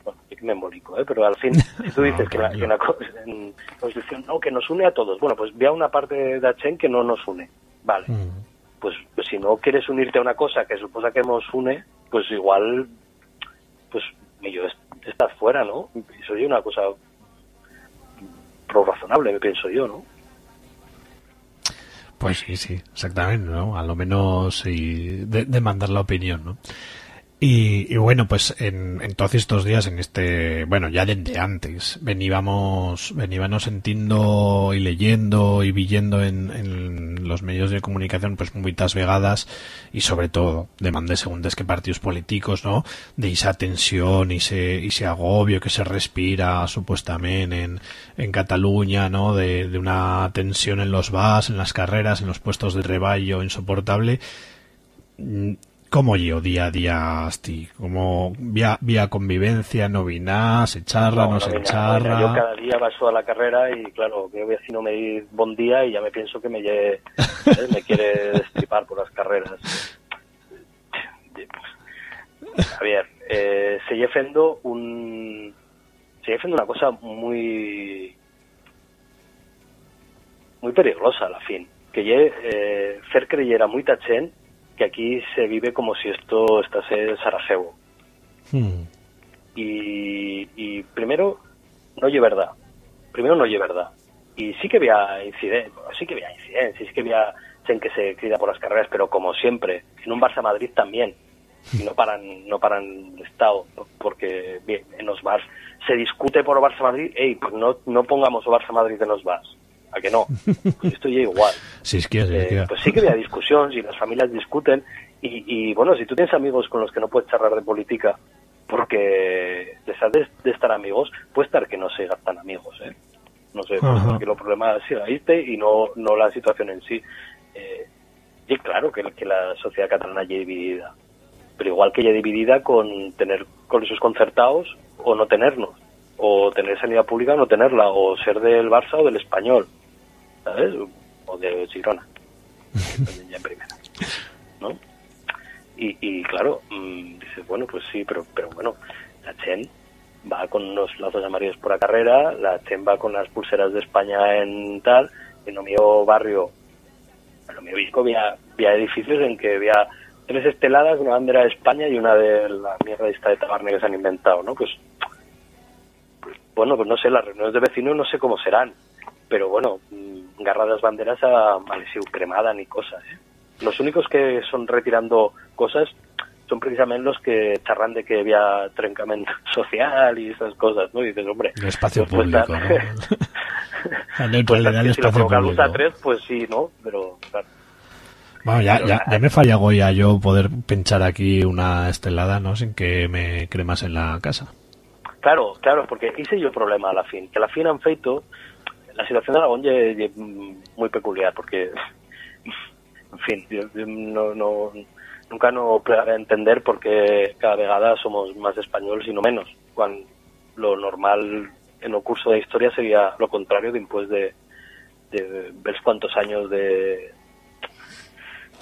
bueno, yo que me embolico, ¿eh? pero al fin, si tú dices que, la, que una cosa en Constitución, no, que nos une a todos, bueno, pues ve a una parte de Dachen que no nos une, vale, pues, pues si no quieres unirte a una cosa que suposa que nos une, pues igual, pues yo estás fuera, ¿no? Eso es una cosa pro razonable, me pienso yo, ¿no? Pues sí, sí, exactamente, ¿no? A lo menos sí, de, de la opinión, ¿no? Y, y bueno, pues en, en todos estos días, en este, bueno, ya desde antes, veníamos, veníamos sintiendo y leyendo y viendo en, en los medios de comunicación, pues muchas vegadas y sobre todo demandes segundes que partidos políticos, ¿no? De esa tensión y ese, y ese agobio que se respira supuestamente en, en Cataluña, ¿no? De, de una tensión en los VAS, en las carreras, en los puestos de reballo insoportable. ¿Cómo yo día a día, asti? ¿Cómo vía, vía convivencia, no se charra, no, no se charra? Yo cada día paso a la carrera y claro, mi vecino me dice buen día y ya me pienso que me, lle- ¿eh? me quiere destripar por las carreras. Javier, eh, se lle fendo un se una cosa muy muy peligrosa a la fin, que lle eh, fer creyera muy tachén que aquí se vive como si esto estase en Sarajevo. Hmm. y, y primero no oye verdad. Primero no oye verdad. Y sí que había incidentes sí que había incidentes sí que había gente que se crida por las carreras pero como siempre en un Barça Madrid también. Y no paran no paran el estado porque bien, en los bars se discute por Barça Madrid ey pues no no pongamos Barça Madrid en los bars a que no pues esto ya igual es que, si es eh, que- pues sí que había discusión, si las familias discuten y, y, bueno, si tú tienes amigos con los que no puedes charlar de política porque les has de, de estar amigos, puede estar que no se tan amigos, ¿eh? No sé, pues, Ajá. porque los problemas sí la viste y no, no la situación en sí. Eh, y claro que, que la sociedad catalana ya dividida, pero igual que ya dividida con tener colegios concertados o no tenernos, o tener sanidad pública o no tenerla, o ser del Barça o del Español, ¿sabes? O de Girona, ya en primera, ¿no? Y, y claro, mm, dices, bueno, pues sí, pero, pero bueno, la Chen va con unos lazos amarillos por la carrera, la Chen va con las pulseras de España en tal, en lo mío barrio, en lo mío Visco había, había edificios en que había tres esteladas, una bandera de España y una de la mierda esta de tabarne que se han inventado, ¿no? Pues, pues, bueno, pues no sé, las reuniones de vecinos no sé cómo serán, pero bueno, mm, garradas banderas a Malesiu cremada ni cosas, ¿eh? Los únicos que son retirando cosas son precisamente los que charran de que había trencamiento social y esas cosas, ¿no? Y dices, hombre, El espacio pues, público, pues, ¿no? El pues, realidad el si espacio luz a público. tres, pues sí, ¿no? Pero, claro. Bueno, ya, ya, ya me falla Goya yo poder pinchar aquí una estelada, ¿no? Sin que me cremas en la casa. Claro, claro, porque ese yo el problema a la fin, que a la fin han feito la situación de Aragón es muy peculiar, porque, en fin, yo, yo no, no, nunca no a entender por qué cada vegada somos más españoles y no menos, cuando lo normal en el curso de historia sería lo contrario después de, de ver cuántos años de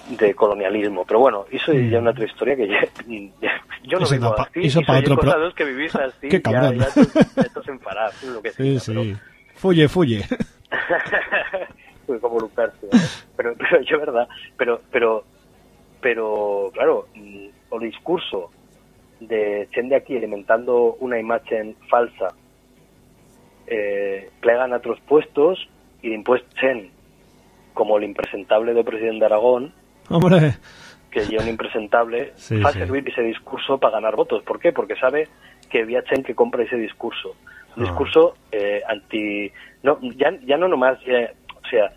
de colonialismo, pero bueno, eso Mm. ya es una otra historia que ya, ya- yo no vivo así, eso y pa soy otro cosa pro- que vivís así, ya, ya, te- lo que Sí, sea, pero- sí. Fuye, fuye. Como ¿no? pero, pero yo verdad, pero, pero, pero, claro, mm, o discurso de Chen de aquí alimentando una imagen falsa, eh, plegan a otros puestos y después Chen, como el impresentable del presidente de Aragón, Hombre. que ya un impresentable, Sí, va a sí. servir ese discurso para ganar votos. ¿Por qué? Porque sabe que había Chen que compra ese discurso. Un Ah. discurso eh, anti... No, ya, ya no nomás, ya- o sea,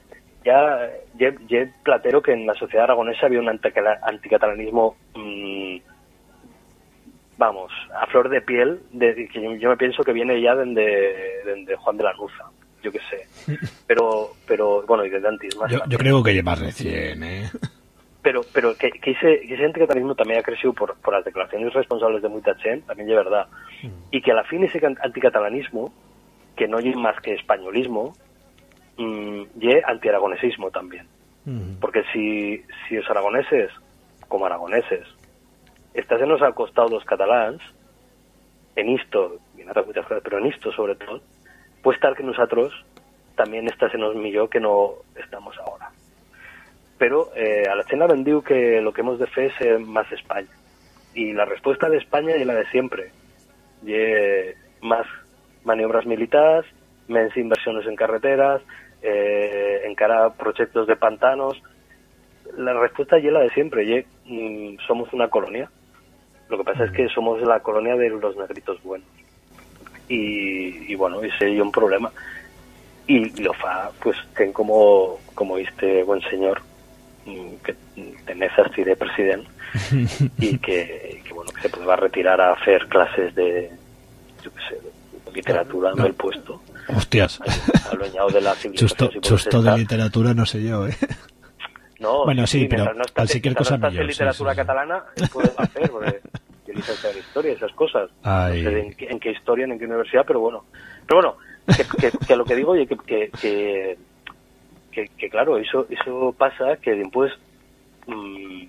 ya, ya, ya platero que en la sociedad aragonesa había un anticatalanismo, mm, vamos, a flor de piel, de, que yo, yo me pienso que viene ya desde, Juan de la Nuza, yo qué sé. Pero, pero bueno, y desde antes más Yo, yo creo que lleva recién, ¿eh? Pero pero que, que ese, que ese anticatalanismo también ha crecido por, por las declaraciones responsables de mucha gente, también es verdad. Y que a la fin ese anticatalanismo, que no es más que españolismo, mm, y antiaragonesismo también. Porque si, si los aragoneses, como aragoneses, estás en los al costado los catalans, en esto, y en otras muchas cosas, pero en esto sobre todo, puede estar que nosotros también estás en que no estamos ahora pero eh, a la Chena vendió que lo que hemos de fe es eh, más España. Y la respuesta de España es la de siempre. Y, eh, más maniobras militares, menos inversiones en carreteras, eh, encara proyectos de pantanos. La respuesta es la de siempre. Y, mm, somos una colonia. Lo que pasa es que somos la colonia de los negritos buenos. Y, y bueno, ese es un problema. Y lo fa, pues, ten como, como este buen señor mm, que tenés así de presidente y que, que, bueno, que se podía retirar a hacer clases de, yo qué sé, de literatura en el puesto. Hostias. Adueñado de la civilización. Chusto, si chusto de literatura no sé yo, ¿eh? No, Bueno, sí, pero mientras no estás- cualquier cosa no sí, literatura sí, sí. catalana, puede hacer, porque yo licenciado en historia, esas cosas. Ay. No sé en, qué, en qué historia, en qué universidad, pero bueno. Pero bueno, que, que- que lo que digo, oye, que, que, que, claro, eso eso pasa que después mm,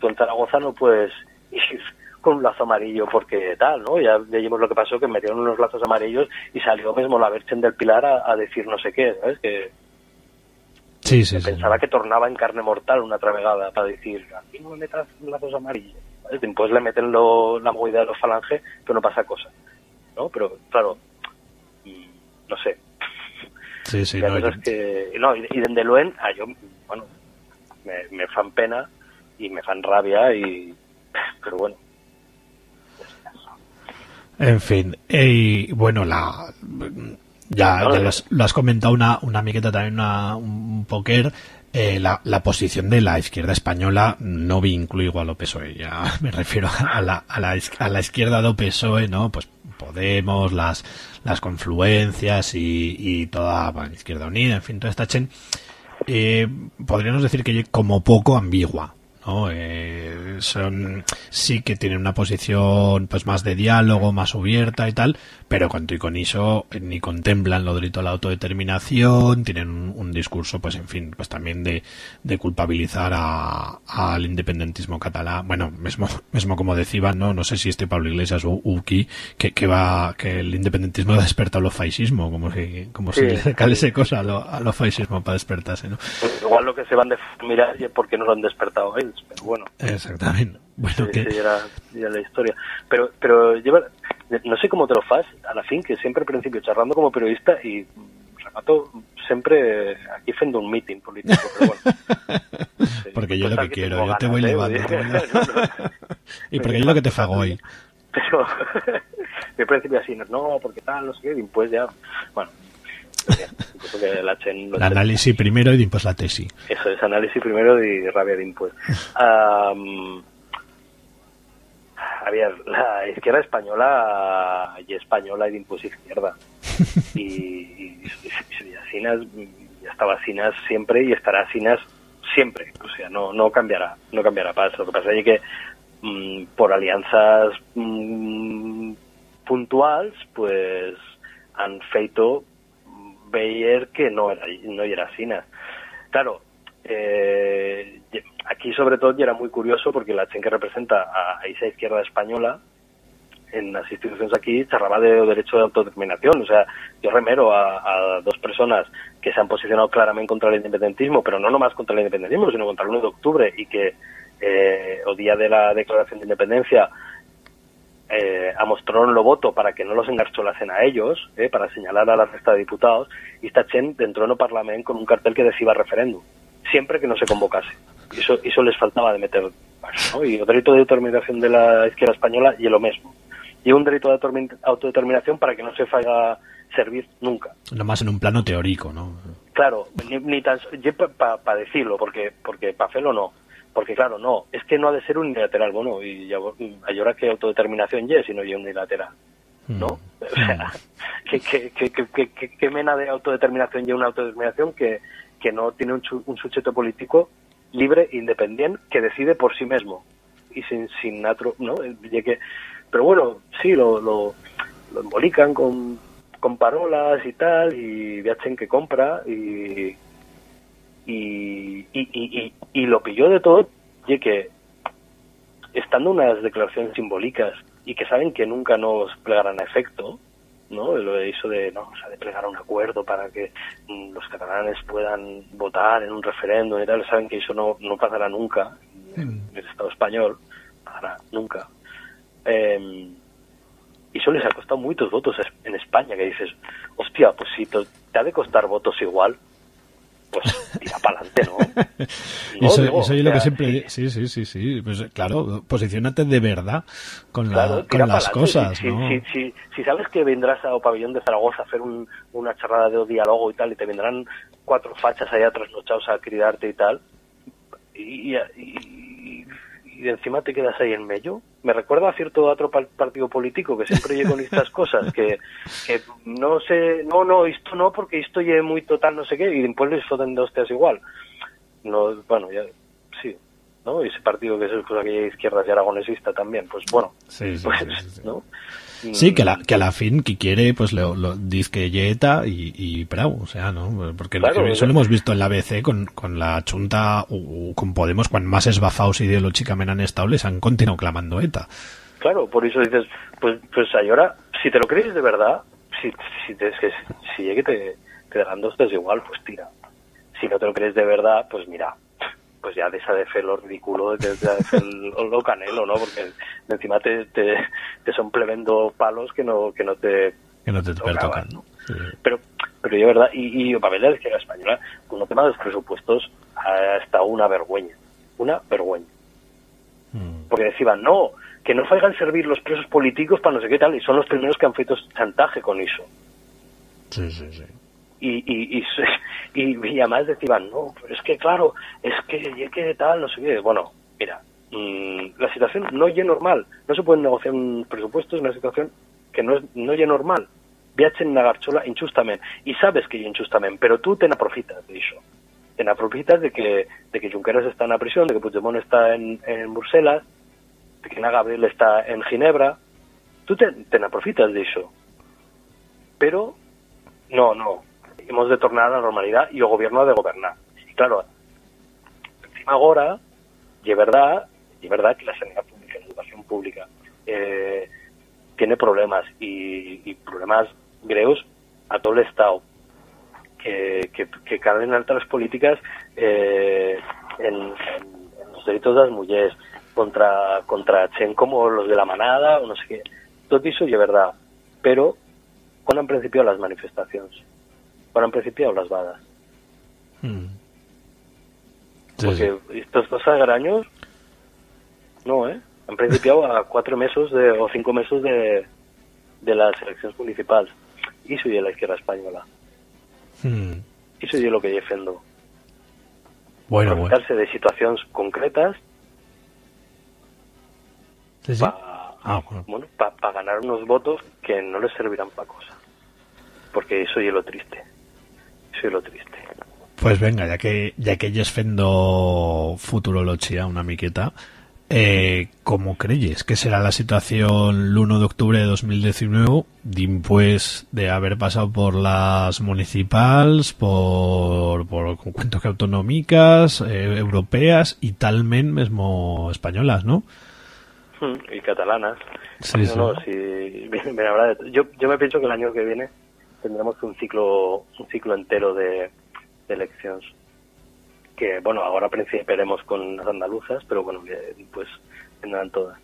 tú en Zaragoza no puedes ir con un lazo amarillo porque tal, ¿no? Ya veíamos lo que pasó, que metieron unos lazos amarillos y salió mismo la Virgen del Pilar a, a decir no sé qué, ¿sabes? Que, Sí, sí, sí. pensaba que tornaba en carne mortal una travegada para decir, aquí no me metas lazos amarillos. ¿sabes? Después le meten lo- la movida de los falanges, pero no pasa cosa. ¿No? Pero, claro, mm, no sé. Sí, sí, no, cosa yo- es que, no, y, y dende Loen, a yo, bueno, me, me fan pena y me fan rabia y, pero bueno, En fin, y bueno, la ya, ya lo, has, lo has comentado una, una miqueta también, una, un poker. eh, la, la posición de la izquierda española no vincula igual a PSOE, E, ya me refiero a la, a la, a la izquierda de PSOE, ¿no? Pues Podemos, las, las confluencias y, y toda Izquierda Unida, en fin, toda esta chen, eh, podríamos decir que como poco ambigua. ¿No? Eh, son sí que tienen una posición pues más de diálogo, más abierta y tal, pero con y con eso eh, ni contemplan lo delito a la autodeterminación, tienen un, un discurso pues en fin, pues también de, de culpabilizar a- al independentismo catalán, bueno, mismo, mismo como decían, no, no sé si este Pablo Iglesias o Uki, que, que va, que el independentismo ha despertado lo fascismo, como si, como Sí, si le calese cosa a lo, a lo fascismo para despertarse, ¿no? pues igual lo que se van de mirar es porque no lo han despertado ellos, pero bueno. Exactamente. Bueno, Sí, que, sí, era, era la historia. Pero, pero lleva, no sé cómo te lo fas, a la fin, que siempre al principio charlando como periodista y remato siempre aquí fendo un meeting político, pero bueno. Sí, porque yo pues lo que quiero, yo te voy ¿eh? llevando. te voy llevando. No, no. y porque yo lo que te fago hoy. Pero al principio así, no, porque tal, no sé qué, y después ya, bueno, pues ya, incluso que la Chen lo El análisis primero y después la tesis. eso es análisis primero y rabia de impuestos. Am, a ver, la izquierda española y española y de impulso izquierda. Y, y, y- y Asinas, estaba Asinas siempre y estará Asinas siempre. O sea, no, no cambiará, no cambiará paso. Lo que pasa es que mm, por alianzas mm, puntuales, pues han feito ver que no era, no era Asinas. Claro, eh, aquí sobre todo era muy curioso porque la Chen que representa a, esa izquierda española en las instituciones aquí charraba de derecho de autodeterminación. O sea, yo remero a, a dos personas que se han posicionado claramente contra el independentismo, pero no nomás contra el independentismo, sino contra el 1 de octubre y que eh, o día de la declaración de independencia eh, amostraron lo voto para que no los engarcholasen a ellos, eh, para señalar a la resta de diputados, y esta Chen entró en el Parlamento con un cartel que decía referéndum, siempre que no se convocase. Eso, eso les faltaba de meter. ¿no? Y el derecho de determinación de la izquierda española y lo mismo. Y un derecho de autodetermin- autodeterminación para que no se faga servir nunca. Nomás en un plano teórico, ¿no? Claro, ni, ni tan para decirlo, porque porque para hacerlo no. Porque claro, no, es que no ha de ser unilateral, bueno, y ya, hay ahora que autodeterminación ya, si no ya unilateral, ¿no? O sea, que, que, que, que, que, mena de autodeterminación y una autodeterminación que, que no tiene un, un sujeto político libre, independiente, que decide por sí mismo y sin, sin otro, ¿no? Pero bueno, sí, lo, lo, lo embolican con, con parolas y tal, y viachen que compra, y, y, y, y, y, lo pilló de todo, y que estando unas declaraciones simbólicas y que saben que nunca nos plegarán a efecto, ¿no? Lo de eso de, no, o sea, de plegar a un acuerdo para que mm, los catalanes puedan votar en un referéndum y tal, saben que eso no, no pasará nunca en el Estado español, pasará nunca. Eh, y eso les ha costado muchos votos en España, que dices, hostia, pues si te, te ha de costar votos igual, pues tira para adelante, ¿no? Eso, digo, eso es lo que siempre... Sí, sí, sí, sí. Pues claro, posicionate de verdad con, la- con las cosas, si, ¿no? si, si, si sabes que vendrás a Pabellón de Zaragoza a hacer un- una charrada de diálogo y tal, y te vendrán cuatro fachas allá trasnochados a criarte y tal, y, y, y- y encima te quedas ahí en medio. Me recuerda a cierto otro par- partido político que siempre llega con estas cosas, que, que no sé, no, no, esto no, porque esto es muy total, no sé qué, y después les foten de hostias igual. No, bueno, ya, sí, ¿no? Y ese partido que es pues, aquella izquierda y aragonesista también, pues bueno, Sí, sí, pues, sí, sí, sí. ¿no? Sí, que, la, que a la fin que quiere, pues lo, lo dice que yeta y, y prou, o sea, ¿no? Porque Claro, eso es- lo hemos visto en la BC con, con la Junta o, con Podemos, cuando más esbafaos ideológicamente han estado, les han continuado clamando ETA. Claro, por eso dices, pues, pues ahora, si te lo crees de verdad, si, si, te, si, si llegue te, te darán dos es igual, pues tira. Si no te lo crees de verdad, pues mira, pues ya deja de hacer lo ridículo, deja de hacer lo, lo canelo, ¿no? Porque encima te, te, te son plebendo palos que no, que no te Que no te tocaban, pertocan. ¿no? Pero, pero yo, verdad, y, y el papel de la española, con el tema de los presupuestos, ha estado una vergüenza. Una vergüenza. Porque decían, no, que no falgan servir los presos políticos para no sé qué tal, y son los primeros que han feito chantaje con eso. Sí, sí, sí. Y, y, y, y, además decían, no, pero es que claro, es que, y que tal, no sé qué. Bueno, mira, mm, la situación no es normal. No se pueden negociar un presupuesto, es una situación que no es no es normal. Viachen en la garchola injustamente. Y sabes que es injustamente, pero tú te aprofitas de eso. Te aprofitas de que, de que Junqueras está en la prisión, de que Puigdemont está en, en Bruselas, de que Ana Gabriel está en Ginebra. Tú te, te aprofitas de eso. Pero, no, no. Hemos de tornar a la normalidad y el gobierno ha de gobernar. Y claro, encima ahora, y es verdad, y es verdad que la sanidad pública, la educación pública, eh, tiene problemas y, y problemas greus a todo el Estado que, que, que calen altas políticas eh, en, los delitos de las mujeres contra contra chen como los de la manada o no sé qué todo eso es verdad pero cuando han principiado las manifestaciones cuando han principiado las vadas Mm. Sí, porque estos dos años no eh han principiado a cuatro meses de, o cinco meses de, de las elecciones municipales y soy de la izquierda española Mm. y soy yo lo que defiendo Bueno, bueno. de situaciones concretas Sí, sí. para Ah, bueno. bueno, pa, ganar unos votos que no les servirán para cosa. Porque eso es lo triste. Eso es lo triste. Pues venga, ya que ya que ellos fendo futurología una miqueta, eh, ¿cómo creyes que será la situación el 1 de octubre de 2019 después de haber pasado por las municipales, por, por cuentos que autonómicas, eh, europeas y talmente mismo españolas, ¿no? Hmm, Y catalanas. Sí, sí. no, bien, bien, yo, yo me pienso que el año que viene tendremos un ciclo un ciclo entero de, de elecciones. Que, bueno, ahora principiaremos con las andaluzas, pero bueno, pues tendrán todas.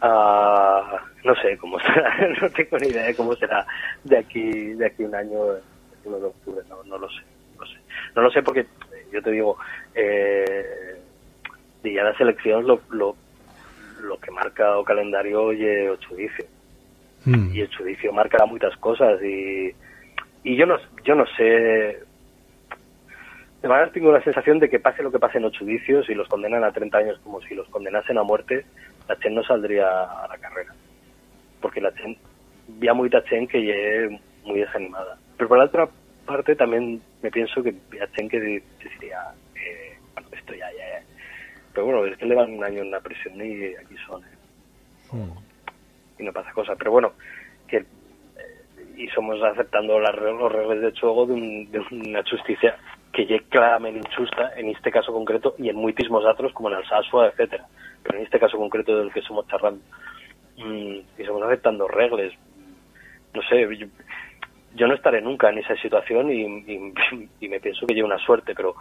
Ah, no sé cómo será, no tengo ni idea de cómo será de aquí de aquí un año, el 1 de octubre, no, no lo sé, no sé. No lo sé porque, yo te digo, eh, de ya las elecciones lo, lo, lo que marca o calendario y o judicio. Mm. Y el judicio marcará muchas cosas y, y yo no yo no sé de manera tengo la sensación de que pase lo que pase en los judicios y los condenan a 30 años como si los condenasen a muerte, la Chen no saldría a la carrera. Porque la Chen, había mucha Chen que llegue muy desanimada. Pero por la otra parte también me pienso que había Chen que deciría, eh, bueno, esto ya, ya, ya. Pero bueno, es que le van un año en la prisión y aquí son, ¿eh? y no pasa cosa. Pero bueno, que y somos aceptando las, los reglas de juego de, un- de una justicia que ya claramente injusta en este caso concreto y en muchísimos otros como en Alsasua, etcétera. Pero en este caso concreto del que somos charlando. Mm, y somos aceptando reglas. No sé, yo, no estaré nunca en esa situación y, y- me pienso que lleva una suerte, pero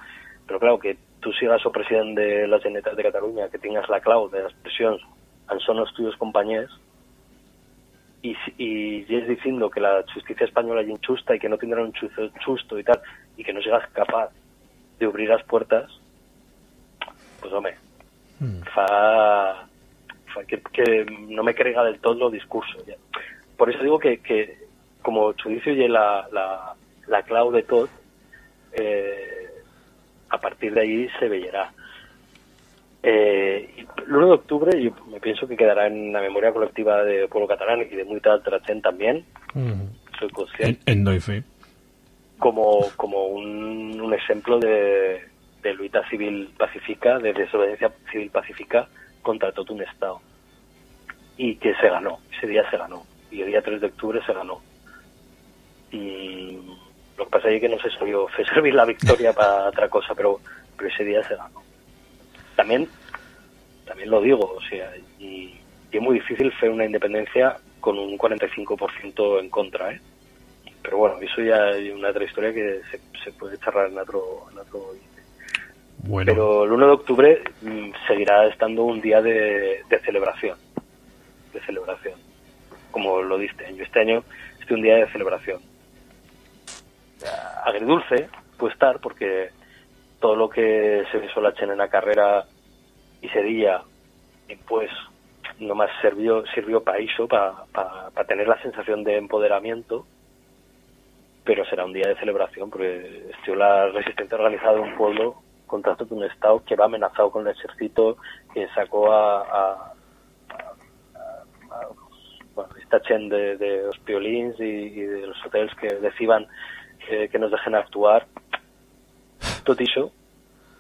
pero claro, que tú sigas o presidente de la Generalitat de Cataluña, que tengas la clau de las presiones, son los tuyos compañeros, y, y llegues diciendo que la justicia española es injusta y que no tendrá un juicio justo y tal, y que no seas capaz d'obrir les portes, pues home, Mm. fa, fa que, que no me crega del todo el discurso. ya. Por eso digo que, que como Chudicio y la, la, la clau de tot, eh, a partir de ahí se veierá. Eh, y el 1 de octubre yo me pienso que quedará en la memoria colectiva de pueblo catalán y de mucha otra gente también, Mm. soy consciente En, en como, como un, un ejemplo de, de lucha civil pacífica, de desobediencia civil pacífica contra todo un Estado. Y que se ganó, ese día se ganó. Y el día 3 de octubre se ganó. Y lo que pasa es que no se sabió hacer servir la victoria para otra cosa, pero, pero ese día se ganó. También, también lo digo, o sea, y, y es muy difícil hacer una independencia con un 45% en contra, ¿eh? Pero bueno, eso ya es una otra historia que se, se puede charlar en otro, en otro Bueno, pero el 1 de octubre mm, seguirá estando un día de, de celebración. De celebración. Como lo diste año. Este año es un día de celebración. Agridulce puede estar porque todo lo que se desolachen en la carrera y y pues nomás sirvió, sirvió para eso, para tener la sensación de empoderamiento pero será un día de celebración porque estuvo la resistencia organizada de un pueblo contra todo un Estado que va amenazado con el ejército, que sacó a, a, bueno, esta chen de, los piolins y, de los hoteles que deciban que, que nos dejen actuar. Tot això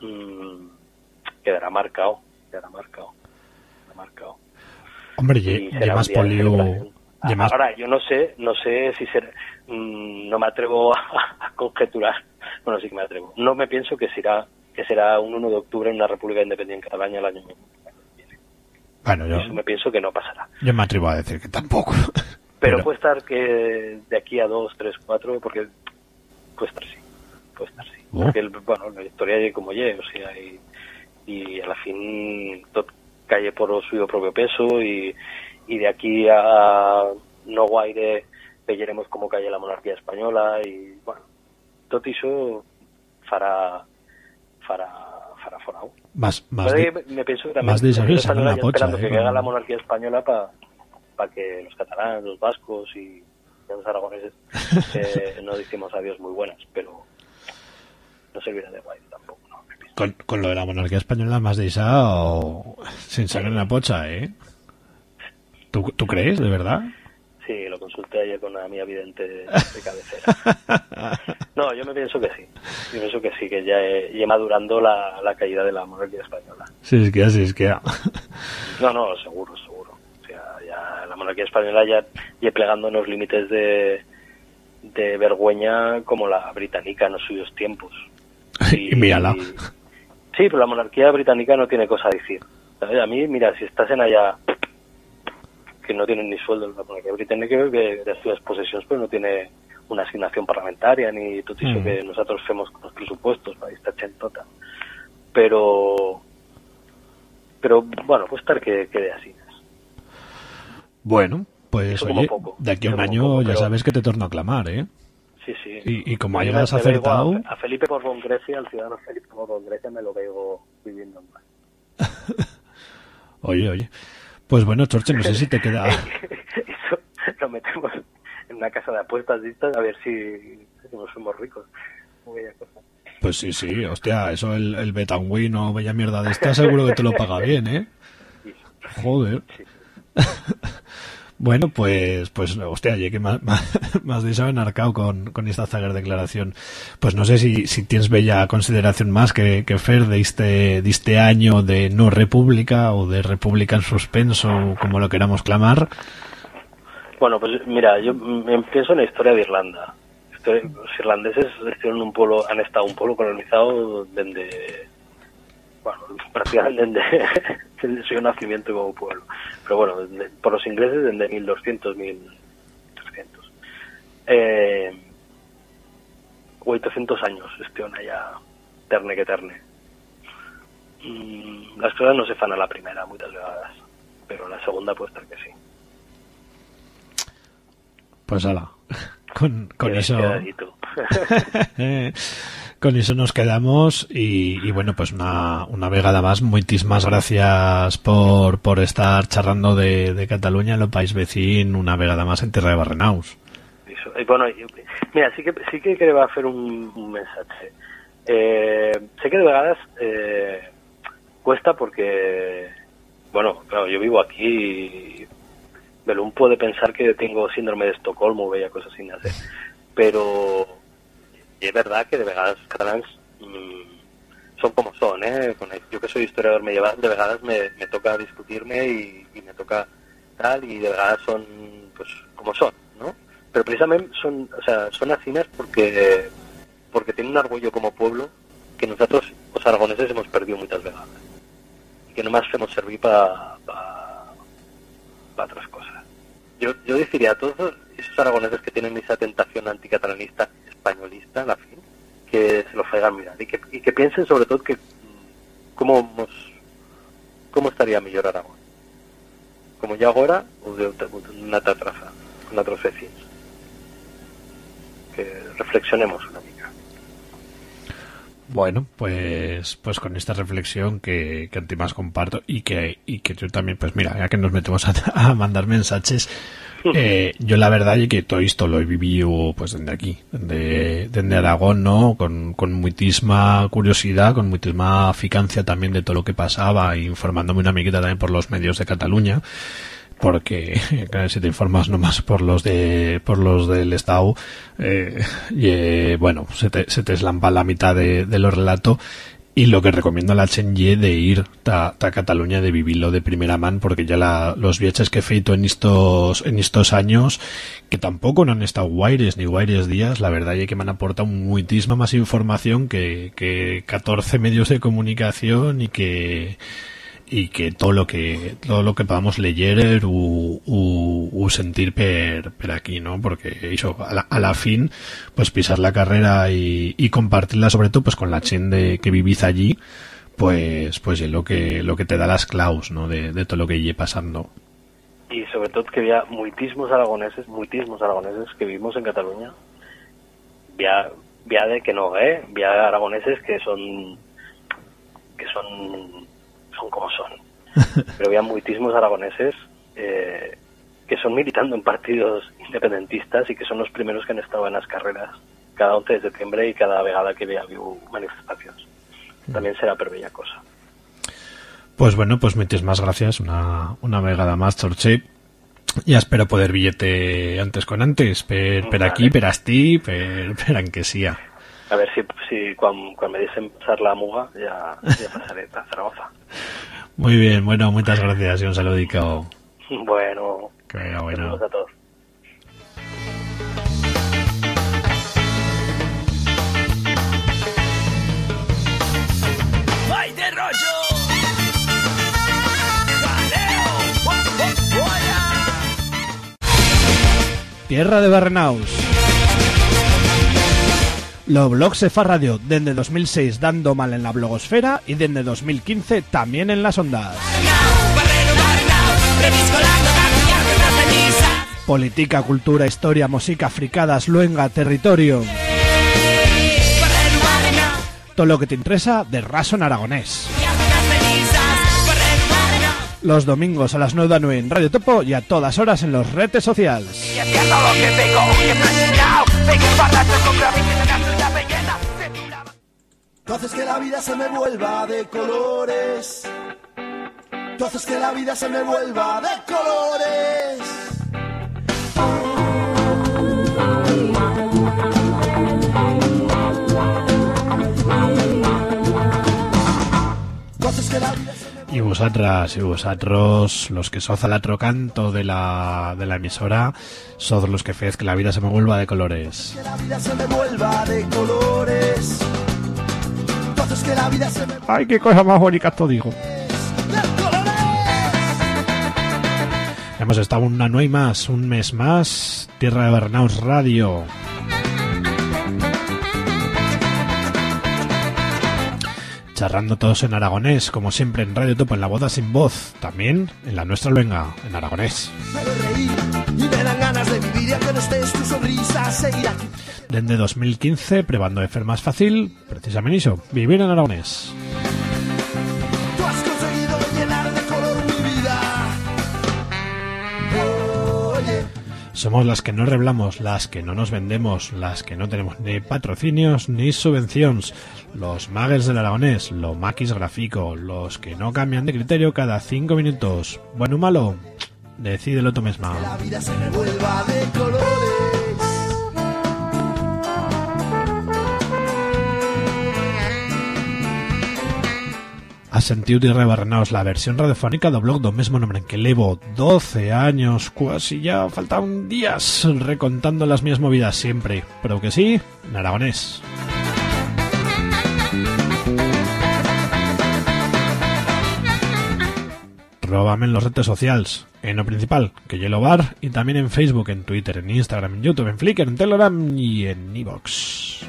mm, quedará marcado, quedará marcado, quedará marcado. hombre, y lle, será lle un más día de poliu... celebración. lle más- Ahora, yo no sé, no sé si ser, mm, no me atrevo a, a conjeturar, bueno, sí que me atrevo. No me pienso que será que será un 1 de octubre en una república independiente catalana el año Bueno, yo, Eso me pienso que no pasará. yo me atrevo a decir que tampoco. Pero, Pero- puede estar que de aquí a 2, 3, 4, porque puede estar sí, puede estar sí. Porque, el- bueno, la historia es como ye, o sea, y, y a la fin todo cae por su propio peso y, y de aquí a no guaire veremos cómo cae la monarquía española y, bueno, todo eso fará fará fará forao. Más, más, Pero de- ahí me que de pocha, esperando eh, que con- caiga la monarquía española para que los catalanes, los vascos y los aragoneses eh, no decimos adiós muy buenas, pero no servirá de guay tampoco. ¿no? con, con lo de la monarquía española más de esa o sin sangre en la pocha, ¿eh? ¿Tú, ¿Tú crees, de verdad? Sí, lo consulté ayer con una amiga vidente de, de cabecera. No, yo me pienso que sí. Yo pienso que sí, que ya ya madurando la, la caída de la monarquía española. Sí, es que así es que... No, no, seguro, seguro. O sea, ya la monarquía española ya, ya plegando en los límites de, de vergüenza como la británica en los suyos tiempos. Y mírala. Sí, pero la monarquía británica no tiene cosa a decir. A mí, mira, si estás en allá que no tienen ni sueldo, la monarquía británica que de sus posesiones, pero no tiene una asignación parlamentaria ni todo eso Mm. que nosotros hacemos con los presupuestos, ahí está chentota. Pero, pero bueno, pues estar que quede así. Bueno, pues oye, poco, de aquí a un año poco, ya pero- sabes que te torno a clamar, ¿eh? Sí, sí. Y, y como me veo acertado... A, a Felipe Borbón Grecia, al ciudadano Felipe Borbón Grecia, me lo veo viviendo en paz. Oye, oye. Pues bueno, Chorche, no sé si te queda... Eso lo metemos en una casa de apuestas listas a ver si, si nos somos ricos. Muy bella cosa. Pues sí, sí, hostia, eso el, el Betanwin o bella mierda de esta seguro que te lo paga bien, ¿eh? Joder. Bueno, pues, pues, hostia, ya que más, más, más de enarcado con, con esta zaguer declaración. Pues no sé si, si tienes bella consideración más que, que Fer de este, de este año de no república o de república en suspenso, como lo queramos clamar. Bueno, pues mira, yo pienso en la historia de Irlanda. Los irlandeses estuvieron un pueblo, han estado un pueblo colonizado desde, bueno, prácticamente desde, su nacimiento como pueblo. Pero bueno, desde- por los ingleses desde 1200, 1300. Eh, 800 años estuvieron allá, terne que terne. Mm, las cosas no se fan a la primera, muchas veces, pero la segunda puede estar que sí. Pues ala, con, con eso... Con eso nos quedamos y, y bueno, pues una, una vegada más. Muchísimas gracias por, por estar charlando de, de Cataluña, lo país vecino, una vegada más en Tierra de Barrenaus. Bueno, mira, sí que sí que quería hacer un, mensaje. Eh, sé que de vegades eh, cuesta porque, bueno, claro, yo vivo aquí y Belún puede pensar que tengo síndrome de Estocolmo o bella cosas así, no sé. Pero es verdad que de vegades os catalans mm, son como son, ¿eh? Yo que soy historiador medieval, de vegades me, me toca discutirme y, y me toca tal, y de vegades son, pues, como son, ¿no? Pero precisamente son, o sea, son acinas porque, porque tienen un orgullo como pueblo que nosotros, los aragoneses, hemos perdido muchas vegadas. Y que nomás hemos servir para otras cosas. Yo, yo diría a todos esos aragoneses que tienen esa tentación anticatalanista, españolista, a la fin, que se lo faigan mirar y que, y que piensen sobre todo que mm, cómo, mos- cómo estaría mejor Aragón. Como ya ahora o de una traza, otros vecinos. Que reflexionemos una mica. Bueno, pues, pues con esta reflexión que, que anti más comparto y que, y que yo también, pues mira, ya que nos metemos a, a mandar mensajes, eh, yo la verdad es que todo esto lo he vivido pues desde aquí, desde, desde Aragón, ¿no? Con, con muchísima curiosidad, con muchísima aficancia también de todo lo que pasaba, informándome una amiguita también por los medios de Cataluña porque claro, si te informas nomás por los de por los del Estado eh, y, eh, bueno se te, se te eslampa la mitad de, de los relatos y lo que recomiendo a la Chenye de ir a Cataluña de vivirlo de primera mano porque ya la, los viajes que he feito en estos en estos años que tampoco no han estado guaires ni guaires días la verdad es que me han aportado muchísima más información que, que 14 medios de comunicación y que y que todo lo que todo lo que podamos leer u, u, sentir per, per aquí, ¿no? Porque eso, a la, a la fin, pues pisar la carrera y, y compartirla sobre todo pues con la gente que vivís allí, pues pues es lo que lo que te da las claus, ¿no? De, de todo lo que lleve pasando. Y sobre todo que había muitísimos aragoneses, muitísimos aragoneses que vivimos en Cataluña. Vía, vía de que no, ¿eh? Vía aragoneses que son que son son como son. Pero había muitísimos aragoneses eh, que son militando en partidos independentistas y que son los primeros que han estado en las carreras cada 11 de septiembre y cada vegada que había manifestaciones. También será per bella cosa. Pues bueno, pues muchas gracias, una, una vegada más, Torche. Ya espero poder billete antes con antes, per, per aquí, per asti, per, per aunque sea. A ver si, si cuando, me dicen pasar la muga ya, ya pasaré a Zaragoza. Muy bien, bueno, muchas gracias y un saludico. Bueno, que bueno. saludos a todos. ¡Ay, de rollo! ¡Jaleo! ¡Oh, oh, oh, ya! Tierra de Barrenaus. Lo blog se fa radio desde 2006 dando mal en la blogosfera y desde 2015 también en las ondas. Política, cultura, historia, música, fricadas, luenga, territorio. Todo lo que te interesa de raso en aragonés. Los domingos a las 9 de la noche en Radio Topo y a todas horas en los redes sociales. Tú haces que la vida se me vuelva de colores. Tú haces que la vida se me vuelva de colores. Tú haces que la vida se me Y vosotras y vosotros, los que soz al otro canto de la, de la emisora, sois los que fez que la vida se me vuelva de colores. que la vida se me vuelva de colores. Tú haces que la vida se me Ay, qué cosa más bonita esto digo. Hemos estado una noche más, un mes más, Tierra de Barnaus Radio. Charrando todos en aragonés, como siempre en Radio Topo en la boda sin voz, también en la nuestra luenga, en aragonés. me y aunque no estés tu sonrisa seguir aquí. Dende 2015, probando de fer más fácil, precisamente eso, vivir en aragonés. Tú has conseguido llenar de color mi vida. Oye, Somos las que no reblamos, las que no nos vendemos, las que no tenemos ni patrocinios ni subvenciones, los magos del aragonés, los maquis gráfico, los que no cambian de criterio cada cinco minutos. Bueno o malo, decídelo tú misma. la vida se revuelva de colores. Has sentido y rebarrenaos la versión radiofónica do blog do mesmo nombre en que levo 12 años, casi ya faltan días recontando las mías movidas siempre, pero que sí, en aragonés. Róbame en los redes sociales, en lo principal, que yo lo bar, y también en Facebook, en Twitter, en Instagram, en YouTube, en Flickr, en Telegram y en Evox.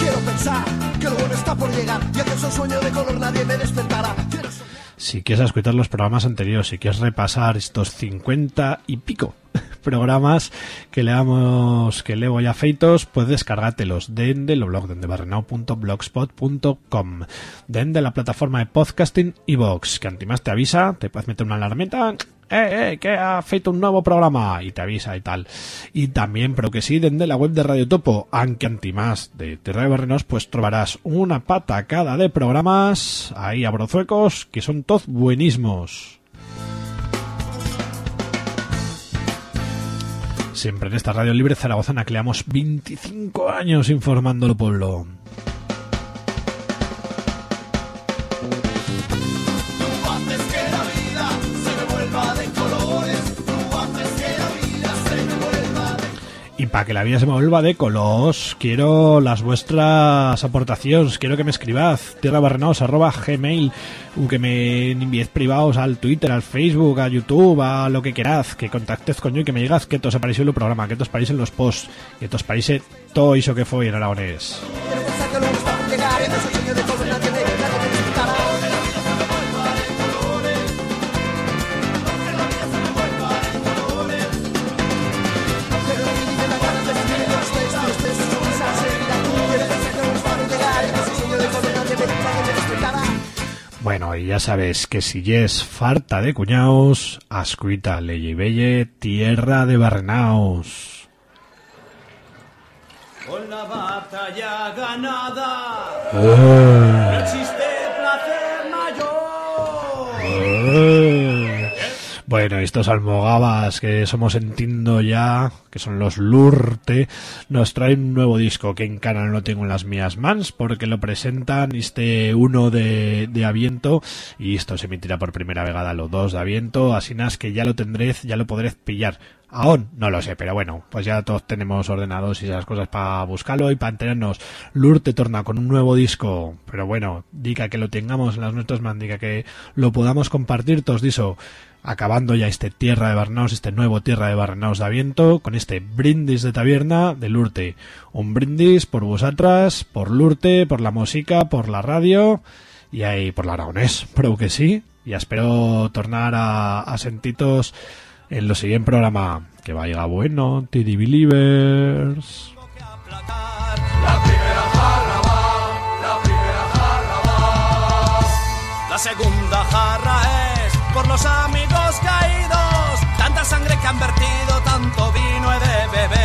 Quiero pensar que lo bueno está por llegar y acaso un sueño de color nadie me despertará. Quiero Si quieres escuchar los programas anteriores, si quieres repasar estos 50 y pico programas que le damos, que leo ya feitos, puedes descargártelos dende el blog dendebarrenao.blogspot.com dende la plataforma de podcasting iVox, que antimás te avisa, te puedes meter una alarmeta, eh, eh, que ha feito un nuevo programa y te avisa y tal. Y también, pero que sí, dende la web de Radio Topo, aunque antimás de Tierra de Barrenos, pues trobarás una patacada de programas ahí a que son todos buenísimos. Siempre en esta radio libre zaragozana que leamos 25 años informando al pueblo. Para que la vida se me vuelva de colos, quiero las vuestras aportaciones, quiero que me escribáis, tierrabarrenaos arroba gmail, o que me enviéis privados al Twitter, al Facebook, a YouTube, a lo que queráis, que contactéis con yo y que me digas que os pareció el programa, que os parece en los posts, que os parece todo eso que fue en aragonés. Bueno, y ya sabes que si es farta de cuñaos, ascuita leye y belle, tierra de barrenaos. Con la batalla ganada, no existe placer mayor. Eh. Bueno, estos almogabas que somos entiendo ya, que son los Lurte, nos traen un nuevo disco que en cara no tengo en las mías mans porque lo presentan este uno de, de aviento y esto se emitirá por primera vegada los dos de aviento, así nas que ya lo tendréis, ya lo podréis pillar. Aún no lo sé, pero bueno, pues ya todos tenemos ordenados y esas cosas para buscarlo y para enterarnos. Lurte torna con un nuevo disco, pero bueno, diga que lo tengamos en las nuestras manos, diga que lo podamos compartir, todos diso acabando ya este Tierra de Barnaos, este nuevo Tierra de Barnaos de Aviento, con este brindis de taberna de Lurte. Un brindis por vosotras, por Lurte, por la música, por la radio y ahí por la aragonés, pero que sí. Y espero tornar a, a sentitos en lo siguiente programa. Que vaya bueno, TD Believers. La segunda jarra es por los amigos caídos. Tanta sangre que han vertido, tanto vino he de beber.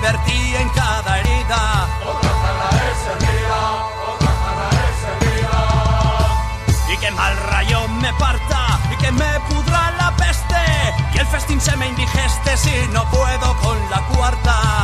Llenaré lo que vertí en cada herida. Otra jarra es servida, otra jarra es servida. Y que mal rayo me parta y que me pudra la peste. Y el festín se me indigeste si no puedo con la cuarta.